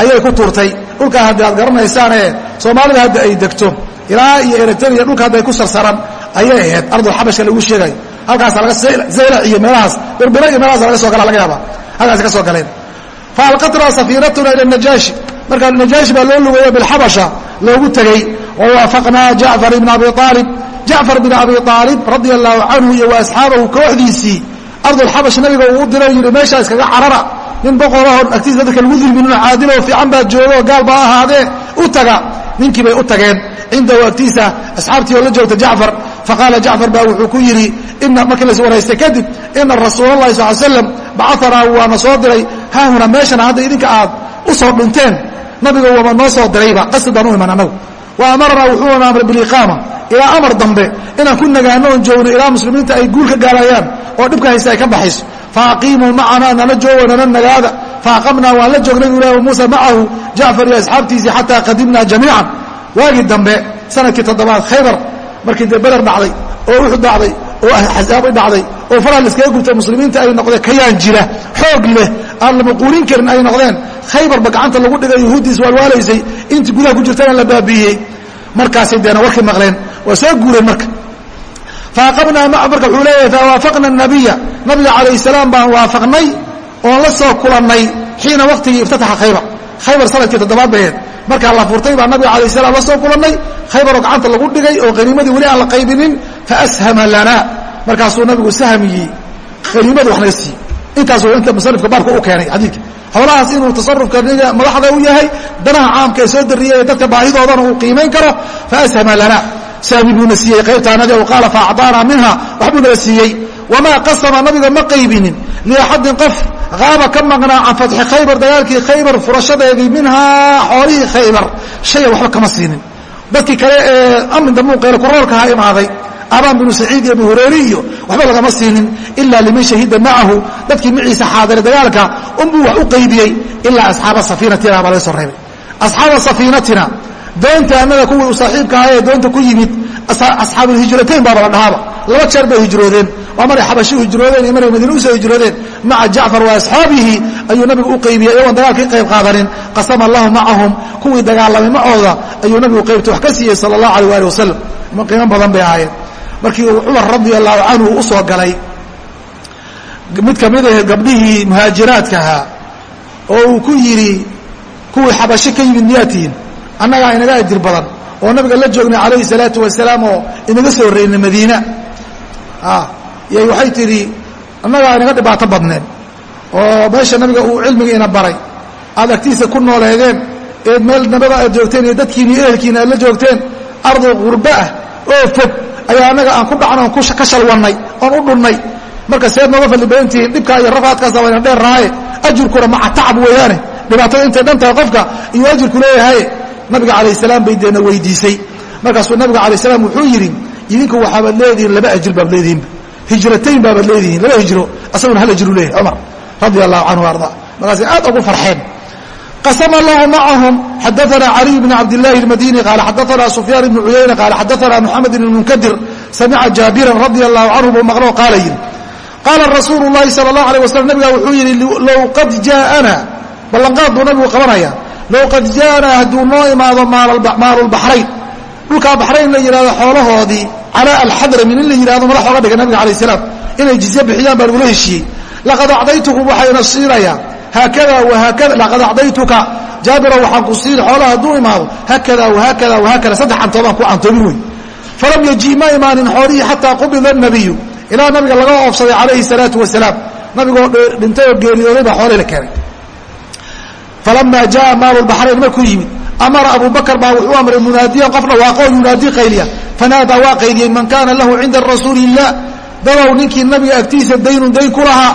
ayay ku tuurtay. Dhulkaa haddi aad garanaysaanee soomaalida hadda ay degto ilaa iyo eritrea dhulka hadda ay ku sarsaran ayay ahayd ardulxabashka lagu sheegayo halkaasa laga zaylac iyo meelahaas berbera iyo meelahaas laga soo gala laga yaaba halkaas ka soo galeen faalqatnaa safiinatuna ila najaashi markaa najaashi baa loo lugeeyo bilxabasha loogu tegey. Wawaafaqnaa jacfar ibn abi aalib jacfar bin abi aalib radia allahu canhu iyo wa asxaabahu kooxdiisii ardulxabash nabiga uu u diro yidhi meeshaa iskaga carara. Nin boqorahon agtiisa dadka lagu dulminino caadiloo fiican baa joogaoo gaal baa ahaadee u taga. Ninkii bay u tageen. Cindahu agtiisa asxaabtii oo la joogta jacfar faqaala jacfar baa wuxuu ku yidhi ina markii las waraystay kadib ina rasuula allahi sal slam bacaanaa waana soo diray. Haahuna meeshana hadda idinka aad u soo dhinteen. Nabiga waaba noo soo dirayba qasad baan u iman annagu wa amaranaa wuxuuna biliqaama ilaa amar dambe. Inaan ku nagaano oon joogno ilaa muslimiinta ay guul ka gaarayaan oo dhibka haysta ay ka baxayso. Faaqiimuu macanaa nala joogo nala nagaada. Faaqamnaa waan la joognay buu ilahi muusa macahu jacfar iyo asxaabtiisii xataa qadimnaa jamiican. Waagii dambe sannadkii toddobaad khaybar markii dee beder dhacday oo uxud dhacday oo axsaabi dhacday oo faraha laiskaga gubtay muslimiinta ay noqdeen kayaan jira xoog leh aan la maquulin karin ay noqdeen khaybarba gacanta lagu dhigay yahuuddiis waalwaalaysay intii gudaha ku jirtana la baabiiyey markaasay deena warkii maqleen. Waa soo guureen marka. Faaqamnaa maa marka wuxuu leeyahay fawaafaqna nabiya nabiga calayh salaam baan waafaqnay oon la soo kulannay xiina waqtigii iftataxa khaybar. Khaybar sannadkii toddobaad baheed markaa la furtay baa nabiga calayh salaam la soo kulannay. Khaybaroo gacanta lagu dhigay oo qaniimadii weli aan la qaybinin faashama lana. Markaasuu nabigu sahmigii qaniimada wax naga siiyey intaas inta musanifka baabka u keenay xadiidka howlahaas inuu tasarufka niga madaxda u yahay danaha caamka ee soo dariyay ee dadka baahidoodana uu qiimayn karo faashama lana. Sahmi buuna siiyey qaybtaanadi o qaala faacطaanaa minha waxbuu naga siiyey. Wamaa qasama nabiga ma qaybinin. Liaxadin qof qaaba ka maqnaa can fatxi khaybar dagaalkii khaybar furashadeedii minhaa xoolihii khaybar. Shaya waxba kama siinin. Dadkii kale ee amrinta muuqeele kuroolkaha imaaday abaan binu saciid iyo abu hureyre iyo waxba lagama siinin ilaa liman shahida macahu dadkii maciisa xaadiray dagaalka unbuu wax u qaybiyey ilaa asxaaba safiinatina baa laga soo reebay. Asxaaba safiinatina doonta annaga kuwii u saaxiibka ahaa ee doonta ku yimid asxaabulhijratayn baaba la dhahaaba. Laba jeer bay hijroodeen. Waa maray xabashi hijroodeen iyo maray madiine u soo hijroodeen. Maca jacfar wa asxaabihi ayuu nabigu u qaybiyey iyagoon dagaalka ka qayb qaadanin. Qasama allahu macahum kuwii dagaalamay macooda ayuu nabigu qaybta wax ka siiyey sala allahu alيh ali wasalam qiimo badan bay ahaayeen markii uu cumar radia allahu canhu u soo galay mid ka mid ah gabdhihii muhaajiraadka ahaa oo uu ku yidhi kuwii xabashi ka yimid miyaa tihiin annagaa inaga ajir badan oo nabiga la joognay calayhi salaatu wasalaam oo inaga soo horreynay madiina. Yay waxay tidhi annagaa inaga dhibaato badneen oo meesha nabiga uu cilmiga ina baray aad agtiisa ku nooleedeen eed meel nabada aad joogteen iyo dadkiini ehelkiina aad la joogteen ardu qurba ah oo fog ayaa annaga aan ku dhacno on ka shalwannay oon u dhunnay. Marka seed nooga fadli badan tihiin dhibkaa iyo rafaadkaasa wayna dheernahaye ajirkuna maca tacab weeyaane. Dhibaatada intay dhan tahay qofka iyo ajirku leeyahay. Nabiga calayh salaam bay deena weydiisay. Markaasuu nabiga calayh salaam wuxuu yidhi idinku waxaabaad leedihiin laba ajir baad leedihiinba hijratayn baabaad leedihiin laba hijro asaguna hal ajru leeyahay. Cumar radia allahu canhu arda. Markaasay aad ugu farxeen qasama allahu macahum xadaana caliy bn cabdillahi اlmadini qaala xadaana sufyaan ibnu cuyayna qaala xadaana moxamed ibn munkadir samica jaabiran radia allahu canhu buu maqloo qaala yidhi qaala rasuulu llahi sala اllahu alيh wasalam nabiga wuxuu yidhi low qad jaaana ballanqaad buu nabigu qabanaya low qad jaaana hadduu noo imaado maalulbaxrayn dhulkaa baxrayn la yidhahdo xoolahoodii calaa alxadramin in la yidhahdo madax oga dhiga nabiga alayh salaam inay jizye bixiyaan baa lagula heshiiyey laqad acdaytukum waxayna siinayaa haakada wahaakada laqad acdaytuka. Jaabira waxaan ku siin xoolaha hadduu imaado. Haakada wahaakada wahaakada saddex cantoobaan ku cantoobin wey falam yaji ma imaanin xoolihii xataa qubida nabiyu ilaa nabiga laga oofsaday calayhi salaatu wasalaam nabigoo dhintay oo geeriyooday xoolihii la keenay. Falama jaa maalu markuu yimid amara abu baa wuxuu amray munaadiyan qof dhawaaqo yunaadi qayliya. Fanaadaa waa qayliyey man kaana lahu cinda rasuuli illah dadow ninkii nabiga agtiisa daynun dayn ku lahaa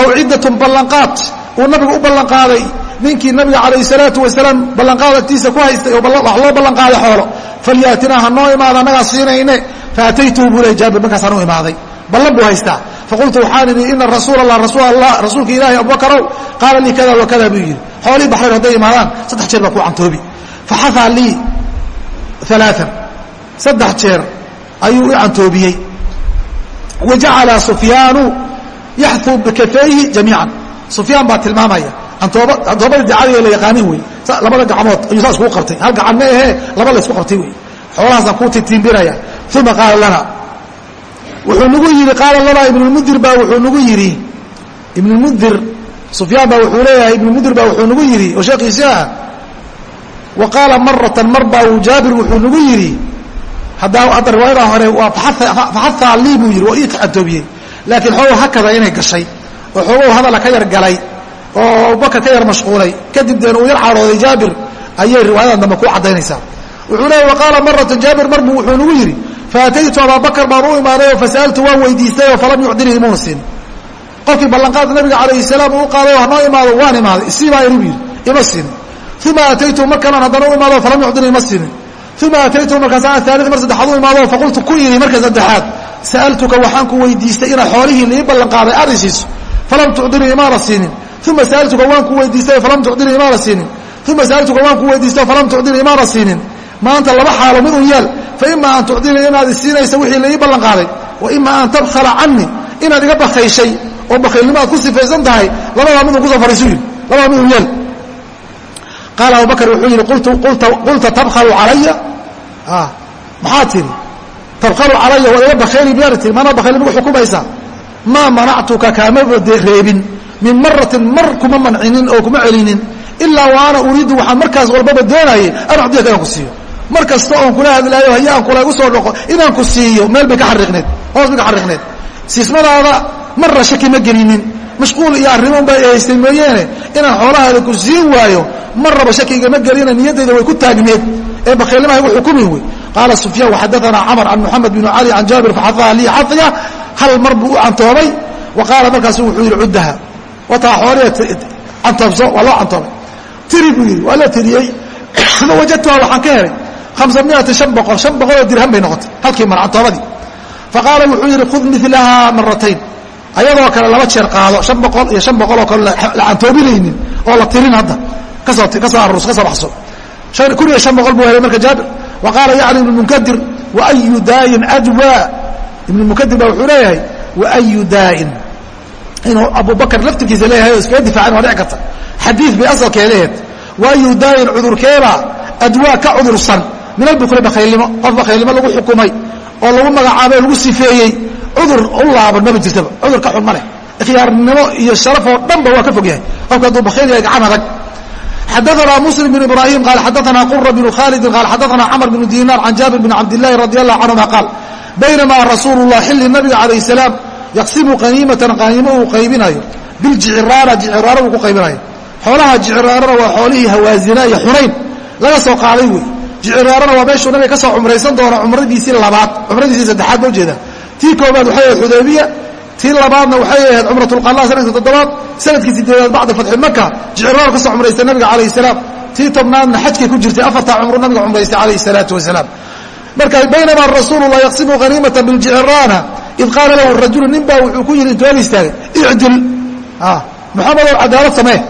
aw ciddatun ballanqaad uu nabiga u ballanqaaday. Ninkii nabiga calayh salaatu wasalaam ballanqaad agtiisa ku haystay oo wax loo ballanqaaday xoolo. Falyaatinaa ha noo imaada annagaa siinayne. Faataytuhu buu ley jaabir markaasaan u imaaday. Ballan buu haystaa. Faqultu waxaan idhi ina rasuul allah rasuul allah rasuulka ilaahi abubakarow qaala lii kada wa kada buu yidhi. Xoolihii baxrayn hadday imaadaan saddex jeer baa ku cantoobi. Faxaaa lii alaaan saddex jeer ayuu i cantoobiyey. Wa jacala sufyaanu yaxuu bikafayhi jamiican sufyaan baa tilmaamaya antoobada dacadiga la yaqaanin wey labada gacmood ayuu saa iskugu qabtay hal gacan ma ahee laba la isku qabtay wey xoolahaasaan kuu titiimbinaya uma qaala lana wuxuu nagu yidhi qaala lana ibnulmundir baa wuxuu nagu yidhi ibnulmundir sufyaan baa wuxuu leeyahay ibnulmundir baa wuxuu nagu yidhi oo sheekhiisi ah wa qaala maratan mar baa uu jaabir wuxuu nagu yidhi haddaa hadda riwaayada hore waa faxahaa lii buu yidhi waa ii cantoobiyey laakiin xoogow hakada inay gashay oo xoogow hadalla ka yar galay oo abubakar ka yar mashquulay. Kadib deen uu yar cadhooday jaabir. Ayay riwaayadan dambe ku caddaynaysaa wuxuu leeya wa qaala maratan jaabir mar buu wuxuu nagu yidhi faataytu abaabakar baan u imaaday oo fasa'altu waan weydiistay oo falam yucdinii imuuna siin qofkii ballanqaad nabiga calayhi salaam uu qaaday oo hanoo imaado waan imaaday. Isii baa igu yidhi ima siin. Uma ataytu mar kalan haddana u imaado falam yucdinii ima siinin uma ataytu markaasa aali mar saddexaad u imaado faqultu ku yidhi marka saddexaad sa'altuka waxaan ku weydiistay inaad xoolihii lii ballanqaaday aad isiiso falam tucdinii imaana siinin uma sa'altuka waan ku weydiistay falam tucdinii imaana siinin uma sa'altuka waan ku weydiistay falam tucdinii imaana siinin maanta laba xaalo mid un yeel fa ima an tucdinii inaad isiinaysa wixii laii ballanqaaday wa ima an tabkhala canii inaad iga bakayshay oo bakaylnimo aad ku sifaysan tahay labadaa midun ku soo fariisu yidhi labadaa midun yeel qaala abubakr wuxuu yidhi qulta tabkhalu calaya maxaa tihi tabkhalu calaya waa iga bakayli miyaana tihi maanaa bakaylnimo xukumaysaa maa manactuka kaamaba reebin. Min maratin mar kuma mancinin oo kuma celinin. Ilaa wa ana uriidu waxaan markaas walbaba doonayay an acdiyaka inaan ku siiyo. Mar kasta oon kula hadlaayo haye aan kula igu soo dhoqo inaan ku siiyo meel bay ka xariiqneed hoos bay ka xariiqneed. Siismadaada marna shaki ma gelinin. Mashquul iyo arrimo unbay haystay mooyeene inaan xoolahaada ku siin waayo marnaba shaki igama gelina niyaddayda way ku taagneed ee bakhaylnimaha igu xukumin wey qaala sufyaan waxadaanaa camar can moxamed binu cali can jaabir faxadaha lii xadya hal mar buu u cantoobay wa qaala markaasu wuxuu yidhi cuddaha. Wataa xooliha cantoobso waa loo cantoobay tiri buu yidhi waa la tiriyey. Wajadtuha waxaan ka helay. Hamsa miati an boqol an boqoloo dirham bay noqotay halkii mar cantoobadii faqaala wuxuu yidhi khud milahaa maratayn ayadoo kale laba jeer qaado an boqol iyo an boqol oo kale lacantoobinaynin oo la tirin hadda. Kasoo ka soo arus ka soo baxso. Kun iyo an boqol buu helay marka jaabir. Wa qaala yacni ibnu munkadir waayu daayin adwa ibnu munkadir baa wuxuu leeyahay waayu daain inuu abubakr laftirkiisa leeyahay oo iskaga difacan waa dhici karta. Xadiid bay asalkee leeheed waayu daayin cudurkeeba adwaa ka cudursan min albukri bakhaylnimo qof bakhaylnimo lagu xukumay oo lagu magacaabay lagu sifeeyey cudur u laaban maba jirtaba cudur ka xun ma ikhyaarnimo iyo sharafoo dhanba waa ka fog yahay. Qofka hadduu bakhayl yahay gacan adag baynamaa rasuulu lah xilli nabiga calayh salaam yaqsimu qaniimatan qaniimo uu qaybinayo. Biljiciraana jiciraana uu ku qaybinayo. Xoolaha jiciraarana waa xoolihii hawaazina iyo xunayn. Laga soo qaaday wey. Jiciraarana waa meeshuu nabiga ka soo cumraysan doona cumradiisii labaad cumradiisii saddexaad ba ujeeda tii koobaad waxay ahayd xudaybiya tii labaadna waxay ahayd cumratulqalla sanadka toddobaad sannadkii sideedaad bacda fatxi maka jiciraar ka soo cumraystay nabiga calayh salaam. Tii tobnaadna xajkay ku jirtay afartaa cumru nabiga cumraystay calayh salaatu wasalaam marka baynamaa rasuululah yaqsimu haniimata biljiciraana id qaala lahu rajulu nin baa wuxuu ku yidhi intuu ag istaagay icdil. Muxamedow cadaalad samee.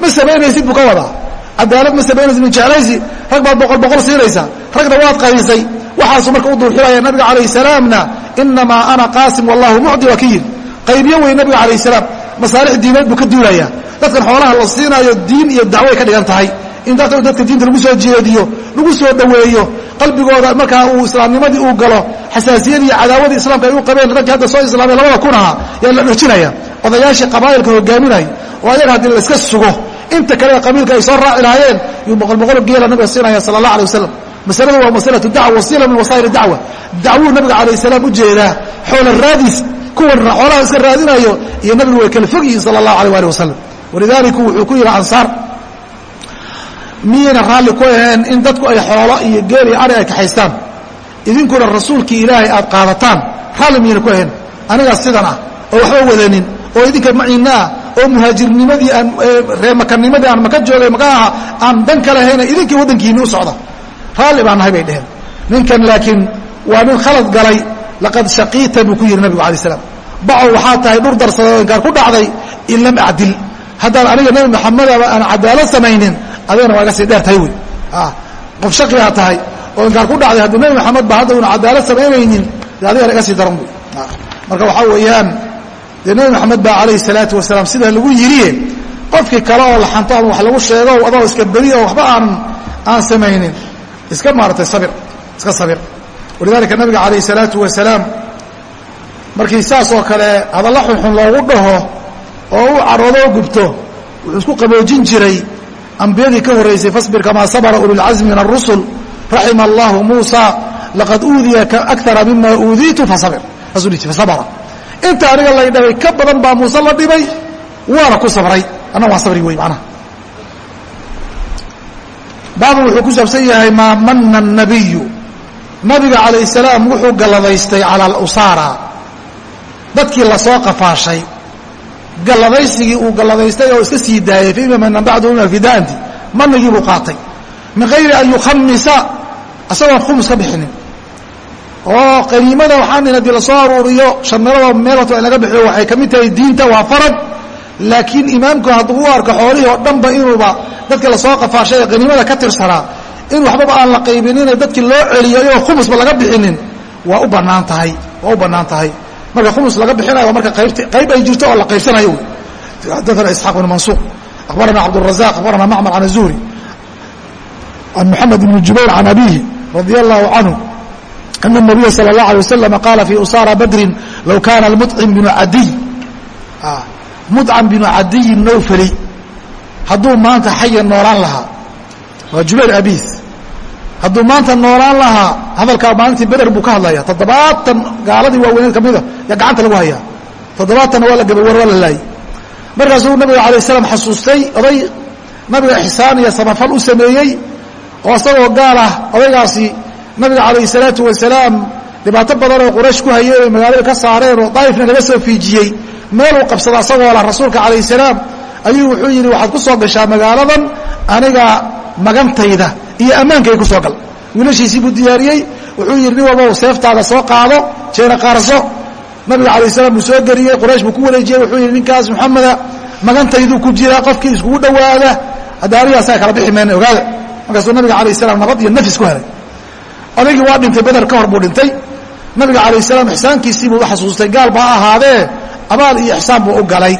Ma samaynaysid buu ka wadaa. Cadaalad ma samaynaysid min jeclaysi rag baad boqol boqol siinaysaa. Ragna waad qaysay waxaasuu marka u duuxilaya nabiga calayh salaamna inamaa ana qaasim wallahu mucdi waa ka yidhi qaybiyo wey nabiga calayh salaam. Masaalix diineed buu ka duulaya. Dadkan xoolaha la siinaayo diin iyo dacwoay ka dhigan tahay. In dadka diinta lagu soo jeediyo lagu soo dhoweeyo qalbigooda markaa uu islaamnimadii uu galo xasaasiyadii cadaawadii islaamka ay u qabeen raggii hadda soo islaamay labada kun ahaa yaa la dhojinaya odayaashii qabaa'ilka hogaaminaya oo ayaga haddii layska sugo inta kale qabiilka ay soo raaci lahaayeen yuu boqol boqol geela nabiga siinaya sala allah alay wasalam masaladu waa masalatu dacwa wasiila min wasaa'il dacwa. Dacwuu nabiga calayh salaam u jeedaa xoola raadiis kuwan xoolaha iska raadinayo iyo nabigu way kala fog yihiin sala allahu alayh ali wasalam walidaliku wuxuu ku yidhi ansaar miyayna raalli ku aheen in dadku ay xoolo iyo geel iyo ari ay kaxaystaan? Idinkuna rasuulkii ilaahay aad qaadataan raalli miyayna ku aheen anigaas sidan ah oo waxba wadanin oo idinka maciinna ah oo muhaajirnimadii aan reemakanimadii aan maka joogay maka aha aan dan ka lahayna idinkii waddankiinni u socda. Raalli baan nahay bay dheheen. Ninkan laakiin waa nin khalad galay laqad shaqiita buu ku yidhi nabigu alay slam bacow waxaa tahay dhur darsaday oo inkaar ku dhacday in lam acdil. Haddaan aniga nebi maxamedaba aan cadaalad samaynin adigana waa iga sii dheer tahay wey. Qof shaqigaa tahay oo inkaar ku dhacday haddii nebi maxamed ba hadda una cadaalad samaynaynin de adigana iga sii daran wey. Marka waxaa weeyaan dee nebi maxamed baa calayhi salaatu wasalaam sidaa lagu yidhiye qofkii kale oo laxanto ama wax lagu sheego adoo iska beri oo waxba aan aan samaynin iska maaratay sabir iska sabir. Walidaalika nabiga calayhi salaatu wasalaam markii saas oo kale hadalla xunxun loogu dhaho oo u caroodo o gubto wuxuu isku qaboojin jiray ambiyadii ka horraysay fasbir kamaa sabra ulilcazmi min arusul raxima allahu muusa laqad uudiya akara mima uudiitu fasabir. Fasabra inta aniga lay dhabay ka badan baa muuse la dhibay waana ku sabray. Anna waan sabri wey macnaha. Baabu wuxuu ku saabsan yahay maa mana الnabiyu nabiga calayh salaam wuxuu galladaystay cala alusaara. Dadkii la soo qafaashay galladaysigii uu galladaystay oo iska sii daayay fima manan bacdu min alfidaanti manigii buu qaatay. Min hayri an yukhamisa isagoon khumus ka bixinin. Oo qaniimada waxaan in haddii la soo aruuriyo shan meeloodoo meel horta in laga bixiyo waxay ka mid tahay diinta waa farad. Laakiin imaamku hadduu u arko xoolihii oo dhanba inuuba dadkii la soo qafaashay ee qaniimada ka tirsanaa in waxbaba aan la qaybinine dadkii loo celiyo iyagoo khumusba laga bixinin waa u bannaan tahay waa u bannaan tahay marka khumus laga bixinayo waa marka qayb ay jirto oo la qaybsanayo wy xadana isxaaq bn mansuur akhbarana cabdrazaq akhbarana macmar can azuhri can moxamed bni jubayr can abihi radi allahu canhu ana nabiya sala اlahu alay wasalam qaala fi usaara badrin low kaana mucim binu adiy. Ah, Mudcam binu cadiyin nawfali hadduu maanta xayan noolaan lahaa waa jubayr abiis hadduu maanta noolaan lahaa hadalkaa maalintii beder buu ka hadlaya toddobaatan gaaladii waaweyneed kamida yaa gacanta lagu hayaa. Toddobaatanna waa la gabawar waa la laayay. Markaasuu nabiga alay slam xasuustay oday nabiga ixsaan iyo samafal u sameeyey oo isagoo gaal ah odaygaasi nabiga calayh salaatu wasalaam dhibaato badan oo quraysh ku hayay oy magaalada ka saareen oo daa'ifna laga soo fiijiyey meeluu qabsada asagoo lah rasuulka calayh salaam ayuu wuxuu yidhi waxaad ku soo gashaa magaaladan aniga magantayda iyo ammaankay ku soo gal. Wiilashiisii buu diyaariyey wuxuu yidhi nin walba seeftaada soo qaado jeena qaarso. Nabiga alay slam buu soo geliyey quraysh buu ku wareejiyey wuxuu yidhi ninkaas maxameda magantayduu ku jira qofkii iskugu dhowaada hadda aniga asaga kala bixi mayna ogaada. Markaasuu nabiga alayh salam nabad iyo nafis ku helay. Odaygii waa dhintay beder ka hor buu dhintay. Nabiga alayh salaam ixsaankiisii buu xasuustay gaal baa ahaadee abaal iyo ixsaan buu u galay.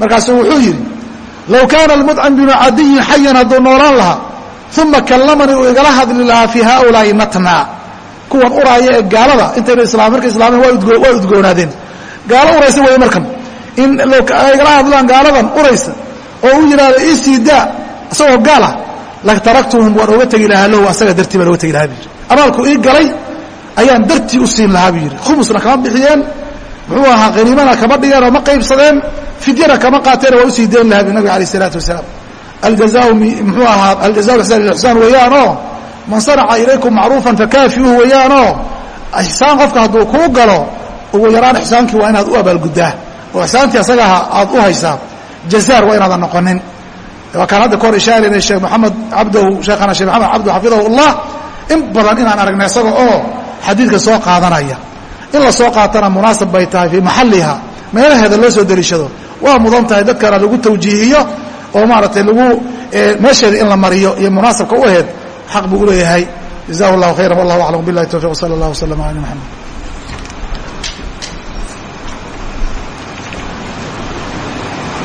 Markaasuu wuxuu yidhi low kaana almudcim binu cadiyin xayan hadduu noolaan lahaa uma kallamanii uu igala hadli lahaa fii haaulaai natna kuwan uraaya ee gaalada intayna islaam markay islaameen waa udgoonaadeen gaalo uraysa weeye markan in igala hadlaan gaaladan uraysa oo u yidhaahdo isii daa isagoo gaal ah lataraktuhum waan oga tegi lahaa lahu asaga dartii baan oga tegi lahaa bu yidhi abaalku ii galay ayaan dartii u siin lahaa buu yidhi khumusna kama bixiyeen muxuu ahaa haniimana kama dhigeen oo ma qaybsadeen fidyana kama qaateen waa u sii dayn lahaa bu nabiga alayh isalaatu wasalaam muxuu ahaa aljaza ixsaan ilixsaan weeyaanoo man sanaca ilaykum macruufan fakaafiuuhu weeyaanoo ixsaan qofka hadduu kuu galo ugu yaraan ixsaankii waa inaad u abaalguddaa oo ixsaantii asagaha aad u haysaa jazaar waa inaadan noqonin waa hadda kahor ishaaraynay sheekh maxamed cabdahu sheekhana sheekh maxamed cabdu xafidahu allah in badan inaan aragnay isaga oo xadiidka soo qaadanaya in la soo qaatana munaasab bay tahay fii maxalliha meelaheeda loo soo deliishado waa mudan tahay dadkana lagu tawjiihiyo oo maaratay lagu eh, meesheeda in la mariyo iyo munaasabka u aheyd xaq buu uleeyahay jazahu اllahu khayra wallah aclam bilahi towfiq sala اllah waslama ala mxamed